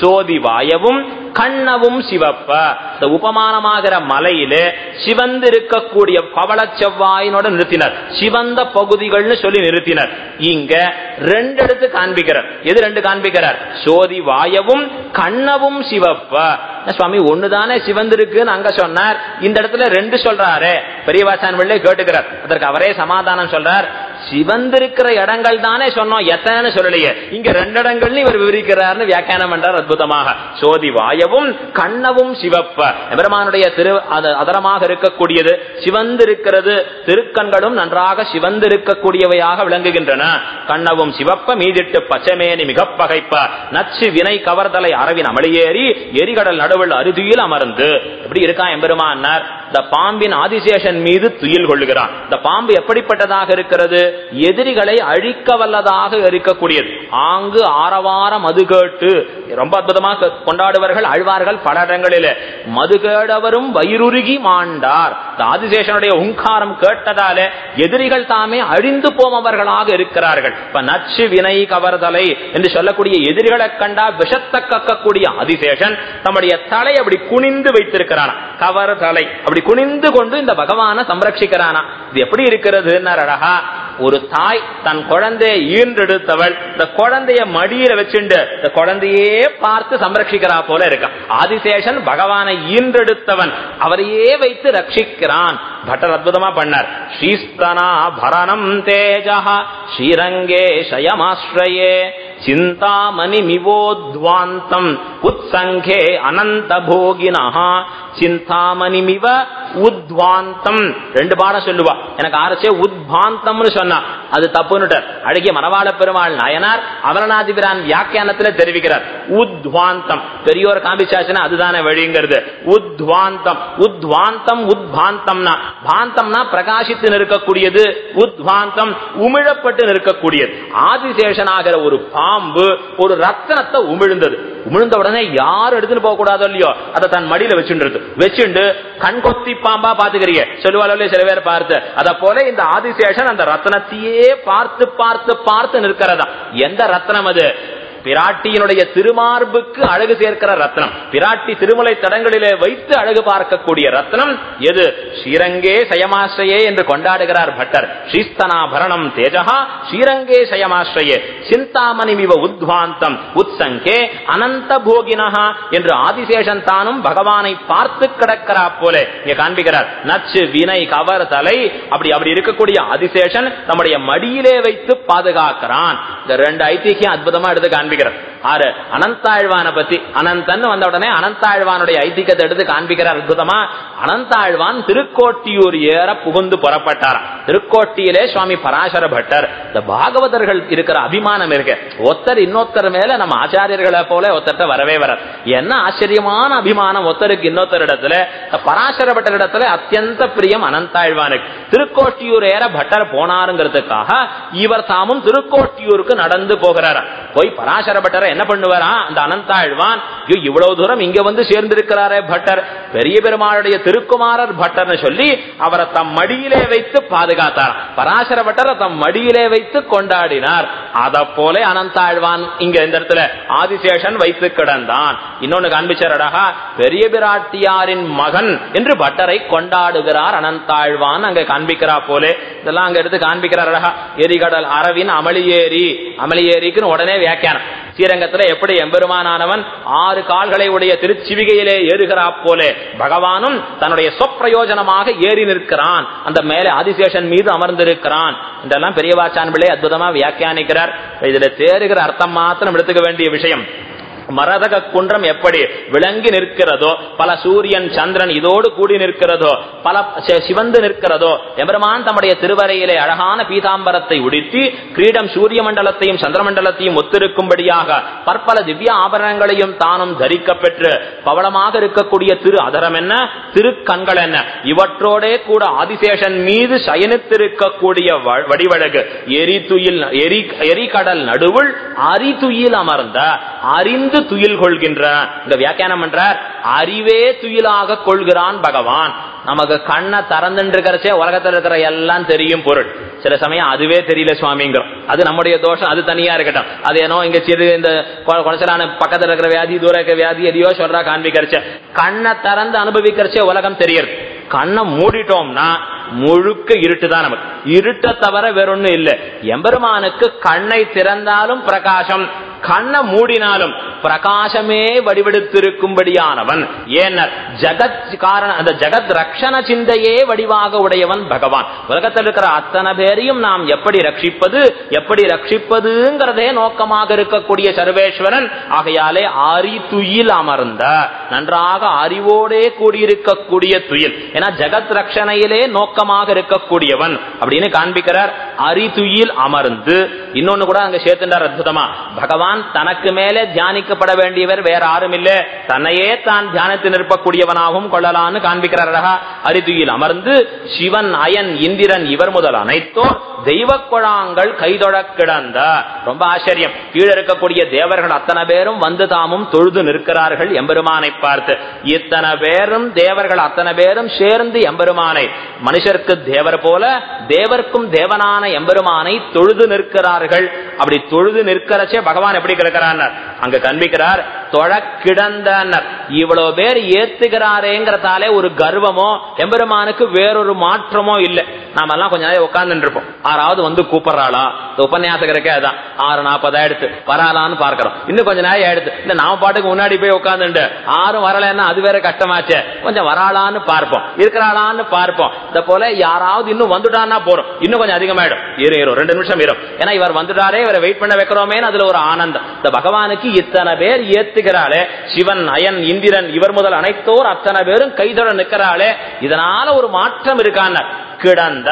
சோதிவாயவும் கண்ணவும் சிவப்ப. இந்த உபமானமாகிற மலையிலே சிவந்து இருக்கக்கூடிய பவள செவ்வாயினோட நிறுத்தினர். சிவந்த பகுதிகள்னு சொல்லி நிறுத்தினர். இங்க ரெண்டு எடுத்து காண்பிக்கிறார். எது ரெண்டு காண்பிக்கிறார்? சோதி வாயவும் கண்ணவும் சிவப்ப. சுவாமி ஒண்ணுதானே சிவந்திருக்குன்னு அங்க சொன்னார். இந்த இடத்துல ரெண்டு சொல்றாரு. பெரியவாசான் பிள்ளை கேட்டுக்கிறார். அதற்கு அவரே சமாதானம் சொல்றார். சிவந்திருக்கிற இடங்கள் தானே சொன்னோம். எத்தனைன்னு சொல்லலையே. இங்க ரெண்டு இடங்கள் இவர் விவரிக்கிறார்னு வியாக்கியானம் பண்றார் அற்புதமாக. சோதி வாயவும் கண்ணவும் சிவப்ப. எபெருமானுடைய திரு அதரமாக இருக்கக்கூடியது. சிவந்திருக்கிறது திருக்கண்களும் நன்றாக சிவந்திருக்கக்கூடியவையாக விளங்குகின்றன. கண்ணவும் சிவப்ப மீதிட்டு பச்சைமேனி மிக பகைப்ப நச்சு வினை கவர்தலை அரவின் அமளியேறி எரிகடல் நடுவில் அருதியில் அமர்ந்து. எப்படி இருக்கான் எம்பெருமான் இந்த பாம்பின் ஆதிசேஷன் மீது துயில் கொள்ளுகிறான் இந்த பாம்பு எப்படிப்பட்டதாக இருக்கிறது? எதிரிகளை அழிக்க வல்லதாக இருக்கக்கூடியது. ஆங்கு ஆரவார மது கேட்டு ரொம்ப அற்புதமாக கொண்டாடுவார்கள் அழ்வார்கள் பல இடங்களிலே. மது கேடவரும் வயிறுருகி மாண்டார். ஆதிசேஷனுடைய உங்காரம் கேட்டதாலே எதிரிகள் தாமே அழிந்து போமவர்களாக இருக்கிறார்கள். இப்ப நச்சு வினை கவர்தலை என்று சொல்லக்கூடிய எதிரிகளை கண்டா விஷத்தை கக்கக்கூடிய ஆதிசேஷன் தம்முடைய தலை அப்படி குனிந்து வைத்திருக்கிறானா கவர்தலை அப்படி குனிந்து கொண்டு இந்த பகவான சம்ரட்சிக்கிறானா இது எப்படி இருக்கிறது அழகா ஒரு தாய் தன் குழந்தையை ஈன்றெடுத்தவள் இந்த குழந்தைய மடியில வச்சுண்டு இந்த குழந்தையே பார்த்து சம்ரட்சிக்கிறா போல இருக்கான் ஆதிசேஷன் பகவானை ஈன்றெடுத்தவன் அவரையே வைத்து ரட்சிக்கிறான் பட்டர் அற்புதமா பண்ணார் ஸ்ரீஸ்தனா பரணம் தேஜா ஸ்ரீரங்கே சயமாஸ்ரயே சிந்தாமணி மிவோத்வாந்தம் உத்சங்கே அனந்த போகினஹ சிந்தாமணிமிவ உத்வாந்தம். ரெண்டு பாடம் சொல்லுவா. எனக்கு ஆரச்சே உத்வாந்தம்னு சொன்னா. அது தப்புன்னு அழகிய மரவாள பெருமாள் நாயனார் அமரநாதிபிரான் வியாக்கியானத்துல தெரிவிக்கிறார். உத்வாந்தம். பெரியோர் காமிச்சாச்சுன்னா அதுதானே வழிங்கிறது. உத்வாந்தம். உத்வாந்தம் உத்வாந்தம்னா. பாந்தம்னா பிரகாசித்து நிற்கக்கூடியது. உத்வாந்தம் உமிழப்பட்டு நிற்கக்கூடியது. ஆதிசேஷனாகிற ஒரு பாம்பு ஒரு ரத்தனத்தை உமிழ்ந்தது. உமிழ்ந்த உடனே யாரும் எடுத்துன்னு போக கூடாதோ இல்லையோ அதை தன் மடியில வச்சுன்றது வச்சுண்டு கண் கொத்தி பாம்பா பாத்துக்கிறீங்க சொல்லுவாளோ சில பேர் பார்த்து அத போல இந்த ஆதிசேஷன் அந்த ரத்னத்தையே பார்த்து பார்த்து பார்த்து நிற்கிறதா எந்த ரத்னம் அது? பிராட்டியினுடைய திருமார்புக்கு அழகு சேர்க்கிற ரத்னம். பிராட்டி திருமலை தடங்களிலே வைத்து அழகு பார்க்கக்கூடிய ரத்னம் எது? ஸ்ரீரங்கே சயமாசிரயே என்று கொண்டாடுகிறார் பட்டர். ஸ்ரீஸ்தனாபரணம் தேஜகா ஸ்ரீரங்கே சயமாசிரயே சிந்தாமணிமிவ உத்வாந்தம். உத்சங்கே அனந்த போகினஹா என்று ஆதிசேஷன் தானும் பகவானை பார்த்து கிடக்கிறா போல இங்க காண்பிக்கிறார். நச்சு வினை கவர் தலை அப்படி அப்படி இருக்கக்கூடிய ஆதிசேஷன் தம்முடைய மடியிலே வைத்து பாதுகாக்கிறான். இந்த ரெண்டு ஐதிஹியம் அற்புதமா எடுத்து காண்பிக்கிறார் ஆறு அனந்தாழ்வான பத்தி அனந்தன் வந்த உடனே அனந்தாழ்வானுடைய ஐதிகத்தை எடுத்து காண்பிக்கிறார் அற்புதமா? அனந்தாழ்வான் திருக்கோட்டியூர் ஏற புகுந்து புறப்பட்டாராம். திருக்கோட்டியிலே சுவாமி பராசர பட்டர். இந்த பாகவதர்கள் இருக்கிற அபிமானம் இருக்கு. ஒத்தர் இன்னொருத்தர் மேல நம்ம ஆச்சாரியர்களை போல ஒத்தர்ட்ட வரவே வர என்ன ஆச்சரியமான அபிமானம் ஒத்தருக்கு இன்னொத்தர் இடத்துல? பராசர பட்டர் இடத்துல அத்தியந்த பிரியம் அனந்தாழ்வானுக்கு. திருக்கோட்டியூர் ஏற பட்டர் போனாருங்கிறதுக்காக இவர் தாமும் திருக்கோட்டியூருக்கு நடந்து போகிறாரா போய் பராசர பட்டரை என்ன பண்ணுவாரா அந்த அனந்தாழ்வான் இவ்வளவு தூரம் இங்க வந்து சேர்ந்திருக்கிறாரே பட்டர். பெரிய பெருமாளுடைய திருக்குமாரர் பட்டர்னு சொல்லி அவரை தம் மடியிலே வைத்து பாதுகாத்தார். பராசர பட்டரை தம் மடியிலே வைத்து கொண்டாடினார். அத போல அனந்தாழ்வான் இங்க இந்த இடத்துல ஆதிசேஷன் வைத்து கிடந்தான். இன்னொன்னு காண்பிச்சாரடா பெரிய பிராட்டியாரின் மகன் என்று பட்டரை கொண்டாடுகிறார் அனந்தாழ்வான். அங்க காண்பிக்கிறா போலே. இதெல்லாம் அங்க எடுத்து காண்பிக்கிறார் அழகா எரிகடல் அரவின் அமளியேரி அமளியேரிக்குன்னு உடனே வியாக்கியானம். ஸ்ரீரங்கத்துல எப்படி எம்பெருமானவன் ஆறு கால்களை உடைய திருச்சிவிகையிலே ஏறுகிறா போலே பகவானும் தன்னுடைய சொப்பிரயோஜனமாக ஏறி நிற்கிறான். அந்த மேலே ஆதிசேஷன் மீது அமர்ந்திருக்கிறான். இதெல்லாம் பெரியவாச்சான் பிள்ளை அற்புதமா வியாக்கியானிக்கிறார். இதுல தேறுகிற அர்த்தம் மாத்திரம் எடுத்துக்க வேண்டிய விஷயம். மரதக குன்றம் எப்படி விளங்கி நிற்கிறதோ பல சூரியன் சந்திரன் இதோடு கூடி நிற்கிறதோ பல சிவந்து நிற்கிறதோ எம்பெருமான் தம்முடைய திருவரையிலே அழகான பீதாம்பரத்தை உடுத்தி கிரீடம் சூரிய மண்டலத்தையும் சந்திரமண்டலத்தையும் ஒத்திருக்கும்படியாக பற்பல திவ்ய ஆபரணங்களையும் தானும் தரிக்கப்பெற்று பவளமாக இருக்கக்கூடிய திரு அதரம் என்ன? திருக்கண்கள் என்ன? இவற்றோடே கூட ஆதிசேஷன் மீது சயனித்திருக்கக்கூடிய வ- வடிவழகு. எரிதுயில் எரி எரிகடல் நடுவுள் அரிதுயில் அமர்ந்த அறிந்து துயில் கொள்கின்ற இந்த வியாக்கியானம் பண்றார். அறிவே துயிலாக கொள்கிறான் பகவான். நமக்கு கண்ணை திறந்துட்டு இருக்கிறச்சே உலகத்துல இருக்கிற எல்லாம் தெரியும் பொருள். சில சமயம் அதுவே தெரியல சுவாமிங்கிறோம். அது நம்முடைய தோஷம் அது தனியா இருக்கட்டும். அது ஏனோ இங்க சிறு இந்த கொ- குறைச்சலான பக்கத்துல இருக்கிற வியாதி தூர இருக்கிற வியாதி எதையோ சொல்றா காண்பிக்கிறச்ச. கண்ணை திறந்து அனுபவிக்கிறச்சே உலகம் தெரியுது கண்ணை மூடிட்டோம்னா முழுக்க இருட்டு தான் நமக்கு. இருட்ட தவிர வேறொன்னும் இல்லை. எம்பெருமானுக்கு கண்ணை திறந்தாலும் பிரகாசம். கண்ணை மூடினாலும் பிரகாசமே வடிவெடுத்திருக்கும்படியானவன். ஏன்னர் ஜகத் காரண அந்த ஜகத் ரக்ஷண சிந்தையே வடிவாக உடையவன் பகவான். உலகத்தில் இருக்கிற அத்தனை பேரையும் நாம் எப்படி ரட்சிப்பது எப்படி ரட்சிப்பதுங்கிறதே நோக்கமாக இருக்கக்கூடிய சர்வேஸ்வரன் ஆகையாலே ஆரி துயில் அமர்ந்த நன்றாக அறிவோடே கூடியிருக்கக்கூடிய துயில். ஏன்னா ஜகத் ரக்ஷணையிலே நோக்கமாக இருக்கக்கூடியவன் அப்படின்னு காண்பிக்கிறார். அரிதுயில் அமர்ந்து. இன்னொன்னு கூட அங்க சேர்த்துட்டார் அற்புதமா. பகவான் தனக்கு மேலே தியானிக்கப்பட வேண்டியவர் வேற யாரும் இல்ல. தன்னையே தான் தியானத்தில் நிற்பக்கூடியவனாகவும் கொள்ளலான்னு காண்பிக்கிறார் அழகா. அரிதுயில் அமர்ந்து சிவன் அயன் இந்திரன் இவர் முதல் அனைத்தோர் தெய்வ குழாங்கள் கைதொழ கிடந்த. ரொம்ப ஆச்சரியம். கீழே இருக்கக்கூடிய தேவர்கள் அத்தனை பேரும் வந்து தாமும் தொழுது நிற்கிறார்கள் எம்பெருமானை பார்த்து. இத்தனை பேரும் தேவர்கள் அத்தனை பேரும் சேர்ந்து எம்பெருமானை மனுஷருக்கு தேவர் போல தேவர்க்கும் தேவனான எம்பெருமானை தொழுது நிற்கிறார்கள். அப்படி தொழுது நிற்கிறச்சே பகவான் எப்படி கிடக்கிறான் அங்க கண்பிக்கிறார் தொழக்கிடந்தனர் இவ்வளவு பேர் ஏத்துகிறாரேங்கிறதாலே ஒரு கர்வமோ எம்பெருமானுக்கு வேறொரு மாற்றமோ இல்லை. நாம எல்லாம் கொஞ்ச நேரம் உட்கார்ந்து இருப்போம் ஆறாவது வந்து கூப்பிடுறாளா? இந்த உபன்யாசகருக்கே அதான். ஆறு நாற்பது ஆயிடுத்து வராளான்னு பார்க்கிறோம். இன்னும் கொஞ்ச நேரம் ஆயிடுத்து இந்த நாம பாட்டுக்கு முன்னாடி போய் உட்காந்துட்டு ஆறும் வரலன்னா அது வேற கஷ்டமாச்சே. கொஞ்சம் வராளான்னு பார்ப்போம். இருக்கிறாளான்னு பார்ப்போம். இந்த போல யாராவது இன்னும் வந்துட்டான்னா போறோம். இன்னும் கொஞ்சம் அதிகமாயிடும். இரு இரும் ரெண்டு நிமிஷம் இரும் ஏன்னா இவர் வந்துட்டாரே இவரை வெயிட் பண்ண வைக்கிறோமேன்னு அதுல ஒரு ஆனந்தம். இந்த பகவானுக்கு இத்தனை பேர் பேசுகிறாளே சிவன் அயன் இந்திரன் இவர் முதல் அனைத்தோர் அத்தனை பேரும் கைதொட நிற்கிறாளே இதனால ஒரு மாற்றம் இருக்கான் கிடந்த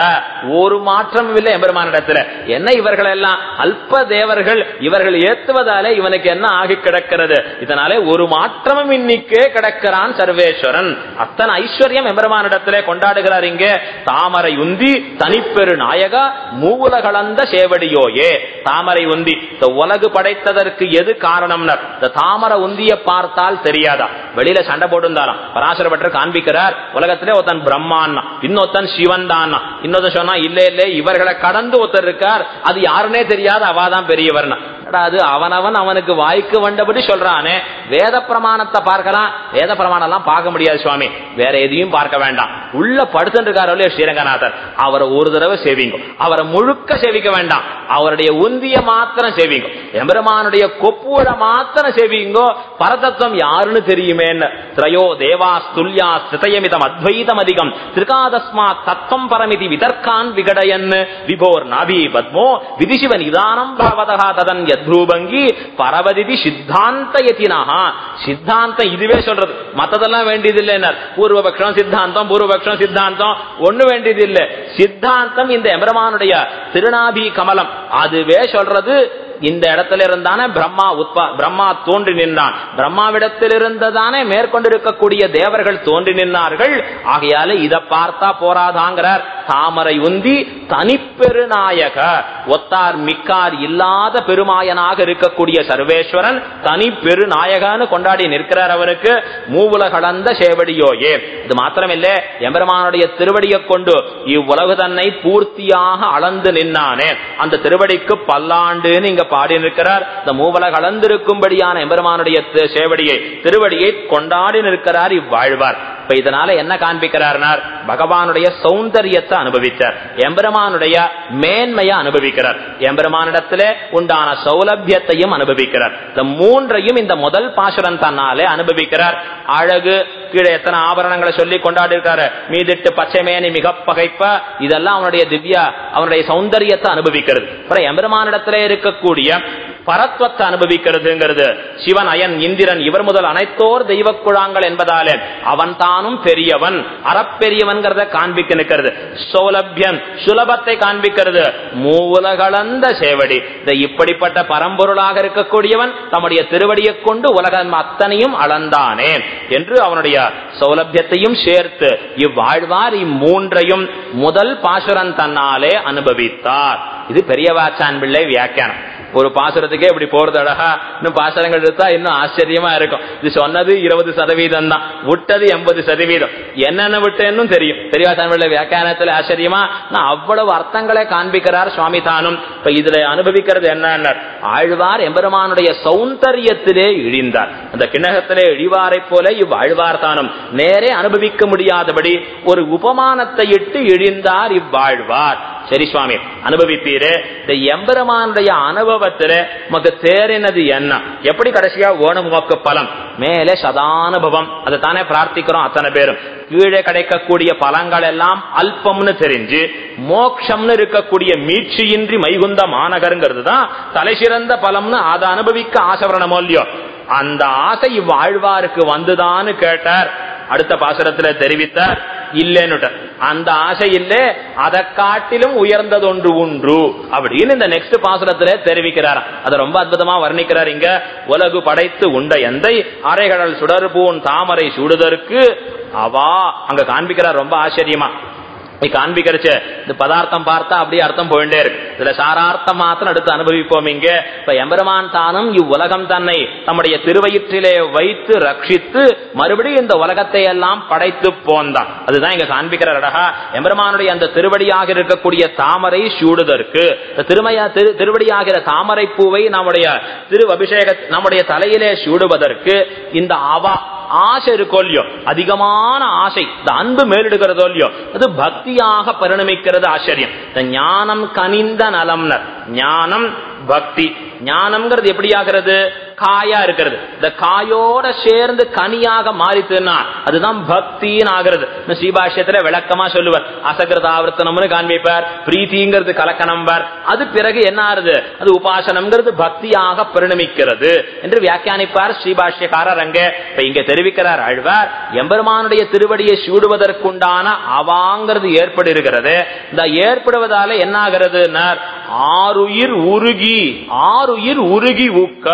ஒரு மாற்றமும் இல்லை எம்பெருமானிடத்துல. என்ன இவர்கள் எல்லாம் அல்ப தேவர்கள் இவர்கள் ஏத்துவதாலே இவனுக்கு என்ன ஆகி கிடக்கிறது? இதனாலே ஒரு மாற்றமும் இன்னிக்கே கிடக்கிறான் சர்வேஸ்வரன். அத்தனை ஐஸ்வர்யம் எம்பெருமானிடத்திலே கொண்டாடுகிறார் இங்கே. தாமரை உந்தி தனிப்பெரு நாயகா கலந்த சேவடியோயே. தாமரை உந்தி இந்த உலகு படைத்ததற்கு எது காரணம்னர்? இந்த தாமரை உந்திய பார்த்தால் தெரியாதா? வெளியில சண்டை போட்டுந்தாராம் பராசர பட்டர் காண்பிக்கிறார். உலகத்திலே ஒருத்தன் பிரம்மான்னா இன்னொருத்தன் சிவன் தான் இன்னொருத்தன் சொன்னா இல்ல இல்ல இவர்களை கடந்து ஒருத்தர் இருக்கார். அது யாருன்னே தெரியாது அவாதான் பெரியவர்னா. என்னடா அவனவன் அவனுக்கு வாய்க்கு வந்தபடி சொல்றானே. வேத பிரமாணத்தை பார்க்கலாம். வேத பிரமாணம் எல்லாம் பார்க்க முடியாது சுவாமி. வேற எதையும் பார்க்க வேண்டாம். உள்ள படுத்துருக்காரு இல்லையா ஸ்ரீரங்கநாதர்? அவரை ஒரு தடவை சேவிங்க. அவரை முழுக்க சேவிக்க வேண்டாம். அவருடைய உந்திய மாத்திரம் சேவிங்க. எம்பெருமானுடைய கொப்புட மாத்திரம் சேவிங்கோ. பரதத்துவம் யாருன்னு தெரியுமேன்னு. திரையோ தேவா துல்யா சிதயமிதம் அத்வைதம் அதிகம் திரிகாதஸ்மா தத்துவம் பரமிதி விதர்கான் விகடயன் விபோர் நாபி பத்மோ. விதிசிவ நிதானம் பாவதா ததன் யத்ரூபங்கி பரவதிதி சித்தாந்த யதினஹா. சித்தாந்தம் இதுவே சொல்றது. மத்ததெல்லாம் வேண்டியது இல்லைன்னா பூர்வபக்ஷம் சித்தாந்தம் பூர்வபக்ஷம் சித்தாந்தம் ஒண்ணு வேண்டியது இல்லை சித்தாந்தம் இந்த எமரமானுடைய திருநாபி கமலம். அதுவே சொல்றது இந்த இடத்துல இருந்தானே பிரம்மா உத்பா பிரம்மா தோன்றி நின்றான். பிரம்மாவிடத்தில் இருந்ததானே மேற்கொண்டிருக்கக்கூடிய தேவர்கள் தோன்றி நின்றார்கள் ஆகையால இதை பார்த்தா போராதாங்கிறார் தாமரை உந்தி தனிப்பெருநாயக ஒத்தார் மிக்கார் இல்லாத பெருமாயனாக இருக்கக்கூடிய சர்வேஸ்வரன் தனி பெருநாயகன்னு கொண்டாடி நிற்கிறார் அவருக்கு. மூவுலகளந்த சேவடியோயே. இது மாத்திரமில்ல எம்பெருமானுடைய திருவடியை கொண்டு இவ்வுலகு தன்னை பூர்த்தியாக அளந்து நின்னானே. அந்த திருவடிக்கு பல்லாண்டுன்னு இங்க பாடி நிற்கிறார் இந்த மூவல கலந்திருக்கும்படியான எம்பெருமானுடைய சேவடியை திருவடியை கொண்டாடி நிற்கிறார். இவ்வாழ்வார். இப்ப இதனால என்ன காண்பிக்கிறார்னார்? பகவானுடைய சௌந்தரியத்தை அனுபவித்தார். எம்பெருமானுடைய மேன்மையை அனுபவிக்கிறார். எம்பெருமானிடத்திலே உண்டான சௌலபியத்தையும் அனுபவிக்கிறார். இந்த மூன்றையும் இந்த முதல் பாசுரன் தன்னாலே அனுபவிக்கிறார். அழகு கீழே எத்தனை ஆபரணங்களை சொல்லி கொண்டாடி இருக்காரு மீதிட்டு பச்சைமேனி மிக பகைப்ப இதெல்லாம் அவனுடைய திவ்யா அவனுடைய சௌந்தரியத்தை அனுபவிக்கிறது. அப்புறம் எம்பெருமானிடத்திலே இருக்கக்கூடிய பரத்வத்தை அனுபவிக்கிறதுங்கிறது. சிவன் அயன் இந்திரன் இவர் முதல் அனைத்தோர் தெய்வ குழாங்கள் என்பதாலே அவன் தானும் பெரியவன். அறப்பெரியவன்கிறத காண்பிக்க நிற்கிறது. சௌலபியன் சுலபத்தை காண்பிக்கிறது. மூலகலந்த சேவடி. இப்படிப்பட்ட பரம்பொருளாக இருக்கக்கூடியவன் தம்முடைய திருவடியை கொண்டு உலகம் அத்தனையும் அளந்தானே என்று அவனுடைய சௌலபியத்தையும் சேர்த்து இவ்வாழ்வார் இம்மூன்றையும் முதல் பாசுரன் தன்னாலே அனுபவித்தார். இது பெரியவாச்சான் பிள்ளை வியாக்கியானம். ஒரு பாசுரத்துக்கே இப்படி போறது அழகா? இன்னும் பாசுரங்கள் எடுத்தா இன்னும் ஆச்சரியமா இருக்கும். இது சொன்னது இருபது சதவீதம் தான். விட்டது எண்பது சதவீதம். என்னென்ன விட்டேன்னு தெரியும். பெரியவாச்சான் பிள்ளை வியாக்கியானத்துல ஆச்சரியமா? நான் அவ்வளவு அர்த்தங்களை காண்பிக்கிறார் சுவாமி தானும். இப்ப இதுல அனுபவிக்கிறது என்ன ஆழ்வார் எம்பெருமானுடைய சௌந்தரியத்திலே இழிந்தார். அந்த கிண்ணகத்திலே இழிவாரை போல இவ்வாழ்வார் தானும். நேரே அனுபவிக்க முடியாதபடி ஒரு உபமானத்தை இட்டு இழிந்தார் இவ்வாழ்வார். சரி சுவாமி அனுபவிப்பீரு. இந்த எம்பெருமானுடைய அனுபவத்துல உமக்கு தேறினது என்ன? எப்படி கடைசியா ஓணம் உமக்கு பலம்? மேலே சதானுபவம். அதை தானே பிரார்த்திக்கிறோம் அத்தனை பேரும். கீழே கிடைக்கக்கூடிய பலங்கள் எல்லாம் அல்பம்னு தெரிஞ்சு மோக்ஷம்னு இருக்கக்கூடிய மீட்சியின்றி மைகுந்த மாநகருங்கிறது தான் தலை சிறந்த பலம்னு அதை அனுபவிக்க ஆசைவரணமோ இல்லையோ? அந்த ஆசை வாழ்வாருக்கு வந்துதான்னு கேட்டார். அடுத்த பாசுரத்துல தெரிவித்தார். இல்லைன்னு அந்த ஆசை இல்ல அதை காட்டிலும் உயர்ந்தது ஒன்று உண்டு அப்படின்னு இந்த நெக்ஸ்ட் பாசுரத்துல தெரிவிக்கிறார். அதை ரொம்ப அற்புதமா வர்ணிக்கிறார் இங்க. உலகு படைத்து உண்ட எந்தை அரைகடல் சுடர்பூன் தாமரை சுடுதற்கு அவா அங்க காண்பிக்கிறார் ரொம்ப ஆச்சரியமா. நீ காண்பிக்கிறச்ச இந்த பதார்த்தம் பார்த்தா அப்படியே அர்த்தம் போயிட்டே இருக்கு. இதுல சாரார்த்தம் மாத்திரம் அடுத்து அனுபவிப்போம் இங்க. இப்ப எம்பெருமான் தானும் இவ்வுலகம் தன்னை தம்முடைய திருவயிற்றிலே வைத்து ரட்சித்து மறுபடியும் இந்த உலகத்தை எல்லாம் படைத்து போந்தான். அதுதான் இங்க காண்பிக்கிற அழகா. எம்பெருமானுடைய அந்த திருவடியாக இருக்கக்கூடிய தாமரை சூடுதற்கு. திருமையா திரு திருவடியாகிற தாமரை பூவை நம்முடைய திரு அபிஷேக நம்முடைய தலையிலே சூடுவதற்கு இந்த அவா ஆசை இருக்கோ இல்லையோ? அதிகமான ஆசை. இந்த அன்பு மேலிடுகிறதோ இல்லையோ? அது பக்தியாக பரிணமிக்கிறது ஆச்சரியம். இந்த ஞானம் கனிந்த நலம்னர். ஞானம் பக்தி. ஞானம்ங்கிறது எப்படி ஆகிறது காயா இருக்கிறது. இந்த காயோட சேர்ந்து கனியாக மாறித்துன்னா அதுதான் பக்தின்னு ஆகிறது. இன்னும் ஸ்ரீபாஷ்யத்துல விளக்கமா சொல்லுவார். அசகிருத ஆவர்த்தனம்னு காண்பிப்பார். பிரீத்திங்கிறது கலக்கணம்பார் அது பிறகு என்ன ஆறுது? அது உபாசனம்ங்கிறது பக்தியாக பரிணமிக்கிறது என்று வியாக்கியானிப்பார் ஸ்ரீபாஷ்யக்காரர் அங்க. இப்ப இங்க தெரிவிக்கிறார் ஆழ்வார் எம்பெருமானுடைய திருவடியை சூடுவதற்குண்டான அவாங்கிறது ஏற்படுகிறது. இந்த ஏற்படுவதால என்ன ஆகிறதுனார் ஆறுயிர் உருகி ஆறுயிர் உருகி ஊக்க.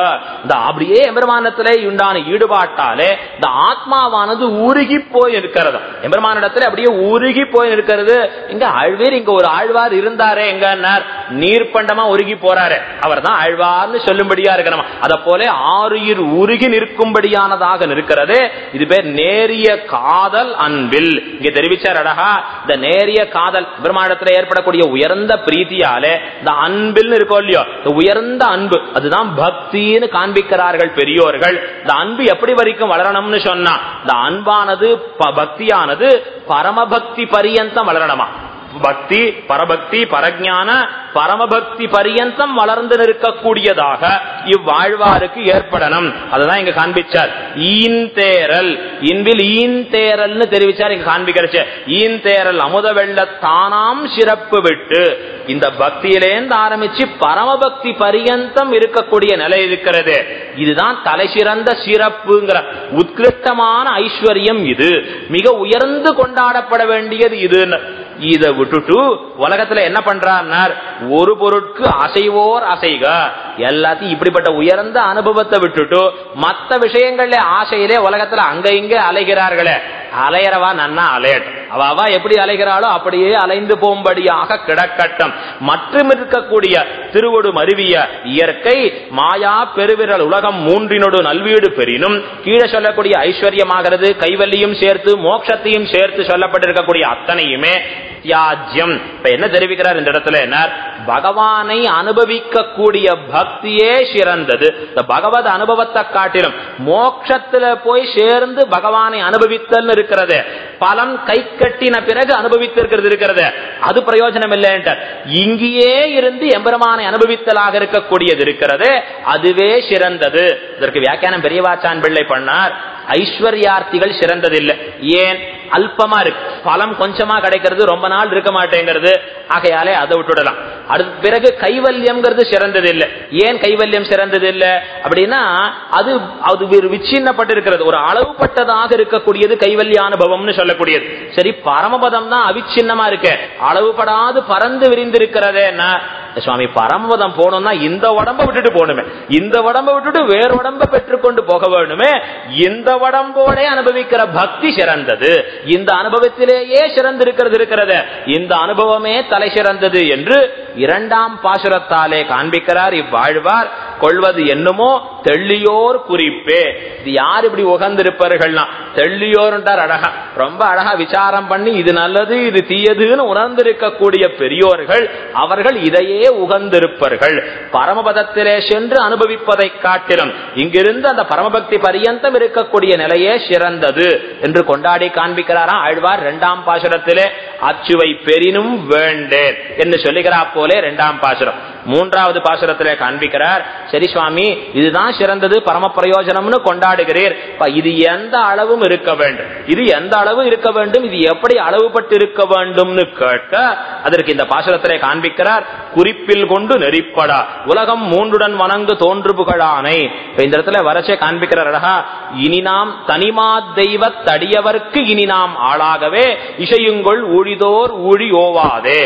இந்த அப்படியே எம்பெருமானத்திலே உண்டான ஈடுபாட்டாலே இந்த ஆத்மாவானது உருகி போய் இருக்கிறது எம்பெருமானிடத்துல அப்படியே உருகி போய் இருக்கிறது இங்க ஆழ்வீர் இங்க ஒரு ஆழ்வார் இருந்தாரே எங்கன்னார்? நீர்பண்டமா உருகி போறாரு. அவர் தான் ஆழ்வார்னு சொல்லும்படியா இருக்கணும்? அதை போல ஆறுயிர் உருகி நிற்கும்படியானதாக நிற்கிறது. இது பேர் நேரிய காதல் அன்பில். இங்க தெரிவிச்சார் அழகா இந்த நேரிய காதல் பெருமானத்துல ஏற்படக்கூடிய உயர்ந்த பிரீத்தியாலே இந்த அன்பில் இருக்கோ இல்லையோ உயர்ந்த அன்பு. அதுதான் பக்தின்னு காண்பிக்கிறார்கள் பெரியோர்கள். இந்த அன்பு எப்படி வரைக்கும் வளரணும்னு சொன்னா இந்த அன்பானது ப- பக்தியானது பரமபக்தி பரியந்தம் வளரணுமா? பக்தி பரபக்தி பரஜான பரமபக்தி பரியந்தம் வளர்ந்து நிற்கக்கூடியதாக இவ்வாழ்வாருக்கு ஏற்படணும். அதுதான் இங்க காண்பிச்சார். ஈன்தேரல் இன்பில் ஈன்தேரல்னு தெரிவிச்சார் இங்க காண்பிக்கிறச்சு. ஈன்தேரல் அமுத வெள்ள தானாம் சிறப்பு விட்டு இந்த பக்தியிலேந்து ஆரம்பிச்சு பரமபக்தி பரியந்தம் இருக்கக்கூடிய நிலை இருக்கிறது. இதுதான் தலை சிறந்த சிறப்புங்கிற உத்கிருஷ்டமான ஐஸ்வர்யம் இது. மிக உயர்ந்து கொண்டாடப்பட வேண்டியது இதுன்னு. இதை விட்டுட்டு உலகத்துல என்ன பண்றார் ஒரு பொருட்கு அசைவோர் அசைக. எல்லாத்தையும் இப்படிப்பட்ட உயர்ந்த அனுபவத்தை விட்டுட்டு மத்த விஷயங்கள்ல ஆசையிலே உலகத்துல அங்க இங்க அலைகிறார்களே. அலையறவா நன்னா அலையட்டும் அவ எப்படி அலைகிறாளோ அப்படியே அலைந்து போகும்படியாக கிடக்கட்டும். மற்றும் இருக்கக்கூடிய திருவொடு மருவிய இயற்கை மாயா பெருவிரல் உலகம் மூன்றினோடு நல்வீடு பெறினும் கீழே சொல்லக்கூடிய ஐஸ்வர்யமாகிறது. கைவல்லியும் சேர்த்து மோட்சத்தையும் சேர்த்து சொல்லப்பட்டிருக்கக்கூடிய அத்தனையுமே தியாஜ்யம் இப்ப என்ன தெரிவிக்கிறார் இந்த இடத்துல? என்ன பகவானை அனுபவிக்கக்கூடிய பக்தியே சிறந்தது. இந்த பகவத் அனுபவத்தை காட்டிலும் மோட்சத்துல போய் சேர்ந்து பகவானை அனுபவித்தல் இருக்கிறது. பலன் கை கட்டின பிறகு அனுபவித்திருக்கிறது இருக்கிறது. அது பிரயோஜனம் இல்லை இங்கேயே இருந்து எம்பெருமானை அனுபவித்தலாக இருக்கக்கூடியது இருக்கிறது. அதுவே சிறந்தது. இதற்கு வியாக்கியானம் பெரியவாச்சான் பிள்ளை பண்ணார். ஐஸ்வர்யார்த்திகள் சிறந்ததில்லை. ஏன்? அல்பமா இருக்கு. பலம் கொஞ்சமா கிடைக்கிறது ரொம்ப நாள் இருக்க மாட்டேங்கிறது. ஆகையாலே அதை விட்டுடலாம். அடுத்த பிறகு கைவல்யம்ங்கிறது சிறந்தது இல்லை ஏன் கைவல்யம் சிறந்தது இல்லை அப்படின்னா அது அது விச்சின்னப்பட்டிருக்கிறது. ஒரு அளவுபட்டதாக இருக்கக்கூடியது கைவல்ய அனுபவம்னு சொல்லக்கூடியது. சரி பரமபதம் தான் அவிச்சின்னமா இருக்கு. அளவுபடாது பறந்து விரிந்திருக்கிறதேன்னா சுவாமி பரமபதம் போகணும்னா இந்த உடம்ப விட்டுட்டு போகணுமே. இந்த உடம்ப விட்டுட்டு வேறு உடம்ப பெற்றுக்கொண்டு போக வேணுமே. இந்த உடம்போட அனுபவிக்கிற பக்தி சிறந்தது. இந்த அனுபவத்திலேயே சிறந்திருக்கிறது இருக்கிறது. இந்த அனுபவமே தலை சிறந்தது என்று இரண்டாம் பாசுரத்தாலே காண்பிக்கிறார். இவ்வாழ்வார் கொள்வது என்னமோ தெள்ளியோர் குறிப்பே. இது யார் இப்படி உகந்திருப்பார்கள்னா தெள்ளியோர்ன்றார் அழகா. ரொம்ப அழகா விசாரம் பண்ணி இது நல்லது இது தீயதுன்னு உணர்ந்திருக்கக்கூடிய பெரியோர்கள் அவர்கள் இதையே உகந்திருப்பர்கள். பரமபதத்திலே சென்று அனுபவிப்பதை காட்டிலும் இங்கிருந்து அந்த பரமபக்தி பரியந்தம் இருக்கக்கூடிய நிலையே சிறந்தது என்று கொண்டாடி காண்பிக்கிறாராம் ஆழ்வார் இரண்டாம் பாசுரத்திலே அச்சுவை பெரினும் வேண்டேன் என்று சொல்லுகிறார் போலே இரண்டாம் பாசுரம். மூன்றாவது பாசுரத்திலே காண்பிக்கிறார் சரி சுவாமி இதுதான் சிறந்தது பரம பிரயோஜனம்னு கொண்டாடுகிறீர் இது எந்த அளவும் இருக்க வேண்டும்? இது எந்த அளவு இருக்க வேண்டும்? இது எப்படி அளவுபட்டு இருக்க வேண்டும்னு கேட்க அதற்கு இந்த பாசுரத்திலே காண்பிக்கிறார் குறிப்பு குறிப்பில் கொண்டு நெறிப்படா. உலகம் மூன்றுடன் வணங்கு தோன்று புகழானை. இந்த இடத்துல வரச்சே காண்பிக்கிறார் அழகா இனி நாம் தனிமா தெய்வ தடியவர்க்கு இனி நாம் ஆளாகவே இசையுங்கள் ஊழிதோர் ஊழி ஓவாதே.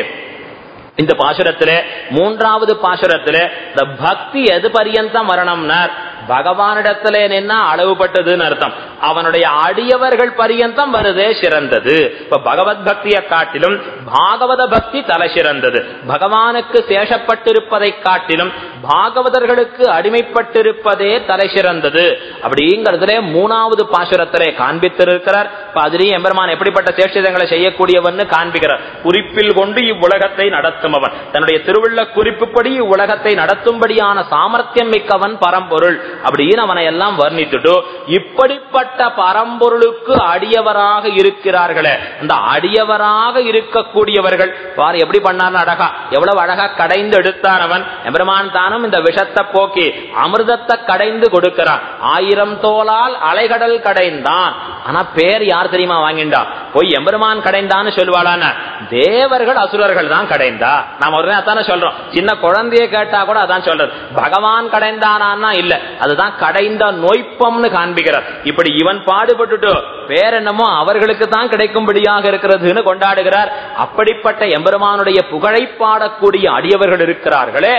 இந்த பாசுரத்துல மூன்றாவது பாசுரத்துல இந்த பக்தி எது பரியந்தம் வரணும்னார் பகவானிடத்திலே நின்னா அளவுபட்டதுன்னு அர்த்தம். அவனுடைய அடியவர்கள் பரியந்தம் வருதே சிறந்தது. இப்ப பகவத் பக்தியை காட்டிலும் பாகவத பக்தி தலை சிறந்தது. பகவானுக்கு சேஷப்பட்டிருப்பதை காட்டிலும் பாகவதர்களுக்கு அடிமைப்பட்டிருப்பதே தலை சிறந்தது. அப்படிங்கறதுலே மூணாவது பாசுரத்திலே காண்பித்திருக்கிறார். இப்ப அதுலயும் எம்பெருமான் எப்படிப்பட்ட சேஷிதங்களை செய்யக்கூடியவன் காண்பிக்கிறார். குறிப்பில் கொண்டு இவ்வுலகத்தை நடத்துமவன். தன்னுடைய திருவுள்ள குறிப்புப்படி இவ்வுலகத்தை நடத்தும்படியான சாமர்த்தியம் மிக்கவன் பரம்பொருள். அப்படின்னு அவனை எல்லாம் வர்ணித்துட்டு இப்படிப்பட்ட பரம்பொருளுக்கு அடியவராக இருக்கிறார்களே. அந்த அடியவராக இருக்கக்கூடியவர்கள் பாரு எப்படி பண்ணார் அழகா எவ்வளவு அழகா கடைந்து எடுத்தான் அவன். எம்பெருமான் தானும் இந்த விஷத்தை போக்கி அமிர்தத்தை கடைந்து கொடுக்கிறான். ஆயிரம் தோலால் அலைகடல் கடைந்தான். ஆனா பேர் யார் தெரியுமா வாங்கிண்டா? போய் எம்பெருமான் கடைந்தான்னு சொல்லுவாளான தேவர்கள் அசுரர்கள் தான் கடைந்தா. நாம உடனே அதான சொல்றோம். சின்ன குழந்தைய கேட்டா கூட அதான் சொல்றது. பகவான் கடைந்தானா இல்ல. அதுதான் கடைந்த நோய்ப்பம்னு காண்பிக்கிறார். இப்படி இவன் பாடுபட்டுட்டு பேரென்னமோ அவர்களுக்கு தான் கிடைக்கும்படியாக இருக்கிறதுன்னு கொண்டாடுகிறார். அப்படிப்பட்ட எம்பெருமானுடைய புகழை பாடக்கூடிய அடியவர்கள் இருக்கிறார்களே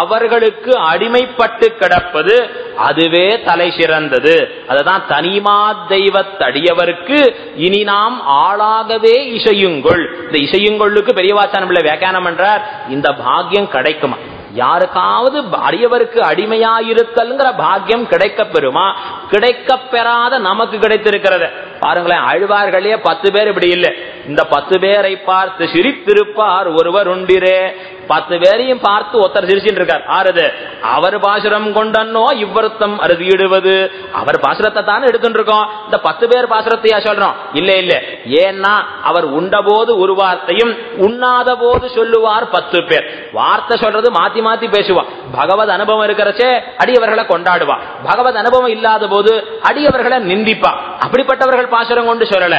அவர்களுக்கு அடிமைப்பட்டு கிடப்பது அதுவே தலை சிறந்தது. அதுதான் தனிமா தெய்வத்தடியவருக்கு இனி நாம் ஆளாகவே இசையுங்கொள். இந்த இசையுங்கொள்ளுக்கு பெரியவாச்சான பிள்ளை வியாக்கியானம் என்றார் இந்த பாக்கியம் கிடைக்குமா? யாருக்காவது அடியவருக்கு அடிமையாயிருத்தல்ங்கிற பாக்கியம் கிடைக்க பெறுமா கிடைக்க பெறாத நமக்கு கிடைத்திருக்கிறது. பாருங்களேன் அழுவார்களே பத்து பேர் இப்படி இல்லை. இந்த பத்து பேரை பார்த்து சிரித்திருப்பார் ஒருவர் உண்டிரே. பத்து பேரையும் பார்த்து ஒருத்தர் சிரிச்சுட்டு இருக்கார் ஆறுது அவர் பாசுரம் கொண்டனோ இவ்வருத்தம் அறுதியிடுவது. அவர் பாசுரத்தை தானே எடுத்துட்டு இருக்கோம் இந்த பத்து பேர் பாசுரத்தையா சொல்றோம்? இல்ல இல்ல. ஏன்னா அவர் உண்ட போது ஒரு வார்த்தையும் உண்ணாத போது சொல்லுவார் பத்து பேர். வார்த்தை சொல்றது மாத்தி மாத்தி பேசுவா பகவத் அனுபவம் இருக்கிறச்சே அடியவர்களை கொண்டாடுவா பகவத் அனுபவம் இல்லாத போது அடியவர்களை நிந்திப்பா அப்படிப்பட்டவர்கள் பாசுரம் கொண்டு சொல்லல.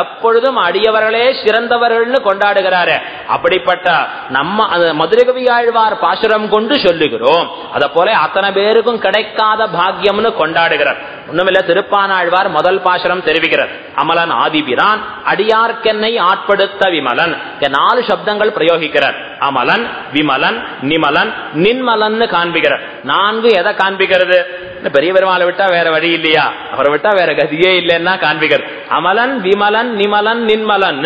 எப்பொழுதும் அடியவர்களே சிறந்தவர்கள்னு கொண்டாடுகிறாரு. அப்படிப்பட்ட நம்ம மதுரகவி ஆழ்வார் பாசுரம் கொண்டு சொல்லுகிறோம். அத போல அத்தனை பேருக்கும் கிடைக்காத பாக்கியம்னு கொண்டாடுகிறார். ஒண்ணுமில்ல திருப்பானாழ்வார் முதல் பாசுரம் தெரிவிக்கிறார். அமலன் ஆதிபிரான் அடியார்க்கென்னை ஆட்படுத்த விமலன். நாலு சப்தங்கள் பிரயோகிக்கிறார். அமலன் விமலன் நிமலன் நின்மலன் காண்பிக்கிறார் நான்கு எதை காண்பிக்கிறது? பெரிய பெருமாளை விட்டா வேற வழி இல்லையா? அவரை விட்டா வேற கதியே இல்லைன்னா காண்பிக்கிறது. அமலன் விமலன் நிமலன் நின்மலன்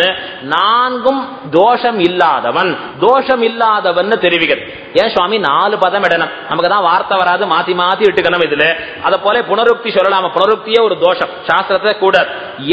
நான்கும் தோஷம் இல்லாதவன் தோஷம் இல்லாதவன் தெரிவிக்கிறது. ஏன் சுவாமி? நாலு பதம் இடணும் நமக்கு தான் வார்த்தை வராது மாத்தி மாத்தி விட்டுக்கணும் இதுல. அத போல புனருக்தி சொல்லலாம? புனருக்தியே ஒரு தோஷம். சாஸ்திரத்தை கூட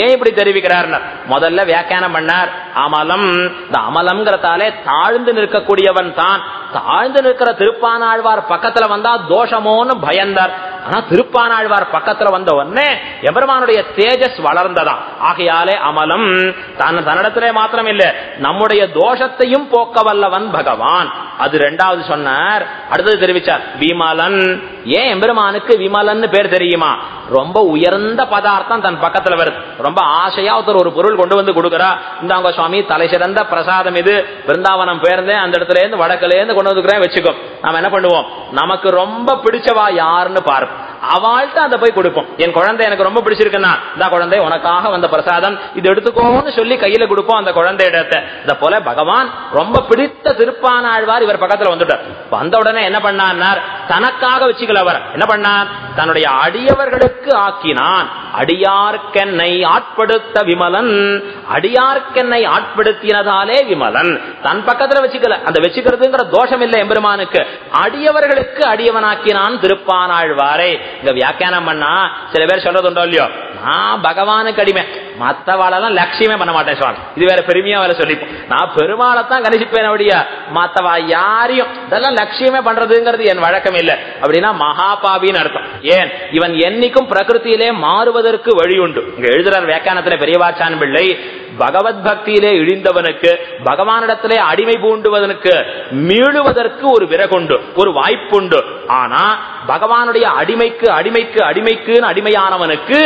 ஏன் இப்படி தெரிவிக்கிறார் முதல்ல வியாக்கியானம் பண்ணார். அமலம். இந்த அமலம்ங்கிறதாலே தாழ்ந்து நிற்கக்கூடியவன் தான். தாழ்ந்து நிற்கிற திருப்பானாழ்வார் பக்கத்துல வந்தா தோஷமோன்னு பயந்தார். ஆனா திருப்பானாழ்வார் பக்கத்துல வந்த உடனே எபெருமானுடைய தேஜஸ் வளர்ந்ததா ஆகையாலே அமலம். தன் தன்னிடத்திலே மாத்திரம் இல்ல நம்முடைய தோஷத்தையும் போக்க வல்லவன் பகவான். அது ரெண்டாவது சொன்னார். அடுத்தது தெரிவிச்சார் விமலன். ஏன் எம்பெருமானுக்கு விமலன் பேர் தெரியுமா? ரொம்ப உயர்ந்த பதார்த்தம் தன் பக்கத்துல வருது. ரொம்ப ஆசையா ஒருத்தர் ஒரு பொருள் கொண்டு வந்து கொடுக்கறா. இந்தாங்க சுவாமி தலை சிறந்த பிரசாதம் இது. பிருந்தாவனம் போயிருந்தேன் அந்த இடத்துல இருந்து வடக்குல இருந்து கொண்டு வந்துக்கிறேன் வச்சுக்கோ. நாம என்ன பண்ணுவோம்? நமக்கு ரொம்ப பிடிச்சவா யாருன்னு பார்ப்போம் அவள்கிட்ட அதை போய் கொடுப்போம். என் குழந்தை எனக்கு ரொம்ப பிடிச்சிருக்குன்னா இந்த குழந்தை உனக்காக வந்த பிரசாதம் இது எடுத்துக்கோன்னு சொல்லி கையில கொடுப்போம் அந்த குழந்தை இடத்தை இத போல பகவான் ரொம்ப பிடித்த திருப்பான ஆழ்வார் இவர் பக்கத்துல வந்துட்டார். வந்த உடனே என்ன பண்ணார் தனக்காக வச்சுக்கல அவர். என்ன பண்ணார்? தன்னுடைய அடியவர்களுக்கு ஆக்கினான். அடியார்க்கென்னை ஆட்படுத்த விமலன் அடியார்க்கென்னை ஆட்படுத்தினதாலே விமலன். தன் பக்கத்துல வச்சுக்கல. அந்த வச்சுக்கிறதுங்கிற தோஷம் இல்லை எம்பெருமானுக்கு. அடியவர்களுக்கு அடியவனாக்கினான் திருப்பானாழ்வாரே இங்க வியாக்கியானம் பண்ணா சில பேர் சொல்றது உண்டோ இல்லையோ? நான் பகவானுக்கு அடிமை. மத்தவாளெல்லாம் லட்சியமே பண்ண மாட்டேன் சுவாமி. இது வேற பெருமையா வேற சொல்லிப்போம். நான் பெருமாளத்தான் கணிச்சுப்பேன் அப்படியா. மத்தவா யாரையும் இதெல்லாம் லட்சியமே பண்றதுங்கிறது என் வழக்கம் இல்லை. அப்படின்னா மகாபாவின்னு அர்த்தம். ஏன்? இவன் என்னைக்கும் பிரகிருத்தியிலே மாறுவதற்கு வழி உண்டு இங்க எழுதுறார் வியாக்கியானத்துல பெரியவாச்சான் பிள்ளை பகவத் பக்தியிலே இழிந்தவனுக்கு பகவானிடத்திலே அடிமை பூண்டுவதற்கு மீளுவதற்கு ஒரு விறகுண்டு ஒரு வாய்ப்புண்டு. ஆனா பகவானுடைய அடிமைக்கு அடிமைக்கு அடிமைக்குன்னு அடிமையானவனுக்கு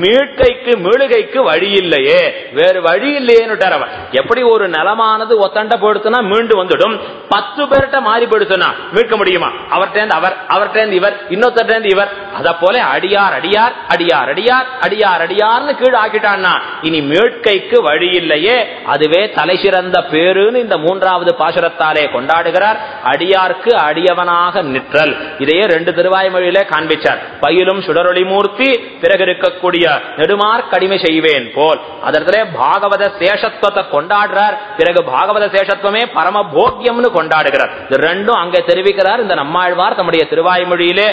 மீட்கைக்கு மீளுகைக்கு வழி இல்லையே வேறு வழி இல்லையேன்னு அவன். எப்படி ஒரு நிலமானது ஒத்தண்ட போடுத்துனா மீண்டு வந்துடும். பத்து பேர்கிட்ட மாறி போடுத்துனா மீட்க முடியுமா? அவர்கிட்ட அவர் அவர்கிட்ட இவர் இன்னொருத்தர் இவர். அத போல அடியார் அடியார் அடியார் அடியார் அடியார் அடியார்னு கீழ் ஆக்கிட்டான்னா இனி மீட்கைக்கு வழி இல்லையே. அதுவே தலை சிறந்த பேருன்னு இந்த மூன்றாவது பாசுரத்தாலே கொண்டாடுகிறார். அடியார்க்கு அடியவனாக நிற்றல். இதையே ரெண்டு திருவாய்மொழியிலே காண்பிச்சார். பயிலும் சுடரொளி மூர்த்தி பிறகு இருக்கக்கூடிய நெடுமார் கடிமை செய்வேன் போல். அதற்கு பாகவத சேஷத்துவத்தை கொண்டாடுறார். பிறகு பாகவத சேஷத்துவமே பரம போக்கியம்னு கொண்டாடுகிறார். இது ரெண்டும் அங்கே தெரிவிக்கிறார். இந்த நம்மாழ்வார் தம்முடைய திருவாய்மொழியிலே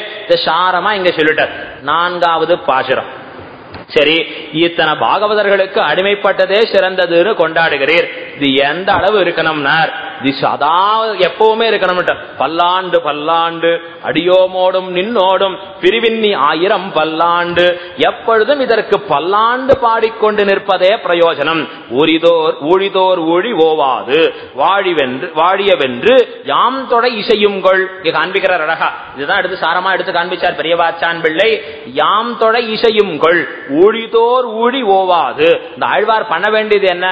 சாரமா இங்க சொல்லிட்டார். நான்காவது பாசுரம். சரி இத்தனை பாகவதர்களுக்கு அடிமைப்பட்டதே சிறந்ததுன்னு கொண்டாடுகிறீர். இது எந்த அளவு இருக்கணும்னார்? இது அதாவது எப்பவுமே இருக்கணும் பல்லாண்டு பல்லாண்டு அடியோமோடும் நின்னோடும் பிரிவின்னி ஆயிரம் பல்லாண்டு. எப்பொழுதும் இதற்கு பல்லாண்டு பாடிக்கொண்டு நிற்பதே பிரயோஜனம். ஊரிதோர் ஊழிதோர் ஊழி ஓவாது. வாழிவென்று வாழியவென்று யாம் தொடை இசையுங்கள் இங்க காண்பிக்கிறார் அழகா. இதுதான் எடுத்து சாரமா எடுத்து காண்பிச்சார் பெரியவாச்சான் பிள்ளை. யாம் தொடை இசையுங்கள் ஊழிதோர் ஊழி ஓவாது. இந்த ஆழ்வார் பண்ண வேண்டியது என்ன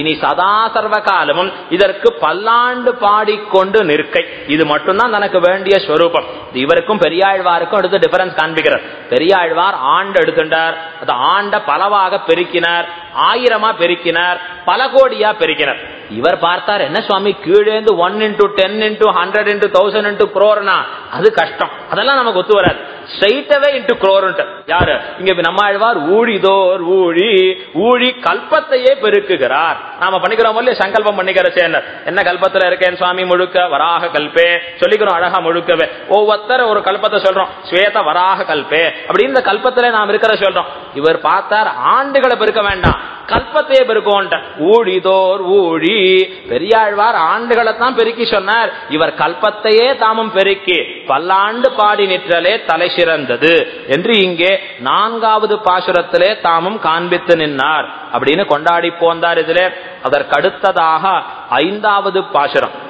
இனி சதா சர்வ காலமும் இதற்கு பல்லாண்டு பாடிக்கொண்டு நிற்கை. இது மட்டும்தான் தனக்கு வேண்டிய ஸ்வரூபம். இவருக்கும் பெரியாழ்வாருக்கும் எடுத்து டிஃபரன்ஸ் காண்பிக்கிறார் பெரியாழ்வார் ஆண்டு எடுத்துட்டார். அந்த ஆண்ட பலவாக பெருக்கினார். ஆயிரமா பெருக்கினார். பல கோடியா பெருக்கினார். இவர் பார்த்தார் என்ன சுவாமி கீழேந்து one into ten into hundred into thousand into குரோர்னா அது கஷ்டம். அதெல்லாம் நமக்கு ஒத்து வராது. ஸ்ட்ரைட்டவே இன்டூ குரோர்ன்ட்டு யாரு? இங்க நம்ம ஆழ்வார் ஊழிதோர் ஊழி ஊழி கல்பத்தையே பெருக்குகிறார். நாம பண்ணிக்கிறோம் இல்லையா? சங்கல்பம் பண்ணிக்கிற சேனர் என்ன கல்பத்துல இருக்கேன் சுவாமி முழுக்க? வராக கல்பே. சொல்லிக்கிறோம் அழகா முழுக்கவே. ஒவ்வொருத்தர ஒரு கல்பத்தை சொல்றோம். ஸ்வேத வராக கல்பே. அப்படின்னு இந்த கல்பத்துல நாம் இருக்கிற சொல்றோம். இவர் பார்த்தார் ஆண்டுகளை பெருக்க வேண்டாம். கல்பத்தையே பெருக்கோன்ட்ட ஊழிதோர் ஊழி. பெரியாழ்வார் ஆண்டுகளை தான் பெருக்கி சொன்னார். இவர் கல்பத்தையே தாமும் பெருக்கி. பல்லாண்டு பாடி நிற்றலே தலை சிறந்தது என்று இங்கே நான்காவது பாசுரத்திலே தாமும் காண்பித்து நின்னார். அப்படின்னு கொண்டாடி போந்தார் இதிலே. அதற்கடுத்ததாக ஐந்தாவது பாசுரம்.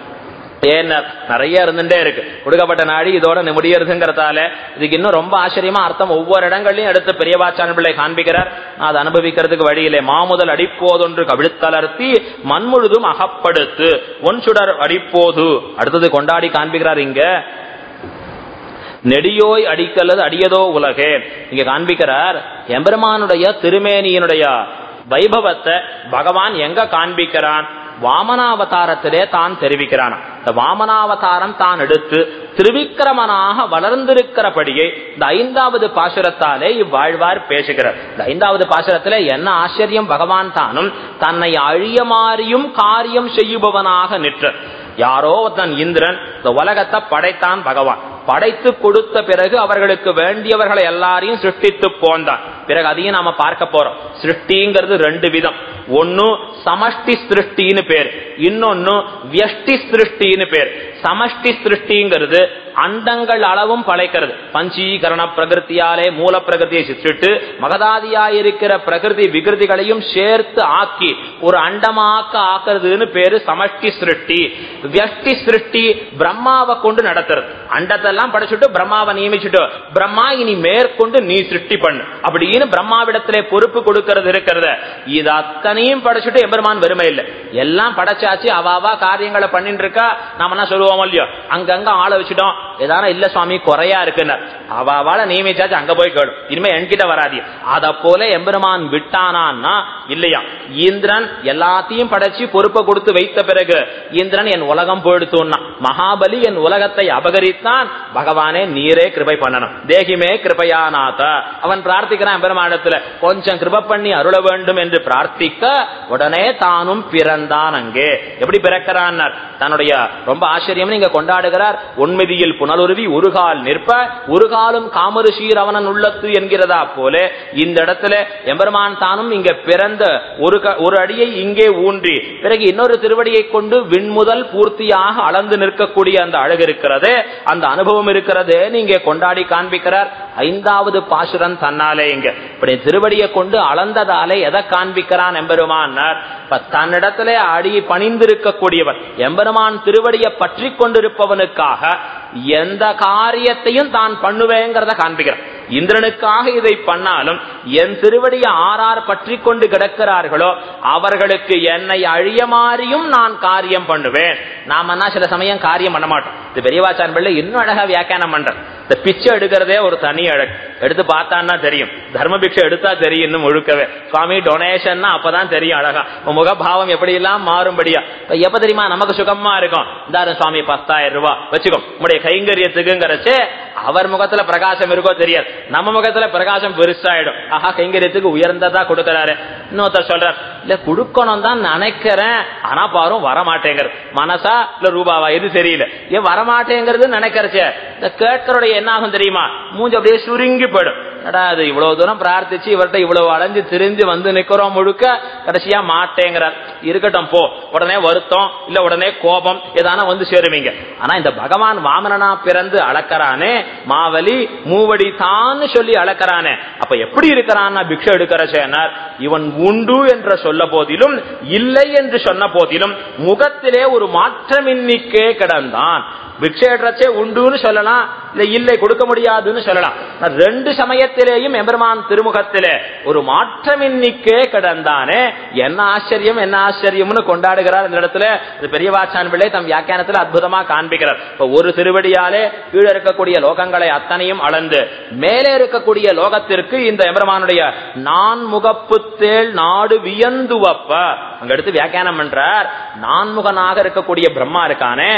ஏன்னா நிறைய இருந்துட்டே இருக்கு. கொடுக்கப்பட்ட நாடி இதோட முடியறதுங்கிறதால இதுக்கு இன்னும் ரொம்ப ஆச்சரியமா அர்த்தம். ஒவ்வொரு இடங்கள்லயும் எடுத்து பெரியவாச்சான் பிள்ளை காண்பிக்கிறார். நான் அதை அனுபவிக்கிறதுக்கு வழியிலே மாமுதல் அடிப்போதொன்று கவிழ்த்தலர்த்தி மண்முழுதும் அகப்படுத்து. ஒன் சுடர் அடிப்போது. அடுத்தது கொண்டாடி காண்பிக்கிறார் இங்க. நெடியோய் அடிக்கல்லது அடியதோ உலகே. இங்க காண்பிக்கிறார் எம்பெருமானுடைய திருமேனியினுடைய வைபவத்தை பகவான் எங்க காண்பிக்கிறான்? வாமனாவதாரத்திலே தான் தெரிவிக்கிறான் இந்த வாமனாவதாரம் தான் எடுத்து திருவிக்கிரமனாக வளர்ந்திருக்கிறபடியே இந்த ஐந்தாவது பாசுரத்தாலே இவ்வாழ்வார் பேசுகிறார். இந்த ஐந்தாவது பாசுரத்திலே என்ன ஆச்சரியம் பகவான் தானும் தன்னை அழியமாறியும் காரியம் செய்யுபவனாக நிற்ற யாரோ தன் இந்திரன் இந்த உலகத்தை படைத்தான் பகவான். படைத்து கொடுத்த பிறகு அவர்களுக்கு வேண்டியவர்களை எல்லாரையும் சிருஷ்டித்து போந்தான். பிறகு அதையும் நாம பார்க்க போறோம். சிருஷ்டிங்கிறது ரெண்டு விதம். ஒன்னு சமஷ்டி சிருஷ்டின்னு பேர். இன்னொன்னு வியஷ்டி சிருஷ்டின்னு பேர். சமஷ்டி சிருஷ்டிங்கிறது அண்டங்கள் அளவும் பழைக்கிறது பஞ்சீகரண பிரகிருத்தியாலே மூல பிரகிருதியை மகதாதியா மகதாதியாயிருக்கிற பிரகிருதி விகிருதிகளையும் சேர்த்து ஆக்கி ஒரு அண்டமாக்க ஆக்குறதுன்னு பேரு சமஷ்டி சிருஷ்டி. வியஷ்டி சிருஷ்டி பிரம்மாவை கொண்டு நடத்துறது. அண்டத்தெல்லாம் படைச்சுட்டு பிரம்மாவை நியமிச்சுட்டு பிரம்மா இனி மேற்கொண்டு நீ சிருஷ்டி பண்ணு. அப்படி அப்படின்னு பிரம்மாவிடத்திலே பொறுப்பு கொடுக்கிறது இருக்கிறத. இது அத்தனையும் படைச்சுட்டு எம்பெருமான் வெறுமை இல்லை. எல்லாம் படைச்சாச்சு அவாவா காரியங்களை பண்ணிட்டு இருக்கா நாம என்ன சொல்லுவோம் இல்லையோ? அங்கங்க ஆளை வச்சுட்டோம். ஏதான இல்ல சுவாமி குறையா இருக்குன்னு. அவாவால நியமிச்சாச்சு அங்க போய் கேடும் இனிமே என்கிட்ட வராது. அத போல எம்பெருமான் விட்டானான்னா இல்லையா? இந்திரன் எல்லாத்தையும் படைச்சு பொறுப்பை கொடுத்து வைத்த பிறகு இந்திரன் என் உலகம் போயிடுத்தோன்னா. மகாபலி என் உலகத்தை அபகரித்தான். பகவானே நீரே கிருபை பண்ணணும். தேகிமே கிருபையானாத அவன் பிரார்த்திக்கிறான் எம்பெருமானிடத்துல கொஞ்சம் கிருப பண்ணி அருள வேண்டும் என்று பிரார்த்திக்க உடனே தானும் பிறந்தான் அங்கே. எப்படி பிறக்கிறான் தன்னுடைய ரொம்ப ஆச்சரியம் இங்க கொண்டாடுகிறார். உண்மதியில் புனலுருவி உருகால் நிற்ப உருகாலும் காலும் காமருஷீர் அவனன் உள்ளத்து என்கிறதா போல இந்த இடத்துல எம்பெருமான் தானும் இங்க பிறந்த ஒரு ஒரு அடியை இங்கே ஊன்றி பிறகு இன்னொரு திருவடியை கொண்டு விண்முதல் பூர்த்தியாக அளந்து நிற்கக்கூடிய அந்த அழகு இருக்கிறது அந்த அனுபவம் இருக்கிறது நீங்க கொண்டாடி காண்பிக்கிறார். ஐந்தாவது பாசுரன் தன்னாலே இங்க. இப்படி திருவடியை கொண்டு அளந்ததாலே எதை காண்பிக்கிறான் எம்பெருமான் தன்னிடத்துல பணிந்திருக்கக்கூடியவன் எம்பெருமான் திருவடியை பற்றி கொண்டிருப்பவனுக்காக எந்த காரியத்தையும் தான் பண்ணுவேங்கிறத காண்பிக்கிறான். இந்திரனுக்காக இதை பண்ணாலும் என் திருவடியை ஆறார் பற்றி கொண்டு கிடக்கிறார்களோ அவர்களுக்கு என்னை அழியமாறியும் நான் காரியம் பண்ணுவேன். நாம சில சமயம் காரியம் பண்ண மாட்டோம். இது பெரியவாச்சான் பிள்ளை இன்னும் அழகா வியாக்கியானம் பண்றேன் இந்த பிச்சை எடுக்கிறதே ஒரு தனி அழகு. எடுத்து பார்த்தான்னா தெரியும். தர்ம பிக்ஷை எடுத்தா தெரியும் இன்னும் முழுக்கவே. சுவாமி டொனேஷன் அப்பதான் தெரியும் அழகா. முகபாவம் எப்படி எல்லாம் மாறும்படியா எப்ப தெரியுமா? நமக்கு சுகமா இருக்கும். இந்தாரு சுவாமி பத்தாயிரம் ரூபாய் வச்சுக்கோ உங்களுடைய கைங்கரியத்துக்குங்கிறச்சு அவர் முகத்துல பிரகாசம் இருக்கோ தெரியாது. நம்ம முகத்துல பிரகாசம் பெருசாயிடும். ஆஹா கைங்கரியத்துக்கு உயர்ந்ததா கொடுக்கிறாரு. இன்னொருத்தர் சொல்றார் இல்ல கொடுக்கணும் தான் நினைக்கிறேன். ஆனா பாரும் வரமாட்டேங்கிறது மனசா? இல்ல ரூபாவா? எது தெரியல ஏன் வரமாட்டேங்கிறது நினைக்கிறச்சே. இந்த கேட்கறோட என்ன ஆகும் தெரியுமா? மூஞ்சி அப்படியே சுருங்கி போயிடும். அது இவ்வளவு தூரம் பிரார்த்திச்சு இவர்கிட்ட இவ்வளவு அடைஞ்சு திரிஞ்சு வந்து நிக்கிறோம் முழுக்க. கடைசியா மாட்டேன். மாட்டேங்கிறார் இருக்கட்டும் போ. உடனே வருத்தம் இல்ல உடனே கோபம் ஏதான வந்து சேருவீங்க. ஆனா இந்த பகவான் வாமனனா பிறந்து அளக்கறானே மாவலி மூவடி தான் சொல்லி அளக்கறானே. அப்ப எப்படி இருக்கிறான் பிக்ஷ எடுக்கிற சேனார் இவன் உண்டு என்று சொல்ல போதிலும் இல்லை என்று சொன்ன போதிலும் முகத்திலே ஒரு மாற்றமின்னிக்கே கிடந்தான். பிக்ஷேற்றச்சே உண்டுன்னு சொல்லலாம் இல்ல இல்லை கொடுக்க முடியாதுன்னு சொல்லலாம். ரெண்டு சமயத்திலேயும் எம்பெருமான் திருமுகத்திலே ஒரு மாற்றமின்னிக்கே கிடந்தானே என்ன ஆச்சரியம் என்ன ஆச்சரியம்னு கொண்டாடுகிறார் இந்த இடத்துல. பெரியவாச்சான் பிள்ளை தம் வியாக்கியானத்தில் அற்புதமா காண்பிக்கிறார். இப்ப ஒரு திருவடியாலே கீழே இருக்கக்கூடிய லோகங்களை அத்தனையும் அளந்து மேலே இருக்கக்கூடிய லோகத்திற்கு இந்த எம்பெருமானுடைய நான்முகப்பு தேள் நாடு வியந்துவப்ப அங்க எடுத்து வியாக்கியானம் பண்றார். நான்முகனாக இருக்கக்கூடிய பிரம்மா இருக்கானே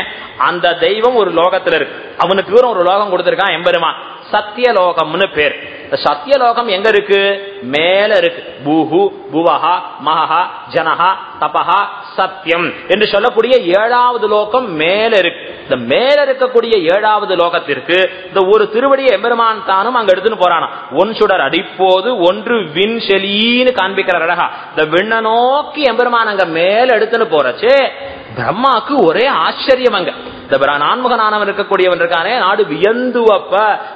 அந்த தெய்வம் ஒரு லோகத்துல இருக்கு அவனுக்கு ஒரு லோகம் கொடுத்திருக்கான் எம்பெருமான். சத்தியலோகம்னு பேர். சத்தியலோகம் எங்க இருக்கு? மேல இருக்கு. பூஹு புவஹா மகா ஜனஹா தபஹா சத்தியம் என்று சொல்லக்கூடிய ஏழாவது லோகம் மேல இருக்கு. இந்த மேல இருக்கக்கூடிய ஏழாவது லோகத்திற்கு இந்த ஒரு திருவடியை எம்பெருமான் தானும் அங்க எடுத்துன்னு போறானா ஒன் சுடர் அடிப்போது ஒன்று விண் செலின்னு காண்பிக்கிறார் அழகா. இந்த விண்ண நோக்கி எம்பெருமான் அங்க மேல எடுத்துன்னு போறச்சு பிரம்மாக்கு ஒரே ஆச்சரியம் அங்க. இந்த நான்முகனானவன் இருக்கக்கூடியவன் இருக்கானே நாடு வியந்துவப்ப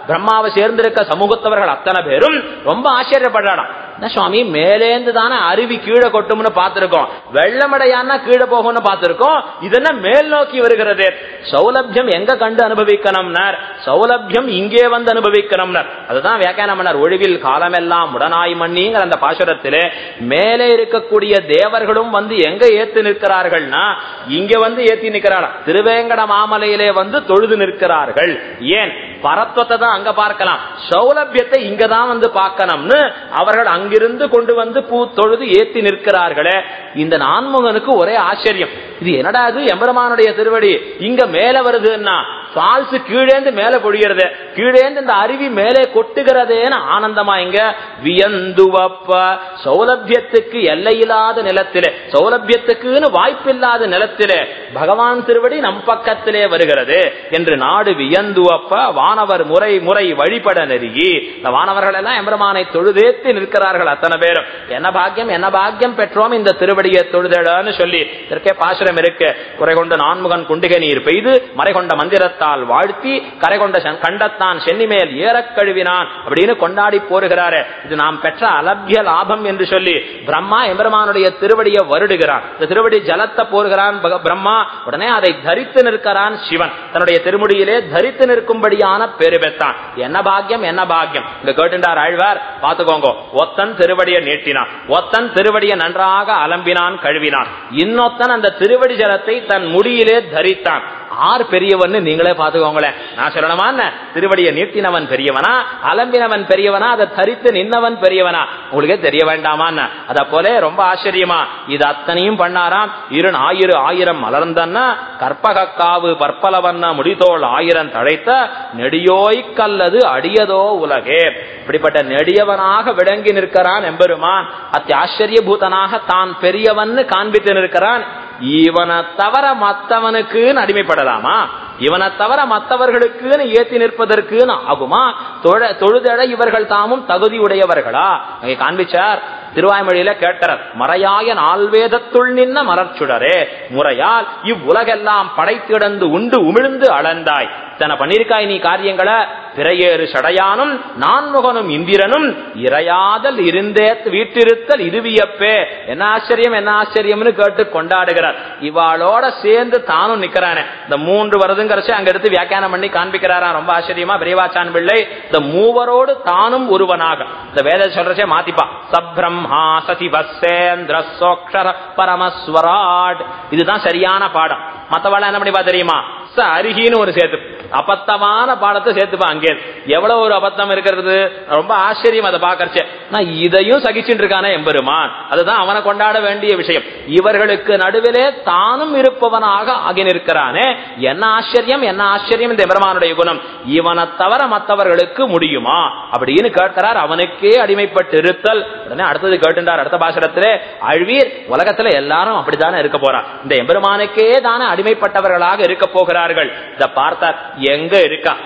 பிரம்மாவை சேர்ந்திருக்க சமூகத்தவர்கள் அத்தனை பேரும் ரொம்ப ஆச்சரியப்படுறாடா என்ன சுவாமி மேலேந்து தானே அருவி கீழே கொட்டும்னு பார்த்திருக்கோம். வெள்ளமடையான்னா கீழே போகும்னு பார்த்திருக்கோம். இதென்ன மேல் நோக்கி வருகிறது. சௌலபியம் எங்க கண்டு அனுபவிக்கணும்னார். சௌலபியம் இங்கே வந்து அனுபவிக்கணும்னார். அதுதான் வியாக்கியானம் பண்ணார். ஒழுகில் காலமெல்லாம் உடனாய் மண்ணிங்கிற அந்த பாசுரத்திலே மேலே இருக்கக்கூடிய தேவர்களும் வந்து எங்க ஏத்து நிற்கிறார்கள்னா இங்க வந்து ஏத்தி நிற்கிறாரா திருவேங்கட மாமலையிலே வந்து தொழுது நிற்கிறார்கள். ஏன்? பரத்வத்தை தான் அங்க பார்க்கலாம். சௌலபியத்தை இங்கதான் வந்து பார்க்கணும்னு அவர்கள் அங்கிருந்து கொண்டு வந்து பூ தொழுது ஏத்தி நிற்கிறார்களே. இந்த நான்முகனுக்கு ஒரே ஆச்சரியம். இது என்னடா இது? எம்பெருமானுடைய திருவடி. இங்க மேல வருதுன்னா ஃபால்ஸ் கீழேந்து மேல பொழியறது. கீழேந்து இந்த அருவி மேலே கொட்டுகிறதேன்னு ஆனந்தமா இங்க? வியந்துவப்ப. சௌலபியத்துக்கு எல்லையில்லாத நிலத்திலே சௌலபியத்துக்குன்னு வாய்ப்பில்லாத நிலத்திலே பகவான் திருவடி நம் பக்கத்திலே வருகிறது. என்று நாடு வியந்துவப்ப வானவர் முறை முறை வழிபட நெருகி இந்த வானவர்கள் எல்லாம் எம்பெருமானை தொழுதேத்து நிற்கிறார்கள் அத்தனை பேரும். என்ன பாக்கியம் என்ன பாக்கியம் பெற்றோம் இந்த திருவடியை தொழுதேடான்னு சொல்லி. இதற்கே பாசுரம் இருக்கு. குறை கொண்டு நான்முகன் குண்டிகை நீர் பெய்து மறை கொண்ட மந்திரத்தால் வாழ்த்தி கரை கொண்ட கண்டத்தான் சென்னிமேல் ஏறக் கழுவினான் அப்படின்னு கொண்டாடி போருகிறாரு. இது நாம் பெற்ற அலபிய லாபம் என்று சொல்லி பிரம்மா எம்பெருமானுடைய திருவடியை வருடுகிறான். இந்த திருவடி ஜலத்தை போருகிறான் பிரம்மா. உடனே அதை தரித்து நிற்கிறான் சிவன். தன்னுடைய திருமுடியிலே தரித்து நிற்கும்படியான பேரு பெற்றான் என்ன பாக்கியம் என்ன பாக்கியம்? இங்க கேட்டுண்டார் ஆழ்வார் பாத்துக்கோங்க ஒத்தன் திருவடியை நீட்டினான். ஒத்தன் திருவடியை நன்றாக அலம்பினான் கழுவினான். இன்னொத்தன் அந்த திருவடி ஜலத்தை தன் முடியிலே தரித்தான். ஆர் பெரியவன் நீங்களே பாத்துக்கோங்களேன் நான் சொல்லணுமா திருவடியை நீட்டினவன் பெரியவனா? அலம்பினவன் பெரியவனா? அதை தரித்து நின்னவன் பெரியவனா? உங்களுக்கே தெரிய வேண்டாமா என்ன? அத போல ரொம்ப ஆச்சரியமா. இது அத்தனையும் பண்ணாராம். இரு ஆயிரம் ஆயிரம் மலர்ந்தன்னா கற்பக காவு பற்பலவண்ண முடிதோள் ஆயிரம் தழைத்த. நெடியோய்கல்லது அடியதோ உலகே. இப்படிப்பட்ட நெடியவனாக விளங்கி நிற்கிறான் எம்பெருமான். அத்தி ஆச்சரியபூதனாக தான் பெரியவன்னு காண்பித்து நிற்கிறான். இவனை தவிர மத்தவனுக்குன்னு அடிமைப்படலாமா? இவனை தவிர மற்றவர்களுக்குன்னு ஏத்தி நிற்பதற்குன்னு ஆகுமா? தொழ- தொழுதெழ இவர்கள் தாமும் தகுதியுடையவர்களா? அங்கே காண்பிச்சார். திருவாய்மொழியில கேட்டார் மறையாய நால்வேதத்துள் நின்ன மலர்ச்சுடரே. முறையால் இவ்வுலகெல்லாம் படைத்திடந்து உண்டு உமிழ்ந்து அளந்தாய். தன பண்ணிருக்காய் நீ காரியங்களை. பிறையேறு சடையானும் நான்முகனும் இந்திரனும் இறையாதல் இருந்தே வீட்டிருத்தல் இதுவியப்பே என்ன ஆச்சரியம் என்ன ஆச்சரியம்னு கேட்டு கொண்டாடுகிறார். இவாளோட சேர்ந்து தானும் நிக்கிறானே. இந்த மூன்று வருதுங்கிறச்சு அங்க எடுத்து வியாக்கியானம் பண்ணி காண்பிக்கிறாராம். ரொம்ப ஆச்சரியமா பெரியவாச்சான் பிள்ளை. இந்த மூவரோடு தானும் ஒருவனாக. இந்த வேத சொல்றச்சே மாத்திப்பா. சப்ரம்ஹா சசிவசேந்திர சோக்ஷர பரமஸ்வராட். இதுதான் சரியான பாடம். மத்தவாள என்ன பண்ணிப்பா தெரியுமா? ச அருகின்னு ஒரு சேர்த்து. அபத்தமான பாடத்தை சேர்த்துப்பா அங்கே எவ்வளவு ஒரு அபத்தம் இருக்கிறது? ரொம்ப ஆச்சரியம் அதை பாக்கறச்சு நான் இதையும் சகிச்சுட்டு இருக்கானே எம்பெருமான். அதுதான் அவனை கொண்டாட வேண்டிய விஷயம். இவர்களுக்கு நடுவிலே தானும் இருப்பவனாக ஆகி நிற்கிறானே. என்ன ஆச்சரியம் என்ன ஆச்சரியம் இந்த எம்பெருமானுடைய குணம். இவனை தவிர மற்றவர்களுக்கு முடியுமா? அப்படின்னு கேட்கிறார். அவனுக்கே அடிமைப்பட்டு இருத்தல் உடனே அடுத்தது கேட்டுட்டார் அடுத்த பாசனத்திலே அழ்வீர் உலகத்துல எல்லாரும் அப்படித்தானே இருக்க போறான் இந்த எம்பெருமானுக்கே தானே அடிமைப்பட்டவர்களாக இருக்க போகிறார்கள். இத பார்த்தார். எங்க இருக்கா?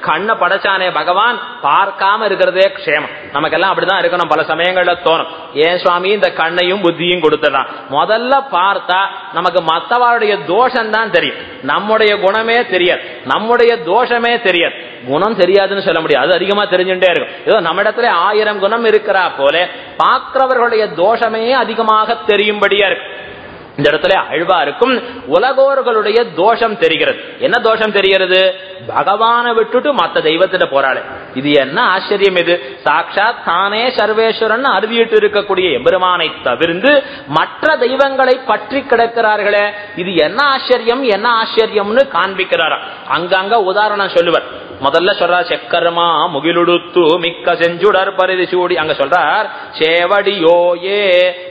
கண்ணை படைச்சானே பகவான் பார்க்காம இருக்கிறதே க்ஷேமம். நமக்கெல்லாம் அப்படிதான் இருக்கணும் பல சமயங்கள்ல தோணும். ஏன் சுவாமி இந்த கண்ணையும் புத்தியும் கொடுத்துறான் முதல்ல பார்த்தா நமக்கு மத்தவாளுடைய தோஷம் தான் தெரியும். நம்முடைய குணமே தெரியாது. நம்முடைய தோஷமே தெரியாது. குணம் தெரியாதுன்னு சொல்ல முடியாது. அது அதிகமா தெரிஞ்சுட்டே இருக்கும். ஏதோ நம்ம இடத்துல ஆயிரம் குணம் இருக்கிறா போல பார்க்கிறவர்களுடைய தோஷமே அதிகமாக தெரியும்படியா இருக்கு. இந்த இடத்துல அழ்வா இருக்கும். உலகோர்களுடைய தோஷம் தெரிகிறது. என்ன தோஷம் தெரிகிறது? பகவானை விட்டுட்டு மத்த தெய்வத்திட்ட போறாளே. இது என்ன ஆச்சரியம் இது? சாட்சாத் தானே சர்வேஸ்வரன் அறுதியிட்டு இருக்கக்கூடிய எம்பெருமானை தவிர்ந்து மற்ற தெய்வங்களை பற்றி கிடக்கிறார்களே. இது என்ன ஆச்சரியம்? என்ன ஆச்சரியம்னு காண்பிக்கிறாராம். அங்கங்க உதாரணம் சொல்லுவர். முதல்ல சொல்றார் செக்கரமா முகிலுடுத்து மிக்க செஞ்சுடர் பரிதி சூடி. அங்க சொல்றார் சேவடியோயே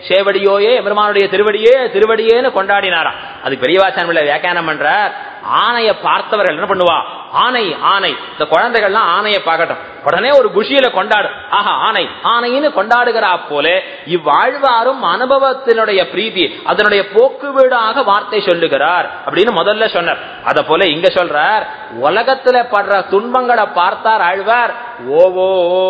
சேவடியோயே பெருமானுடைய திருவடியே திருவடியேன்னு கொண்டாடினாராம். அது பெரியவாசன் வியாக்கியானம் பண்றார். ஆணைய பார்த்தவர்கள் என்ன பண்ணுவா? ஆணை ஆணை. இந்த குழந்தைகள்லாம் ஆணையை பார்க்கட்டும். உடனே ஒரு குஷியில கொண்டாடு. ஆஹா ஆணை. ஆணைன்னு கொண்டாடுகிறா போல இவ்வாழ்வாரும் அனுபவத்தினுடைய பிரீதி அதனுடைய போக்குவீடாக வார்த்தை சொல்லுகிறார் அப்படின்னு முதல்ல சொன்னார். அத போல இங்க சொல்றார் உலகத்துல படுற துன்பங்களை பார்த்தார் ஆழ்வார் ஓவோ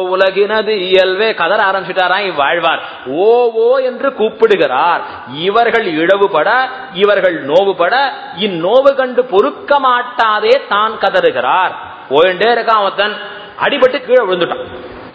உலகினது இயல்வே கதற ஆரம்பிச்சுட்டாராம் இவ்வாழ்வார். ஓவோ என்று கூப்பிடுகிறார். இவர்கள் இழவுபட இவர்கள் நோவுபட இந்நோவு கண்டு பொறுக்க மாட்டாதே தான் கதறுகிறார். போயிட்டே இருக்கான் ஒருத்தன். அடிபட்டு கீழே விழுந்துட்டான்.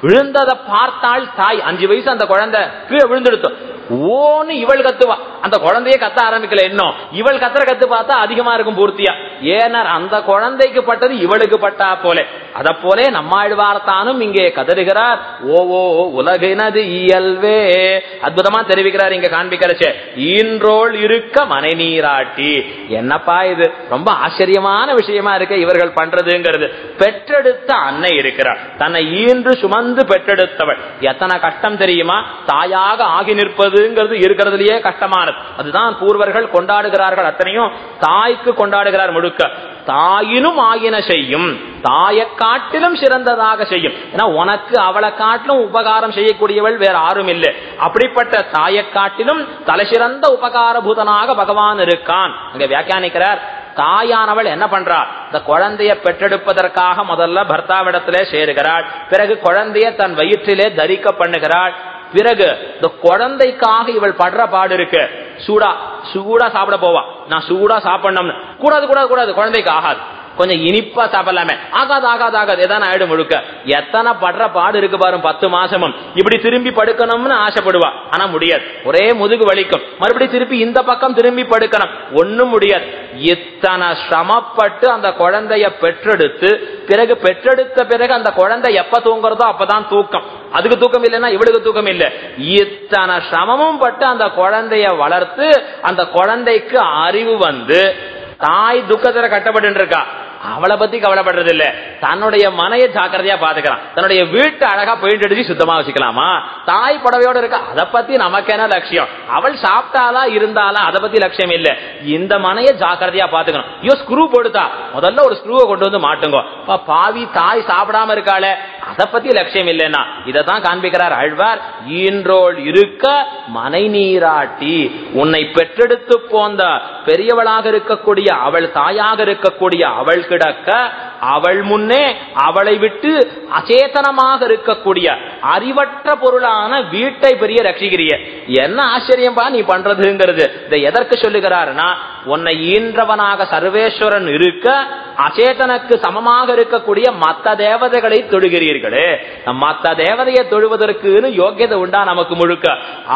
விழுந்ததை பார்த்தால் தாய் அஞ்சு வயசு அந்த குழந்தை கீழே விழுந்துடுத்தோம் ஓன்னு இவள் கத்துவா. அந்த குழந்தைய கத்த ஆரம்பிக்கல இன்னும். இவள் கத்துற கத்து பார்த்தா அதிகமா இருக்கும் பூர்த்தியா. ஏனர் அந்த குழந்தைக்கு பட்டது இவளுக்கு பட்டா போல. அத போல நம்மாழ்வார்த்தானும் இங்கே கதறுகிறார். ஓ ஓ உலகினது இயல்வே அற்புதமா தெரிவிக்கிறார் இங்க காண்பிக்கிறச்சே ஈன்றோள் இருக்க மனை நீராட்டி. என்னப்பா இது? ரொம்ப ஆச்சரியமான விஷயமா இருக்க இவர்கள் பண்றதுங்கிறது. பெற்றெடுத்த அன்னை இருக்கிறார். தன்னை ஈன்று சுமந்து பெற்றெடுத்தவள் எத்தனை கஷ்டம் தெரியுமா? தாயாக ஆகி நிற்பதுங்கிறது இருக்கிறதுலயே கஷ்டமானது. அதுதான் பூர்வர்கள் கொண்டாடுகிறார்கள் அத்தனையும் தாய்க்கு கொண்டாடுகிறார் முழுக்க. தாயினும் ஆகின செய்யும். தாயை காட்டிலும் சிறந்ததாக செய்யும். ஏன்னா உனக்கு அவளை காட்டிலும் உபகாரம் செய்யக்கூடியவள் வேற யாரும் இல்லை. அப்படிப்பட்ட தாயை காட்டிலும் தலை சிறந்த உபகாரபூதனாக பகவான் இருக்கான். அங்க வியாக்கியானிக்கிறார் தாயானவள் என்ன பண்றாள்? இந்த குழந்தைய பெற்றெடுப்பதற்காக முதல்ல பர்த்தாவிடத்திலே சேருகிறாள். பிறகு குழந்தைய தன் வயிற்றிலே தரிக்க பண்ணுகிறாள். பிறகு இந்த குழந்தைக்காக இவள் படுற பாடு இருக்கு. சூடா சூடா சாப்பிட போவா. நான் சூடா சாப்பிடணும்னு. கூடாது கூடாது கூடாது. குழந்தைக்கு ஆகாது. கொஞ்சம் இனிப்பா சாப்பிடலாமே. ஆகாது ஆகாது ஆகாது. எதான ஆயிடும் முழுக்க. எத்தனை படுற பாடு இருக்கு பாரு பத்து மாசமும். இப்படி திரும்பி படுக்கணும்னு ஆசைப்படுவா. ஆனா முடியாது. ஒரே முதுகு வலிக்கும். மறுபடியும் திருப்பி இந்த பக்கம் திரும்பி படுக்கணும். ஒண்ணும் முடியாது. இத்தனை சிரமப்பட்டு அந்த குழந்தைய பெற்றெடுத்து பிறகு பெற்றெடுத்த பிறகு அந்த குழந்தை எப்ப தூங்குறதோ அப்பதான் தூக்கம். அதுக்கு தூக்கம் இல்லைன்னா இவளுக்கு தூக்கம் இல்லை. இத்தனை சிரமமும் பட்டு அந்த குழந்தைய வளர்த்து அந்த குழந்தைக்கு அறிவு வந்து தாய் துக்கத்துல கட்டப்பட்டு இருக்கா. அவளை பத்தி கவலைப்படுறது இல்ல தன்னுடைய மனையை ஜாக்கிரதையா பாத்துக்கிறான் தன்னுடைய வீட்டு அழகா பெயிண்ட் அடிச்சு சுத்தமா வச்சுக்கலாமா? தாய் புடவையோட இருக்க அதை பத்தி நமக்கு என்ன லட்சியம்? அவள் சாப்பிட்டாலா இருந்தாலா அதை பத்தி லட்சியம் இல்ல. இந்த மனையை ஜாக்கிரதையா பாத்துக்கணும். ஐயோ ஸ்க்ரூ போடுதா முதல்ல ஒரு ஸ்க்ரூவை கொண்டு வந்து மாட்டுங்க. பாவி தாய் சாப்பிடாம இருக்காளே. அதை பத்தி லட்சியம் இல்லைன்னா இதைத்தான் காண்பிக்கிறார் அழ்வார். ஈன்றோள் இருக்க மனை நீராட்டி உன்னை பெற்றெடுத்து போந்த பெரியவளாக இருக்கக்கூடிய அவள் தாயாக இருக்கக்கூடிய அவள் கிடக்க அவள் முன்னே அவளை விட்டு அச்சேதனமாக இருக்கக்கூடிய அறிவற்ற பொருளான வீட்டை பெரிய ரட்சிக்கிறிய. என்ன ஆச்சரியம்பா நீ பண்றதுங்கிறது. இதை எதற்கு சொல்லுகிறாருன்னா உன்னை ஈன்றவனாக சர்வேஸ்வரன் இருக்க அச்சேதனுக்கு சமமாக இருக்கக்கூடிய மத்த தேவதைகளை தொழுகிறீர்களே. மத்த தேவதையை தொழுவதற்குன்னு யோகியதை உண்டா நமக்கு முழுக்க?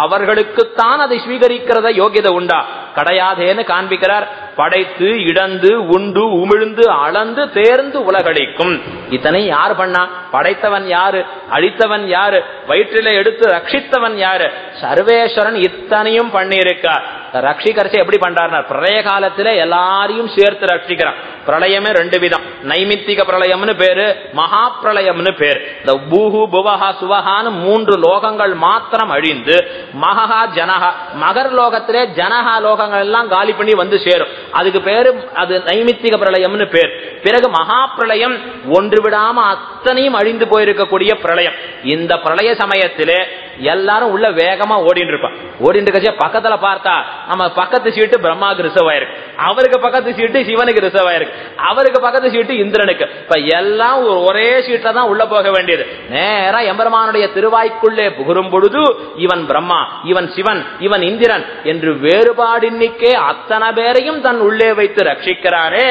அவர்களுக்குத்தான் அதை ஸ்வீகரிக்கிறத யோகியதை உண்டா? கிடையாதேன்னு காண்பிக்கிறார். படைத்து இடந்து உண்டு உமிழ்ந்து அளந்து தேர்ந்து உலகழிக்கும் இத்தனை யார் பண்ணா? படைத்தவன் யாரு? அழித்தவன் யாரு? வயிற்றில எடுத்து ரட்சித்தவன் யாரு? சர்வேஸ்வரன் இத்தனையும் பண்ணியிருக்கார் ரட்சிகரிசி எப்படி பண்றாருன்னா பிரளய காலத்துல எல்லாரையும் சேர்த்து ரட்சிக்கிறான். பிரளயமே ரெண்டு விதம். நைமித்திக பிரளயம்னு பேரு மகா பிரளயம்னு பேரு. இந்த பூஹு புவஹா சுவஹான்னு மூன்று லோகங்கள் மாத்திரம் அழிந்து மகா ஜனஹா. மகர் லோகத்திலே ஜனஹா லோகங்கள் எல்லாம் காலி பண்ணி வந்து சேரும். அதுக்கு பேரு அது நைமித்திக பிரளயம்னு பேர். பிறகு மகா பிரளயம் ஒன்று விடாம அத்தனையும் அழிந்து போயிருக்கக்கூடிய பிரளயம். இந்த பிரளய சமயத்திலே எல்லாரும் உள்ள வேகமா ஓடிட்டு இருப்பான். ஓடிட்டு இருக்கச்சே பக்கத்துல பார்த்தா நம்ம பக்கத்து சீட்டு பிரம்மாவுக்கு ரிசர்வ் ஆயிருக்கு. அவருக்கு பக்கத்து சீட்டு சிவனுக்கு ரிசர்வ் ஆயிருக்கு. அவருக்கு பக்கத்து சீட்டு இந்திரனுக்கு. இப்ப எல்லாம் ஒரே சீட்ல தான் உள்ள போக வேண்டியது. நேரா எம்பெருமானுடைய திருவாய்க்குள்ளே புகரும் பொழுது இவன் பிரம்மா இவன் சிவன் இவன் இந்திரன் என்று வேறுபாடு வேறுபாடின்னிக்கே அத்தனை பேரையும் தன் உள்ளே வைத்து ரட்சிக்கிறாரே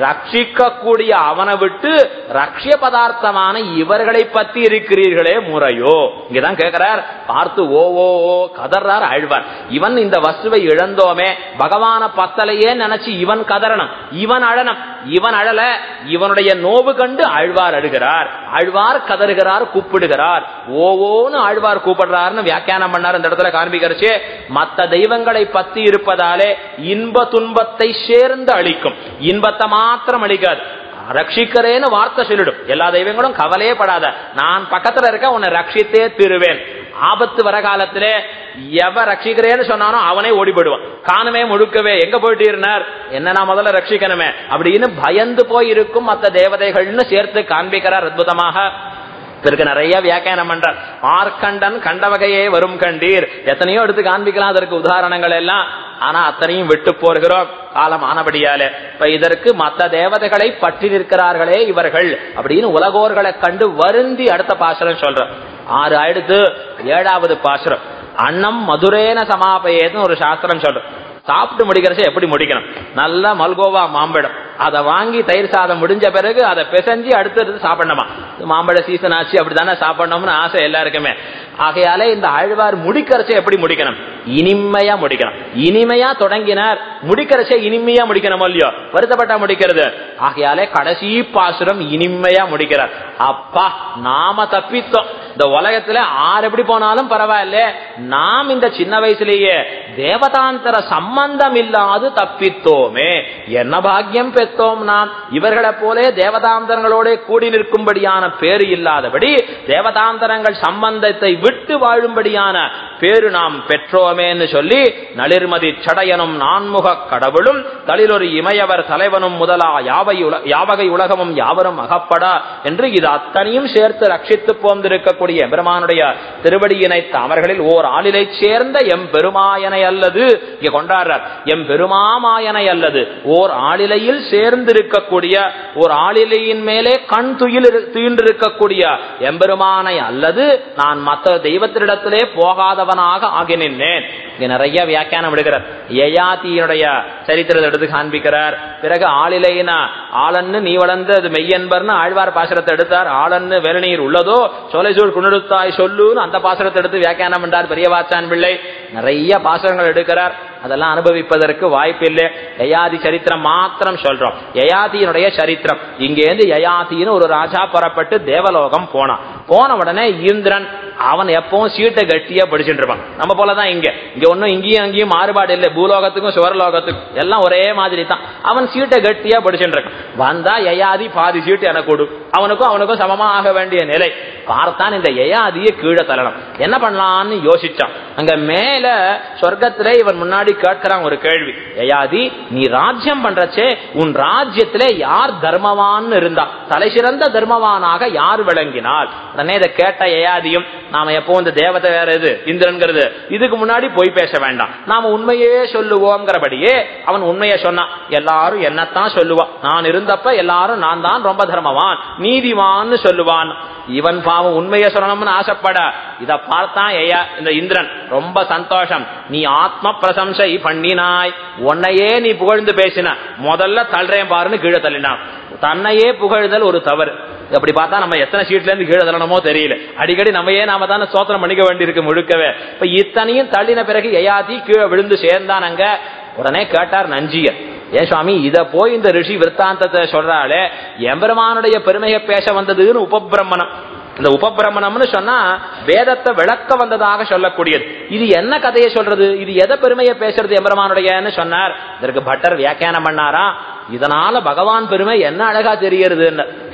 ரட்சிக்கக்கூடிய அவனை விட்டு ரஷ்ய பதார்த்தமான இவர்களை பத்தி இருக்கிறீர்களே முறையோ. இங்கதான் கேட்கிறார் பார்த்து ஓ ஓ ஓ கதறார் அழ்வார் இவன் இந்த வஸ்துவை இழந்தோமே. பகவான பத்தலையே நினைச்சு இவன் கதறணும். இவன் அழனம் இவன் அழல இவனுடைய நோவு கண்டு ஆழ்வார் அழுகிறார். ஆழ்வார் கதறுகிறார் கூப்பிடுகிறார். ஓவோன்னு ஆழ்வார் கூப்பிடுறாருன்னு வியாக்கியானம் பண்ணார் இந்த இடத்துல காண்பிக்கிறச்சு. மத்த தெய்வங்களை பத்தி இருப்பதாலே இன்ப துன்பத்தை சேர்ந்து அழிக்கும். இன்பத்தை மாத்திரம் அழிக்காது. ரட்சிக்கிறேன்னு வார்த்தை சொல்லிடும். எல்லா தெய்வங்களும் கவலையே படாத. நான் பக்கத்துல இருக்க உன்னை ரட்சித்தே திருவேன். ஆபத்து வர காலத்துல எவ ரட்சிக்கிறேன்னு சொன்னானோ அவனே ஓடி போயிடுவான் காணுமே முழுக்கவே எங்க போயிட்டு இருந்தார் என்ன நான் முதல்ல ரட்சிக்கணுமே அப்படின்னு பயந்து போய் இருக்கும் மத்த தேவதைகள்னு சேர்த்து காண்பிக்கிறார் அற்புதமாக இதற்கு நிறைய வியாக்கியானம் பண்றார். மார்க்கண்டன் கண்ட வகையே வரும் கண்டீர். எத்தனையோ எடுத்து காண்பிக்கலாம் அதற்கு உதாரணங்கள் எல்லாம். ஆனா அத்தனையும் விட்டு போகிறோம் காலம் ஆனபடியாலே இப்ப இதற்கு மத்த தேவதைகளை பற்றி நிற்கிறார்களே இவர்கள் அப்படின்னு உலகோர்களை கண்டு வருந்தி அடுத்த பாசுரம் சொல்றோம். ஆறு அடுத்து ஏழாவது பாசுரம். அன்னம் மதுரேன சமாபயேன்னு ஒரு சாஸ்திரம் சொல்றோம். சாப்பிட்டு முடிக்கிறச்ச எப்படி முடிக்கணும்? நல்ல மல்கோவா மாம்பழம். அதை வாங்கி தயிர் சாதம் முடிஞ்ச பிறகு அதை பிசைஞ்சு அடுத்தது சாப்பிடணுமா? மாம்பழ சீசன் ஆச்சு அப்படித்தானே சாப்பிடணும்னு ஆசை எல்லாருக்குமே. ஆகையாலே இந்த ஆழ்வார் முடிக்கரசை எப்படி முடிக்கணும்? இனிமையா முடிக்கணும். இனிமையா தொடங்கினார். முடிக்கரசை இனிமையா முடிக்கணும் இல்லையோ? வருத்தப்பட்டா முடிக்கிறது. ஆகையாலே கடைசி பாசுரம் இனிமையா முடிக்கிறார். அப்பா நாம தப்பித்தோம். இந்த உலகத்துல ஆறு எப்படி போனாலும் பரவாயில்ல. நாம் இந்த சின்ன வயசுலயே தேவதாந்தர சம்பந்தம் இல்லாது தப்பித்தோமே. என்ன பாக்கியம் பெற்ற நாம் இவர்களைப் போலே தேவதாந்தரங்களோட கூடி நிற்கும்படியான பேரு இல்லாதபடி தேவதாந்தரங்கள் சம்பந்தத்தை விட்டு வாழும்படியான பேரு நாம் பெற்றோமேன்னு சொல்லி நளிர்மதி சடையனும் நான்முக கடவுளும் தளிலொரு இமையவர் தலைவனும் முதலா யாவை யாவகை உலகமும் யாவரும் அகப்படா என்று இது அத்தனையும் சேர்த்து ரட்சித்து போந்திருக்கக்கூடிய எம்பெருமானுடைய திருவடியினை தாமர்களில் ஓர் ஆளிலை சேர்ந்த எம் பெருமாயனை அல்லது இங்க கொண்டாடுறார் எம் பெருமாமாயனை அல்லது ஓர் ஆளிலையில் சேர்ந்திருக்கக்கூடிய ஒரு ஆளிலையின் மேலே கண் துயில் துயின்றிருக்கக்கூடிய எம்பெருமானை அல்லது நான் மற்ற தெய்வத்தினிடத்திலே போகாதவனாக ஆகி நின்றேன். இங்க நிறைய வியாக்கியானம் எடுக்கிறார். யயாத்தியினுடைய சரித்திரத்தை எடுத்து காண்பிக்கிறார். பிறகு ஆளிலைனா ஆளன்னு நீ வளர்ந்த அது மெய்யன்பர்னு ஆழ்வார் பாசுரத்தை எடுத்தார். ஆளன்னு வேலநீர் உள்ளதோ சோலைசூழ் குணெடுத்தாய் சொல்லுன்னு அந்த பாசுரத்தை எடுத்து வியாக்கியானம் என்றார் பெரிய வாச்சான் பிள்ளை. நிறைய பாசுரங்கள் எடுக்கிறார். அதெல்லாம் அனுபவிப்பதற்கு வாய்ப்பில்லை. யயாதி சரித்திரம் மாத்திரம் சொல்றோம். யயாதியினுடைய சரித்திரம். இங்கேருந்து யயாதின்னு ஒரு ராஜா புறப்பட்டு தேவலோகம் போனான். போன உடனே இந்திரன் அவன் எப்பவும் சீட்டை கட்டியா படிச்சுட்டு இருப்பான். நம்ம போலதான் இங்க. இங்க ஒன்றும் இங்கேயும் அங்கேயும் மாறுபாடு இல்லை. பூலோகத்துக்கும் சுவரலோகத்துக்கும் எல்லாம் ஒரே மாதிரி தான். அவன் சீட்டை கட்டியா படிச்சுட்டு இருக்கான். வந்தா எயாதி பாதி சீட்டு எனக்கு கொடு. அவனுக்கும் அவனுக்கும் சமமாக ஆக வேண்டிய நிலை. பார்த்தான் இந்த யயாதிய கீழே தள்ளணும். என்ன பண்ணலாம்னு யோசிச்சான். அங்க மேல சொர்க்கத்துல இவன் முன்னாடி கேட்கிறான் ஒரு கேள்வி. எயாதி நீ ராஜ்யம் பண்றச்சே உன் ராஜ்யத்திலே யார் தர்மவான் இருந்தா. தலை சிறந்த தர்மவானாக யார் விளங்கினாள் உடனே இதை கேட்ட எயாதியும் நாம எப்போ இந்த தேவதை வேற இது இந்திரன்கிறது. இதுக்கு முன்னாடி போய் பேச வேண்டாம். நாம உண்மையே சொல்லுவோங்கிறபடியே அவன் உண்மையை சொன்னான். எல்லாரும் என்னத்தான் சொல்லுவான் நான் இருந்தப்ப எல்லாரும் நான் தான் ரொம்ப தர்மவான் நீதிவான்னு சொல்லுவான். இவன் பாவம் உண்மையை சொல்லணும்னு ஆசைப்பட. இத பார்த்தான் ஐயா இந்த இந்திரன். ரொம்ப சந்தோஷம். நீ ஆத்ம பிரசம்சை பண்ணினாய். உன்னையே நீ புகழ்ந்து பேசின. முதல்ல தள்ளுறேன் பாருன்னு கீழே தள்ளினான். தன்னையே புகழ்தல் ஒரு தவறு. அப்படி பார்த்தா நம்ம எத்தனை சீட்ல இருந்து கீழே தள்ளணுமோ தெரியல. அடிக்கடி நம்மையே நாம தானே சோத்திரம் பண்ணிக்க வேண்டியிருக்கு முழுக்கவே. இப்ப இத்தனையும் தள்ளின பிறகு எயாதி கீழே விழுந்து சேர்ந்தான் அங்க உடனே கேட்டார் நஞ்சியர் ஏன் சுவாமி இத போய் இந்த ரிஷி விற்த்தாந்தத்தை சொல்றாளே எம்பெருமானுடைய பெருமையை பேச வந்ததுன்னு உபபிரமணம். இந்த உபபிரமணம்னு சொன்னா வேதத்தை விளக்க வந்ததாக சொல்லக்கூடியது. இது என்ன கதையை சொல்றது? இது எதை பெருமையை பேசுறது எம்பெருமானுடையன்னு சொன்னார். இதற்கு பட்டர் வியாக்கியானம் பண்ணாரா? இதனால பகவான் பெருமை என்ன அழகா தெரியறது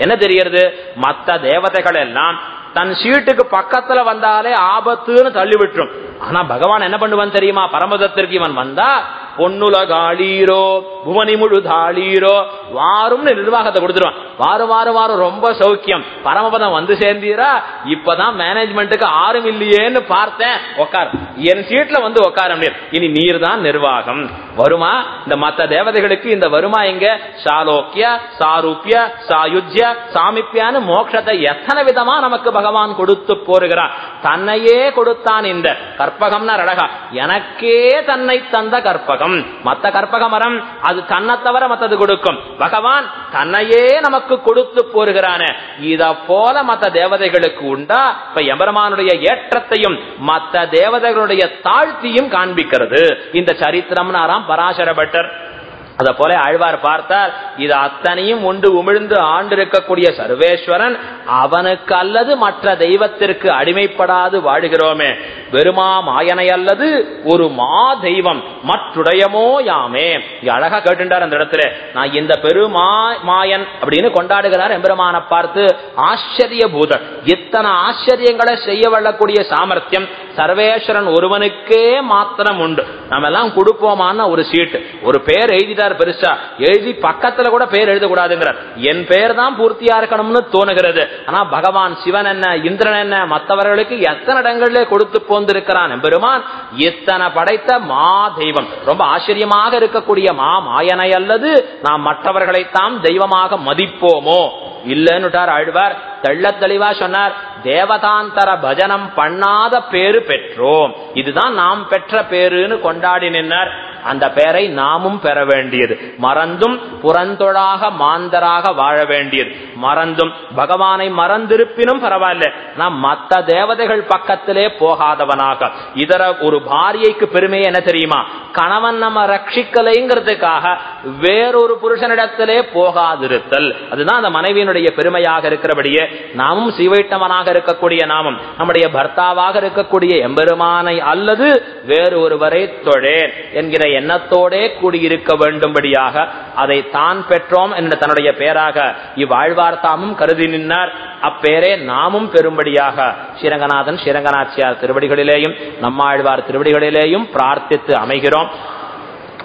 என்ன தெரியறது மத்த தேவதைகள் எல்லாம் தன் சீட்டுக்கு பக்கத்துல வந்தாலே ஆபத்துன்னு தள்ளி விட்டுரும் ஆனா பகவான் என்ன பண்ணுவான் தெரியுமா? பரமதத்திற்கு இவன் வந்தா பொன்னுலகாளீரோ புவனி முழுதாளீரோ வாரும்னு நிர்வாகத்தை கொடுத்துருவான். வாரு வாரு வாரம் ரொம்ப சௌக்கியம். பரமபதம் வந்து சேர்ந்தீரா? இப்பதான் மேனேஜ்மெண்ட்டுக்கு ஆறும் இல்லையேன்னு பார்த்தேன். உக்கார். என் சீட்ல வந்து உக்கார முடியும் இனி நீர் தான் நிர்வாகம். வருமா? இந்த மத்த தேவதைகளுக்கு இந்த வருமா எங்க? சாலோக்கிய சாரூபிய சாயுஜ்ய சாமிப்பியான்னு மோட்சத்தை எத்தனை விதமா நமக்கு பகவான் கொடுத்து போருகிறான். தன்னையே கொடுத்தான் இந்த கற்பகம்னா அழகா எனக்கே தன்னை தந்த கற்பகம். மத்த கற்பக மரம் அது தன்னை தவிர மத்தது கொடுக்கும். பகவான் தன்னையே நமக்கு கொடுத்து போருகிறான இத போல மத்த தேவதைகளுக்கு உண்டா? இப்ப எம்பெருமானுடைய ஏற்றத்தையும் மத்த தேவதைகளுடைய தாழ்த்தியும் காண்பிக்கிறது. இந்த சரித்திரம்னாராம் பராசர பட்டர் அத போல ஆழ்வார் பார்த்தார் இது அத்தனையும் உண்டு உமிழ்ந்து ஆண்டிருக்கக்கூடிய சர்வேஸ்வரன் அவனுக்கு அல்லது மற்ற தெய்வத்திற்கு அடிமைப்படாது வாழுகிறோமே. வெறுமா மாயனை அல்லது ஒரு மா தெய்வம் மற்றுடையமோ யாமே. அழகா கேட்டுட்டார் அந்த இடத்துல. நான் இந்த பெருமா மாயன் அப்படின்னு கொண்டாடுகிறார் எம்பெருமான பார்த்து ஆச்சரிய பூதன் இத்தனை ஆச்சரியங்களை செய்ய வல்லக்கூடிய சாமர்த்தியம் சர்வேஸ்வரன் ஒருவனுக்கே மாத்திரம் உண்டு. நம்ம எல்லாம் கொடுப்போமான ஒரு சீட்டு. ஒரு பேர் எழுதிட்டார் பெருசா எழுதி பக்கத்துல கூட பேர் எழுதக்கூடாதுங்கிறார். என் பெயர் தான் பூர்த்தியா இருக்கணும்னு தோணுகிறது. ஆனா பகவான் சிவன் என்ன இந்திரன் என்ன மற்றவர்களுக்கு எத்தனை இடங்களிலே கொடுத்து போந்திருக்கிறான்? பெருமான் இத்தனை படைத்த மா தெய்வம். ரொம்ப ஆச்சரியமாக இருக்கக்கூடிய மா மாயனை அல்லது நாம் மற்றவர்களைத்தான் தெய்வமாக மதிப்போமோ? இல்லன்னுட்டார் ஆழ்வார். தெள்ள தெளிவா சொன்னார் தேவதாந்தர பஜனம் பண்ணாத பேரு பெற்றோம். இதுதான் நாம் பெற்ற பேருன்னு கொண்டாடி நின்றார் அந்த பெயரை நாமும் பெற வேண்டியது. மறந்தும் புறந்தொழாக மாந்தராக வாழ வேண்டியது. மறந்தும் பகவானை மறந்திருப்பினும் பரவாயில்ல. நான் மத்த தேவதைகள் பக்கத்திலே போகாதவனாக. இதர ஒரு பாரியைக்கு பெருமை என்ன தெரியுமா? கணவன் நம்ம ரட்சிக்கலைங்கிறதுக்காக வேறொரு புருஷனிடத்திலே போகாதிருத்தல். அதுதான் அந்த மனைவியினுடைய பெருமையாக இருக்கிறபடியே நாமும் சீவைட்டவனாக இருக்கக்கூடிய நாமம் நம்முடைய பர்த்தாவாக இருக்கக்கூடிய எம்பெருமானை அல்லது வேறு ஒருவரை தொழேன் என்கிற எண்ணத்தோடே கூடியிருக்க வேண்டும்படியாக அதை தான் பெற்றோம் என்ற தன்னுடைய பேராக இவ்வாழ்வார்த்தாமும் கருதி நின்றார் அப்பேரே நாமும் பெறும்படியாக ஸ்ரீரங்கநாதன் ஸ்ரீரங்கநாச்சியார் திருவடிகளிலேயும் நம்மாழ்வார் திருவடிகளிலேயும் பிரார்த்தித்து அமைகிறோம்.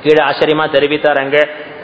கீழே ஆச்சரியமா தெரிவித்தார் அங்க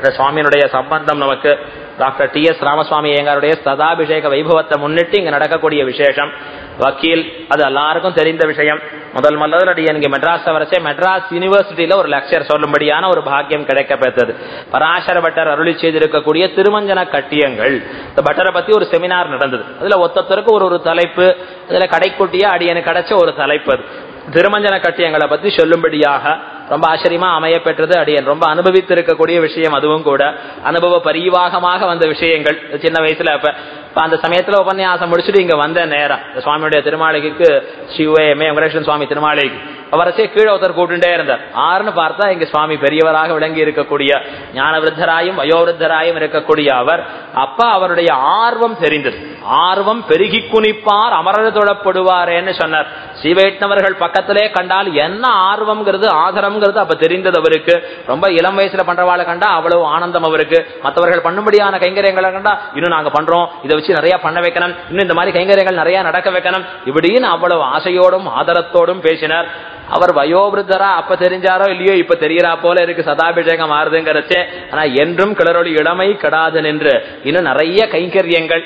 சுவாமியினுடைய சம்பந்தம் நமக்கு டாக்டர் டி எஸ் ராமசுவாமி எங்களுடைய சதாபிஷேக வைபவத்தை முன்னிட்டு இங்க நடக்கக்கூடிய விசேஷம். வக்கீல் அது எல்லாருக்கும் தெரிந்த விஷயம். முதல் முதல் எனக்கு மெட்ராஸ் வரச்சே மெட்ராஸ் யூனிவர்சிட்டியில ஒரு லெக்சர் சொல்லும்படியான ஒரு பாக்கியம் கிடைக்க பெற்றது பராசர பட்டர் அருளி செய்திருக்கக்கூடிய திருமஞ்சன கட்டியங்கள். இந்த பட்டரை பத்தி ஒரு செமினார் நடந்தது. அதுல ஒத்தொத்தருக்கு ஒரு ஒரு தலைப்பு அதுல கடைக்குட்டியா அடியனு கிடைச்ச ஒரு தலைப்பு அது. திருமஞ்சன கட்டியங்களை பத்தி சொல்லும்படியாக ரொம்ப ஆச்சரியமா அமைய பெற்றது அடியன். ரொம்ப அனுபவித்து இருக்கக்கூடிய விஷயம் அதுவும் கூட. அனுபவ பரிவாகமாக வந்த விஷயங்கள். சின்ன வயசுல அப்ப இப்ப அந்த சமயத்துல உபன்யாசம் முடிச்சுட்டு இங்க வந்த நேரம். சுவாமியுடைய திருமாளிகைக்கு சிவஎம்ஏ வெங்கடேஸ்வரன் சுவாமி திருமாளிகை அவரசே கீழே ஒருத்தர் கூட்டுண்டே இருந்தார். ஆறுன்னு பார்த்தா இங்க சுவாமி பெரியவராக விளங்கி இருக்கக்கூடிய ஞான விருத்தராயும் வயோவிருத்தராயும் இருக்கக்கூடிய அவர். அப்ப அவருடைய ஆர்வம் தெரிந்தது. ஆர்வம் பெருகி குனிப்பார் அமரர் தொழப்படுவாரேன்னு சொன்னார். ஸ்ரீவைஷ்ணவர்கள் பக்கத்திலே கண்டால் என்ன ஆர்வம்ங்கிறது ஆதரம்ங்கிறது அப்ப தெரிந்தது அவருக்கு. ரொம்ப இளம் வயசுல பண்றவாளை கண்டா அவ்வளவு ஆனந்தம் அவருக்கு. மற்றவர்கள் பண்ணும்படியான கைங்கரியங்களை கண்டா இன்னும் நாங்க பண்றோம் இதை வச்சு நிறைய பண்ண வைக்கணும் இன்னும் இந்த மாதிரி கைங்கரியங்கள் நிறைய நடக்க வைக்கணும் இப்படின்னு அவ்வளவு ஆசையோடும் ஆதரத்தோடும் பேசினார். அவர் வயோவிருத்தரா அப்ப தெரிஞ்சாரோ இல்லையோ இப்ப தெரியறா போல இருக்கு. சதாபிஷேகம் ஆறுதுங்கிறச்சே. ஆனா என்றும் கிளறொளி இளமை கெடாது நின்று. இன்னும் நிறைய கைங்கரியங்கள்.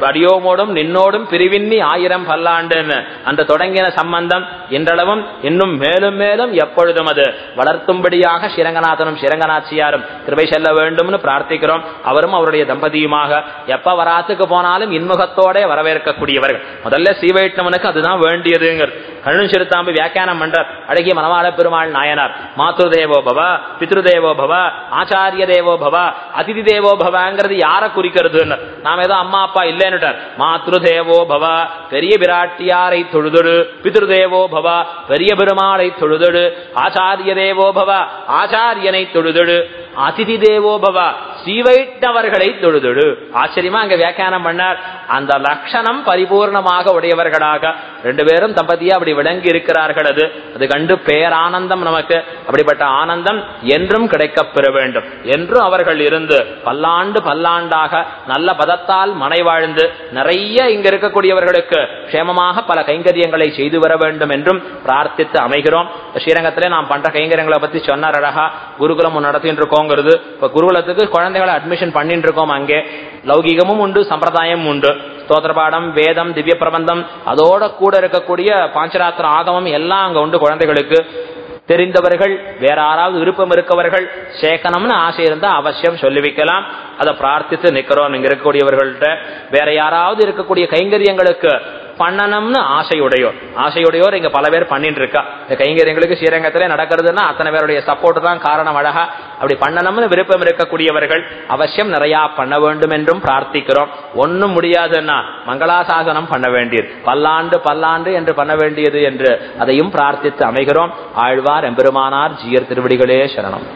அடியோமோடும் நின்னோடும் பிரிவின்னி ஆயிரம் பல்லாண்டுன்னு. அந்த தொடங்கின சம்பந்தம் இன்றளவும் இன்னும் மேலும் மேலும் எப்பொழுதும் அது. வளர்த்தும்படியாக ஸ்ரீரங்கநாதனும் ஸ்ரீரங்கநாச்சியாரும் கிருபை செல்ல வேண்டும்னு பிரார்த்திக்கிறோம். அவரும் அவருடைய தம்பதியுமாக. எப்ப வராத்துக்கு போனாலும் இன்முகத்தோட வரவேற்கக்கூடியவர்கள். முதல்ல சீவைஷ்ணவனுக்கு அதுதான் வேண்டியதுங்கிறது. கண்ணன் சிறுத்தாம்பு வியாக்கியானம் பண்றார். அழகிய மனவாள பெருமாள் நாயனார். மாத்ரு தேவோ பவ பித்ருதேவோ பவ ஆச்சாரிய தேவோ பவ அதிதி தேவோ பவங்கிறது யார குறிக்கிறதுன்னு? நாம ஏதோ அம்மா அப்பா இல்லைன்னுட்டார். மாத்ரு தேவோ பவ பெரிய பிராட்டியாரை தொழுதொடு. பித்ருதேவோ பவ பெரிய பெருமாளை தொழுதொடு. ஆச்சாரிய தேவோ பவ ஆச்சாரியனை தொழுதொடு. அதிதி தேவோ பவ ஸ்ரீவைஷ்ணவர்களை தொழுதொழு. ஆச்சரியமா அங்க வியாக்கியானம் பண்ணார். அந்த லட்சணம் பரிபூர்ணமாக உடையவர்களாக. ரெண்டு பேரும் தம்பதியா அப்படி விளங்கி இருக்கிறார்கள் அது. அது கண்டு பேரானந்தம் நமக்கு. அப்படிப்பட்ட ஆனந்தம் என்றும் கிடைக்கப்பெற வேண்டும். என்றும் அவர்கள் இருந்து பல்லாண்டு பல்லாண்டாக நல்ல பதத்தால் மனை வாழ்ந்து நிறைய இங்க இருக்கக்கூடியவர்களுக்கு க்ஷேமமாக பல கைங்கரியங்களை செய்து வர வேண்டும் என்றும் பிரார்த்தித்து அமைகிறோம். ஸ்ரீரங்கத்திலே நாம் பண்ற கைங்கரியங்களை பத்தி சொன்னார் அழகா. குருகுலம் நடத்திட்டு இருக்கோங்கிறது. இப்ப குருகுலத்துக்கு குழந்தை குழந்தைகளை அட்மிஷன் பண்ணிட்டு இருக்கோம் அங்கே. லௌகிகமும் உண்டு சம்பிரதாயம் உண்டு. ஸ்தோத்திர பாடம் வேதம் திவ்ய பிரபந்தம் அதோட கூட இருக்கக்கூடிய பாஞ்சராத்திர ஆகமம் எல்லாம் அங்க உண்டு குழந்தைகளுக்கு. தெரிந்தவர்கள் வேற யாராவது விருப்பம் இருக்கவர்கள் சேர்க்கணும்னு ஆசை இருந்தா அவசியம் சொல்லி வைக்கலாம். அதை பிரார்த்தித்து நிக்கிறோம் இங்க இருக்கக்கூடியவர்கள்ட்ட. வேற யாராவது இருக்கக்கூடிய கைங்கரியங்களுக்கு பண்ணணும்னு ஆசையுடையோர். ஆசையுடையோர் இங்க பல பேர் பண்ணிட்டு இருக்கா இந்த கைங்கரியங்களுக்கு ஸ்ரீரங்கத்திலே நடக்கிறதுன்னா அத்தனை பேருடைய சப்போர்ட் தான் காரணம் அழகா. அப்படி பண்ணணும்னு விருப்பம் இருக்கக்கூடியவர்கள் அவசியம் நிறைய பண்ண வேண்டும் என்றும் பிரார்த்திக்கிறோம். ஒன்னும் முடியாதுன்னா மங்களாசாசனம் பண்ண வேண்டியது. பல்லாண்டு பல்லாண்டு என்று பண்ண வேண்டியது என்று அதையும் பிரார்த்தித்து அமைகிறோம். ஆழ்வார் எம்பெருமானார் ஜீயர் திருவடிகளே சரணம்.